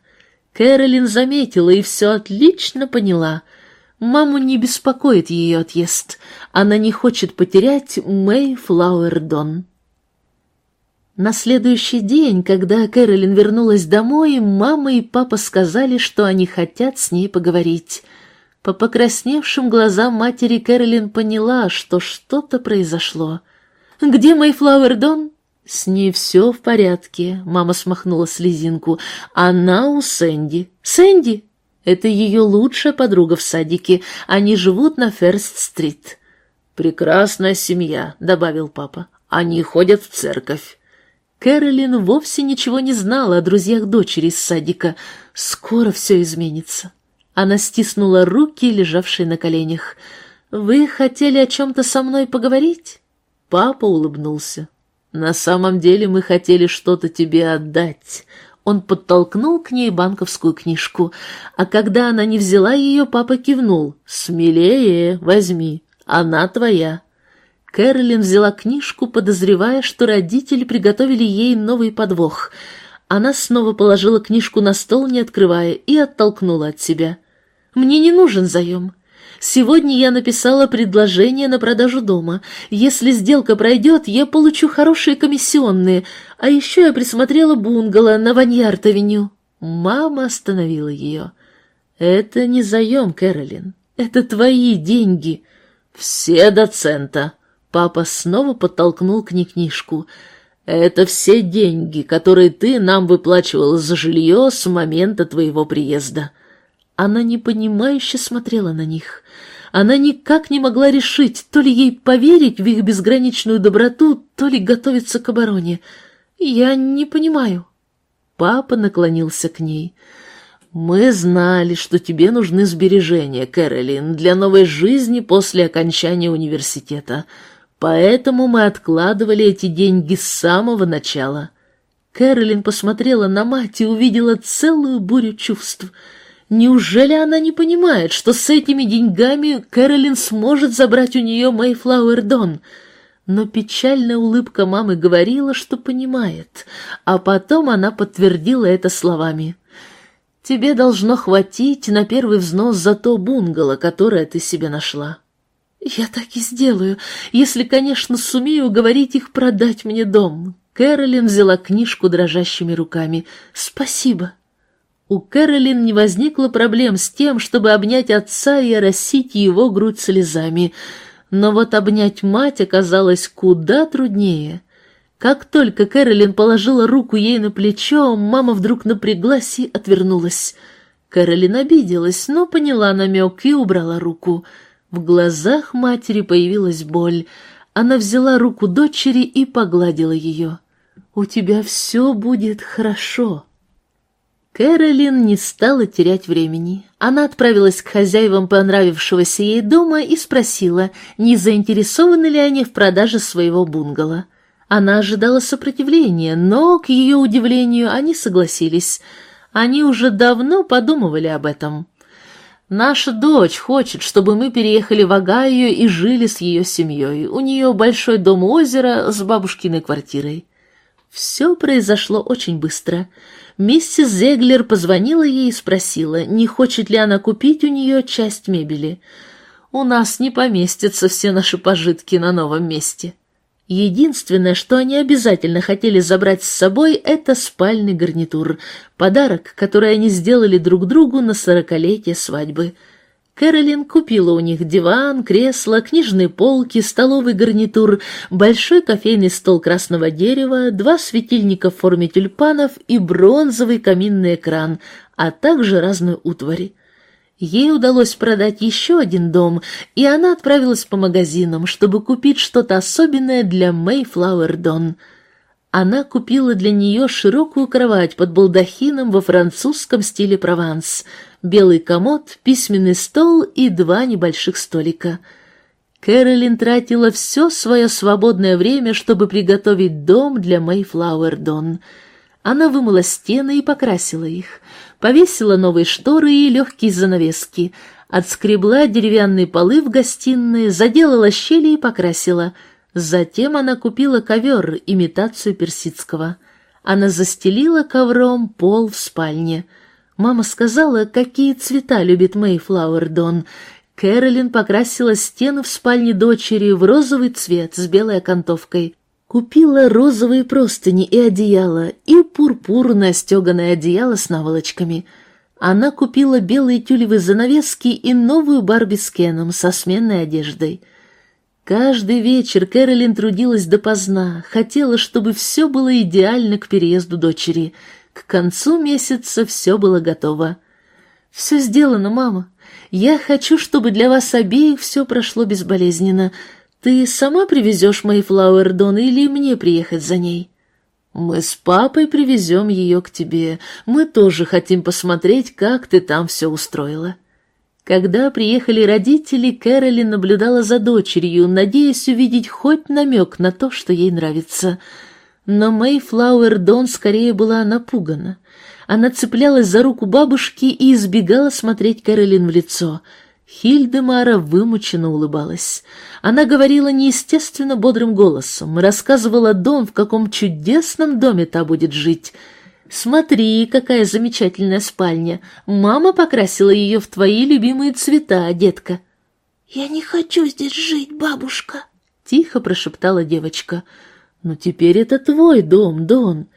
Кэролин заметила и все отлично поняла. Маму не беспокоит ее отъезд. Она не хочет потерять Мэй Флауэрдон. На следующий день, когда Кэролин вернулась домой, мама и папа сказали, что они хотят с ней поговорить. По покрасневшим глазам матери Кэролин поняла, что что-то произошло. Где Мэйфлауэр Дон?» «С ней все в порядке», — мама смахнула слезинку. «Она у Сэнди». «Сэнди?» «Это ее лучшая подруга в садике. Они живут на Ферст-стрит». «Прекрасная семья», — добавил папа. «Они ходят в церковь». Кэролин вовсе ничего не знала о друзьях дочери из садика. Скоро все изменится. Она стиснула руки, лежавшие на коленях. «Вы хотели о чем-то со мной поговорить?» Папа улыбнулся. «На самом деле мы хотели что-то тебе отдать». Он подтолкнул к ней банковскую книжку, а когда она не взяла ее, папа кивнул. «Смелее, возьми, она твоя». Кэролин взяла книжку, подозревая, что родители приготовили ей новый подвох. Она снова положила книжку на стол, не открывая, и оттолкнула от себя. «Мне не нужен заем. Сегодня я написала предложение на продажу дома. Если сделка пройдет, я получу хорошие комиссионные, а еще я присмотрела бунгало на Ваньярд-авеню». Мама остановила ее. «Это не заем, Кэролин. Это твои деньги». «Все до цента». Папа снова подтолкнул к ней книжку. «Это все деньги, которые ты нам выплачивала за жилье с момента твоего приезда». Она непонимающе смотрела на них. Она никак не могла решить, то ли ей поверить в их безграничную доброту, то ли готовиться к обороне. «Я не понимаю». Папа наклонился к ней. «Мы знали, что тебе нужны сбережения, Кэролин, для новой жизни после окончания университета. Поэтому мы откладывали эти деньги с самого начала». Кэролин посмотрела на мать и увидела целую бурю чувств — Неужели она не понимает, что с этими деньгами Кэролин сможет забрать у нее Мэйфлауэр Дон? Но печальная улыбка мамы говорила, что понимает, а потом она подтвердила это словами. «Тебе должно хватить на первый взнос за то бунгало, которое ты себе нашла». «Я так и сделаю, если, конечно, сумею уговорить их продать мне дом». Кэролин взяла книжку дрожащими руками. «Спасибо». У Кэролин не возникло проблем с тем, чтобы обнять отца и оросить его грудь слезами, но вот обнять мать оказалось куда труднее. Как только Кэролин положила руку ей на плечо, мама вдруг напряглась и отвернулась. Кэролин обиделась, но поняла намек и убрала руку. В глазах матери появилась боль. Она взяла руку дочери и погладила ее. «У тебя все будет хорошо». Кэролин не стала терять времени. Она отправилась к хозяевам понравившегося ей дома и спросила, не заинтересованы ли они в продаже своего бунгало. Она ожидала сопротивления, но, к ее удивлению, они согласились. Они уже давно подумывали об этом. «Наша дочь хочет, чтобы мы переехали в Огайо и жили с ее семьей. У нее большой дом у озера с бабушкиной квартирой». Все произошло очень быстро — миссис Зеглер позвонила ей и спросила, не хочет ли она купить у нее часть мебели. «У нас не поместятся все наши пожитки на новом месте». Единственное, что они обязательно хотели забрать с собой, это спальный гарнитур, подарок, который они сделали друг другу на сорокалетие свадьбы – Кэролин купила у них диван, кресло, книжные полки, столовый гарнитур, большой кофейный стол красного дерева, два светильника в форме тюльпанов и бронзовый каминный экран, а также разную утварь. Ей удалось продать еще один дом, и она отправилась по магазинам, чтобы купить что-то особенное для Мэйфлауэр Дон — она купила для нее широкую кровать под балдахином во французском стиле Прованс, белый комод, письменный стол и два небольших столика. Кэролин тратила все свое свободное время, чтобы приготовить дом для Мэйфлауэр Дон. Она вымыла стены и покрасила их, повесила новые шторы и легкие занавески, отскребла деревянные полы в гостиной, заделала щели и покрасила — Затем она купила ковер, имитацию персидского. Она застелила ковром пол в спальне. Мама сказала, какие цвета любит Мэйфлауэр Дон. Кэролин покрасила стены в спальне дочери в розовый цвет с белой окантовкой. Купила розовые простыни и одеяло, и пурпурное стеганое одеяло с наволочками. Она купила белые тюлевые занавески и новую Барби с Кеном со сменной одеждой. Каждый вечер Кэролин трудилась допоздна, хотела, чтобы все было идеально к переезду дочери. К концу месяца все было готово. «Все сделано, мама. Я хочу, чтобы для вас обеих все прошло безболезненно. Ты сама привезешь Мэйфлауэр Дон или мне приехать за ней?» «Мы с папой привезем ее к тебе. Мы тоже хотим посмотреть, как ты там все устроила». Когда приехали родители, Кэролин наблюдала за дочерью, надеясь увидеть хоть намек на то, что ей нравится. Но Мэйфлауэр Дон скорее была напугана. Она цеплялась за руку бабушки и избегала смотреть Кэролин в лицо. Хильдемара вымученно улыбалась. Она говорила неестественно бодрым голосом, рассказывала Дон, в каком чудесном доме та будет жить. «Смотри, какая замечательная спальня! Мама покрасила ее в твои любимые цвета, детка!» «Я не хочу здесь жить, бабушка!» — тихо прошептала девочка. «Но теперь это твой дом, Дон.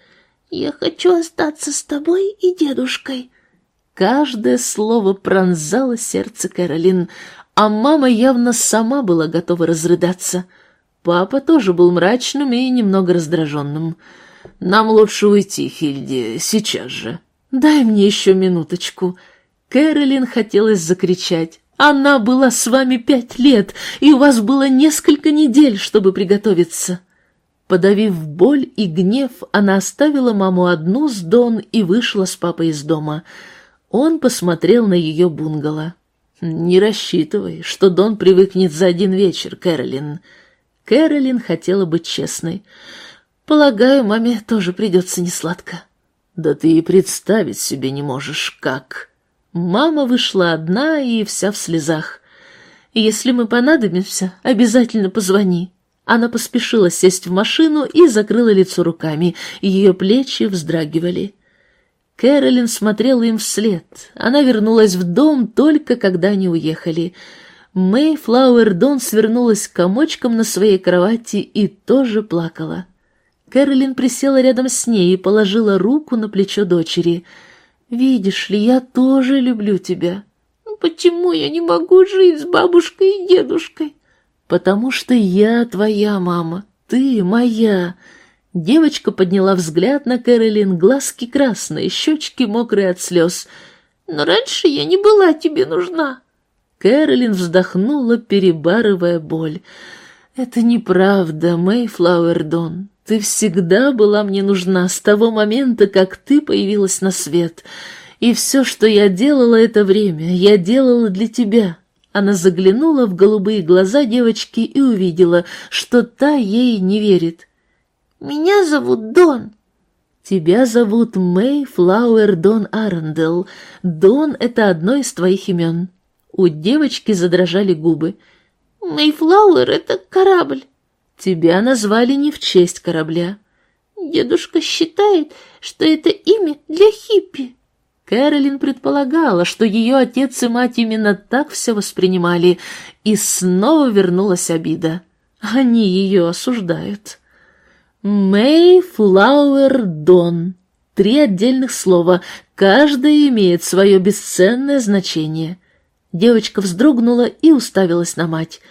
«Я хочу остаться с тобой и дедушкой». Каждое слово пронзало сердце Кэролин, а мама явно сама была готова разрыдаться. Папа тоже был мрачным и немного раздраженным. «Нам лучше уйти, Хильди, сейчас же». «Дай мне еще минуточку». Кэролин хотелось закричать. «Она была с вами пять лет, и у вас было несколько недель, чтобы приготовиться». Подавив боль и гнев, она оставила маму одну с Дон и вышла с папой из дома. Он посмотрел на ее бунгало. «Не рассчитывай, что Дон привыкнет за один вечер, Кэролин». Кэролин хотела быть честной. «Полагаю, маме тоже придется несладко». «Да ты и представить себе не можешь, как». Мама вышла одна и вся в слезах. «Если мы понадобимся, обязательно позвони». Она поспешила сесть в машину и закрыла лицо руками, ее плечи вздрагивали. Кэролин смотрела им вслед. Она вернулась в дом только когда они уехали. Мэй Флауэр Дон свернулась комочком на своей кровати и тоже плакала. Кэролин присела рядом с ней и положила руку на плечо дочери. «Видишь ли, я тоже люблю тебя». «Почему я не могу жить с бабушкой и дедушкой?» «Потому что я твоя мама, ты моя». Девочка подняла взгляд на Кэролин, глазки красные, щечки мокрые от слез. «Но раньше я не была тебе нужна». Кэролин вздохнула, перебарывая боль. «Это неправда, Мэйфлауэр Дон. Ты всегда была мне нужна с того момента, как ты появилась на свет. И все, что я делала это время, я делала для тебя. Она заглянула в голубые глаза девочки и увидела, что та ей не верит. «Меня зовут Дон». «Тебя зовут Мэй Флауэр Дон Арендел. Дон — это одно из твоих имен». У девочки задрожали губы. «Мэй Флауэр — это корабль». «Тебя назвали не в честь корабля». «Дедушка считает, что это имя для хиппи». Кэролин предполагала, что ее отец и мать именно так все воспринимали, и снова вернулась обида. Они ее осуждают. Мэй Флауэр Дон. Три отдельных слова, каждое имеет свое бесценное значение. Девочка вздрогнула и уставилась на мать.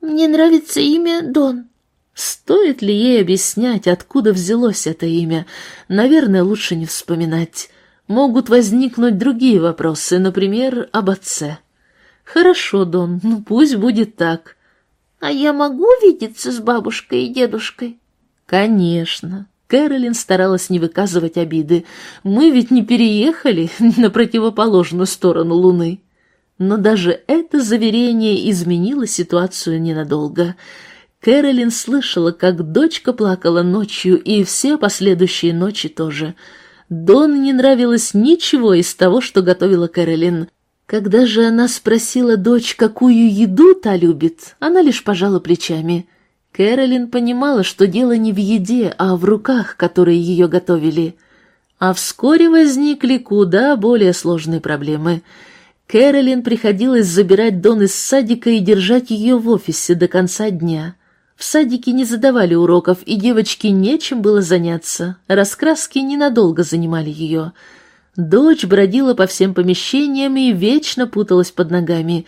«Мне нравится имя Дон». Стоит ли ей объяснять, откуда взялось это имя? Наверное, лучше не вспоминать могут возникнуть другие вопросы, например, об отце. Хорошо, Дон, ну пусть будет так. А я могу видеться с бабушкой и дедушкой? Конечно. Кэролин старалась не выказывать обиды. Мы ведь не переехали на противоположную сторону Луны. Но даже это заверение изменило ситуацию ненадолго. Кэролин слышала, как дочка плакала ночью, и все последующие ночи тоже — Дон не нравилось ничего из того, что готовила Кэролин. Когда же она спросила дочь, какую еду та любит, она лишь пожала плечами. Кэролин понимала, что дело не в еде, а в руках, которые ее готовили. А вскоре возникли куда более сложные проблемы. Кэролин приходилось забирать Дон из садика и держать ее в офисе до конца дня. В садике не задавали уроков, и девочке нечем было заняться. Раскраски ненадолго занимали ее. Дочь бродила по всем помещениям и вечно путалась под ногами.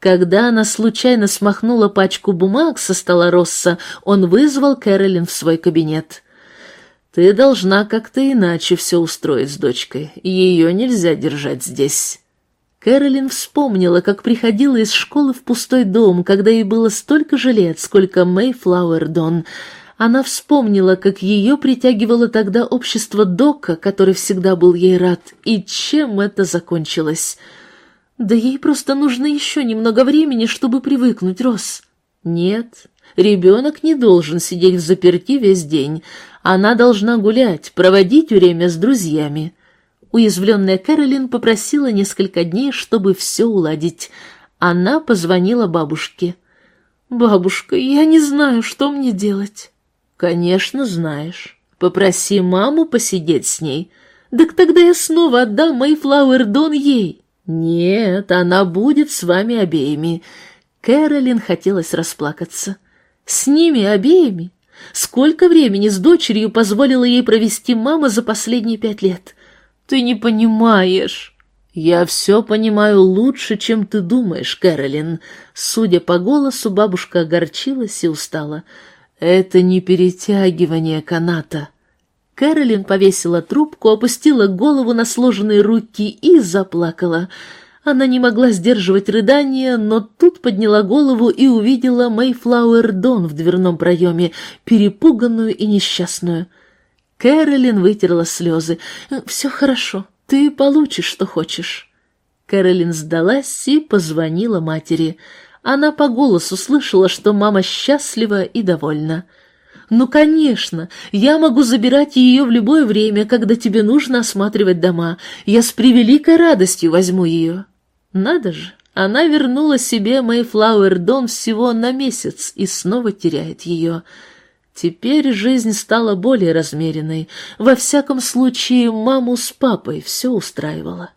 Когда она случайно смахнула пачку бумаг со стола Росса, он вызвал Кэролин в свой кабинет. «Ты должна как-то иначе все устроить с дочкой. Ее нельзя держать здесь». Кэролин вспомнила, как приходила из школы в пустой дом, когда ей было столько же лет, сколько Мэй Флауэрдон. Она вспомнила, как ее притягивало тогда общество Дока, который всегда был ей рад, и чем это закончилось. Да ей просто нужно еще немного времени, чтобы привыкнуть, Рос. Нет, ребенок не должен сидеть в заперти весь день. Она должна гулять, проводить время с друзьями. Уязвленная Кэролин попросила несколько дней, чтобы все уладить. Она позвонила бабушке. «Бабушка, я не знаю, что мне делать». «Конечно, знаешь. Попроси маму посидеть с ней. Так тогда я снова отдам Мэйфлауэр Дон ей». «Нет, она будет с вами обеими». Кэролин хотелось расплакаться. «С ними обеими? Сколько времени с дочерью позволила ей провести мама за последние пять лет? Ты не понимаешь». «Я все понимаю лучше, чем ты думаешь, Кэролин». Судя по голосу, бабушка огорчилась и устала. «Это не перетягивание каната. Кэролин повесила трубку, опустила голову на сложенные руки и заплакала. Она не могла сдерживать рыдания, но тут подняла голову и увидела Мэйфлауэр Дон в дверном проеме, перепуганную и несчастную. Кэролин вытерла слезы. «Все хорошо, ты получишь, что хочешь». Кэролин сдалась и позвонила матери. Она по голосу слышала, что мама счастлива и довольна. «Ну, конечно, я могу забирать ее в любое время, когда тебе нужно осматривать дома. Я с превеликой радостью возьму ее». Надо же, она вернула себе Мэйфлауэр Дон всего на месяц и снова теряет ее. Теперь жизнь стала более размеренной. Во всяком случае, маму с папой все устраивало.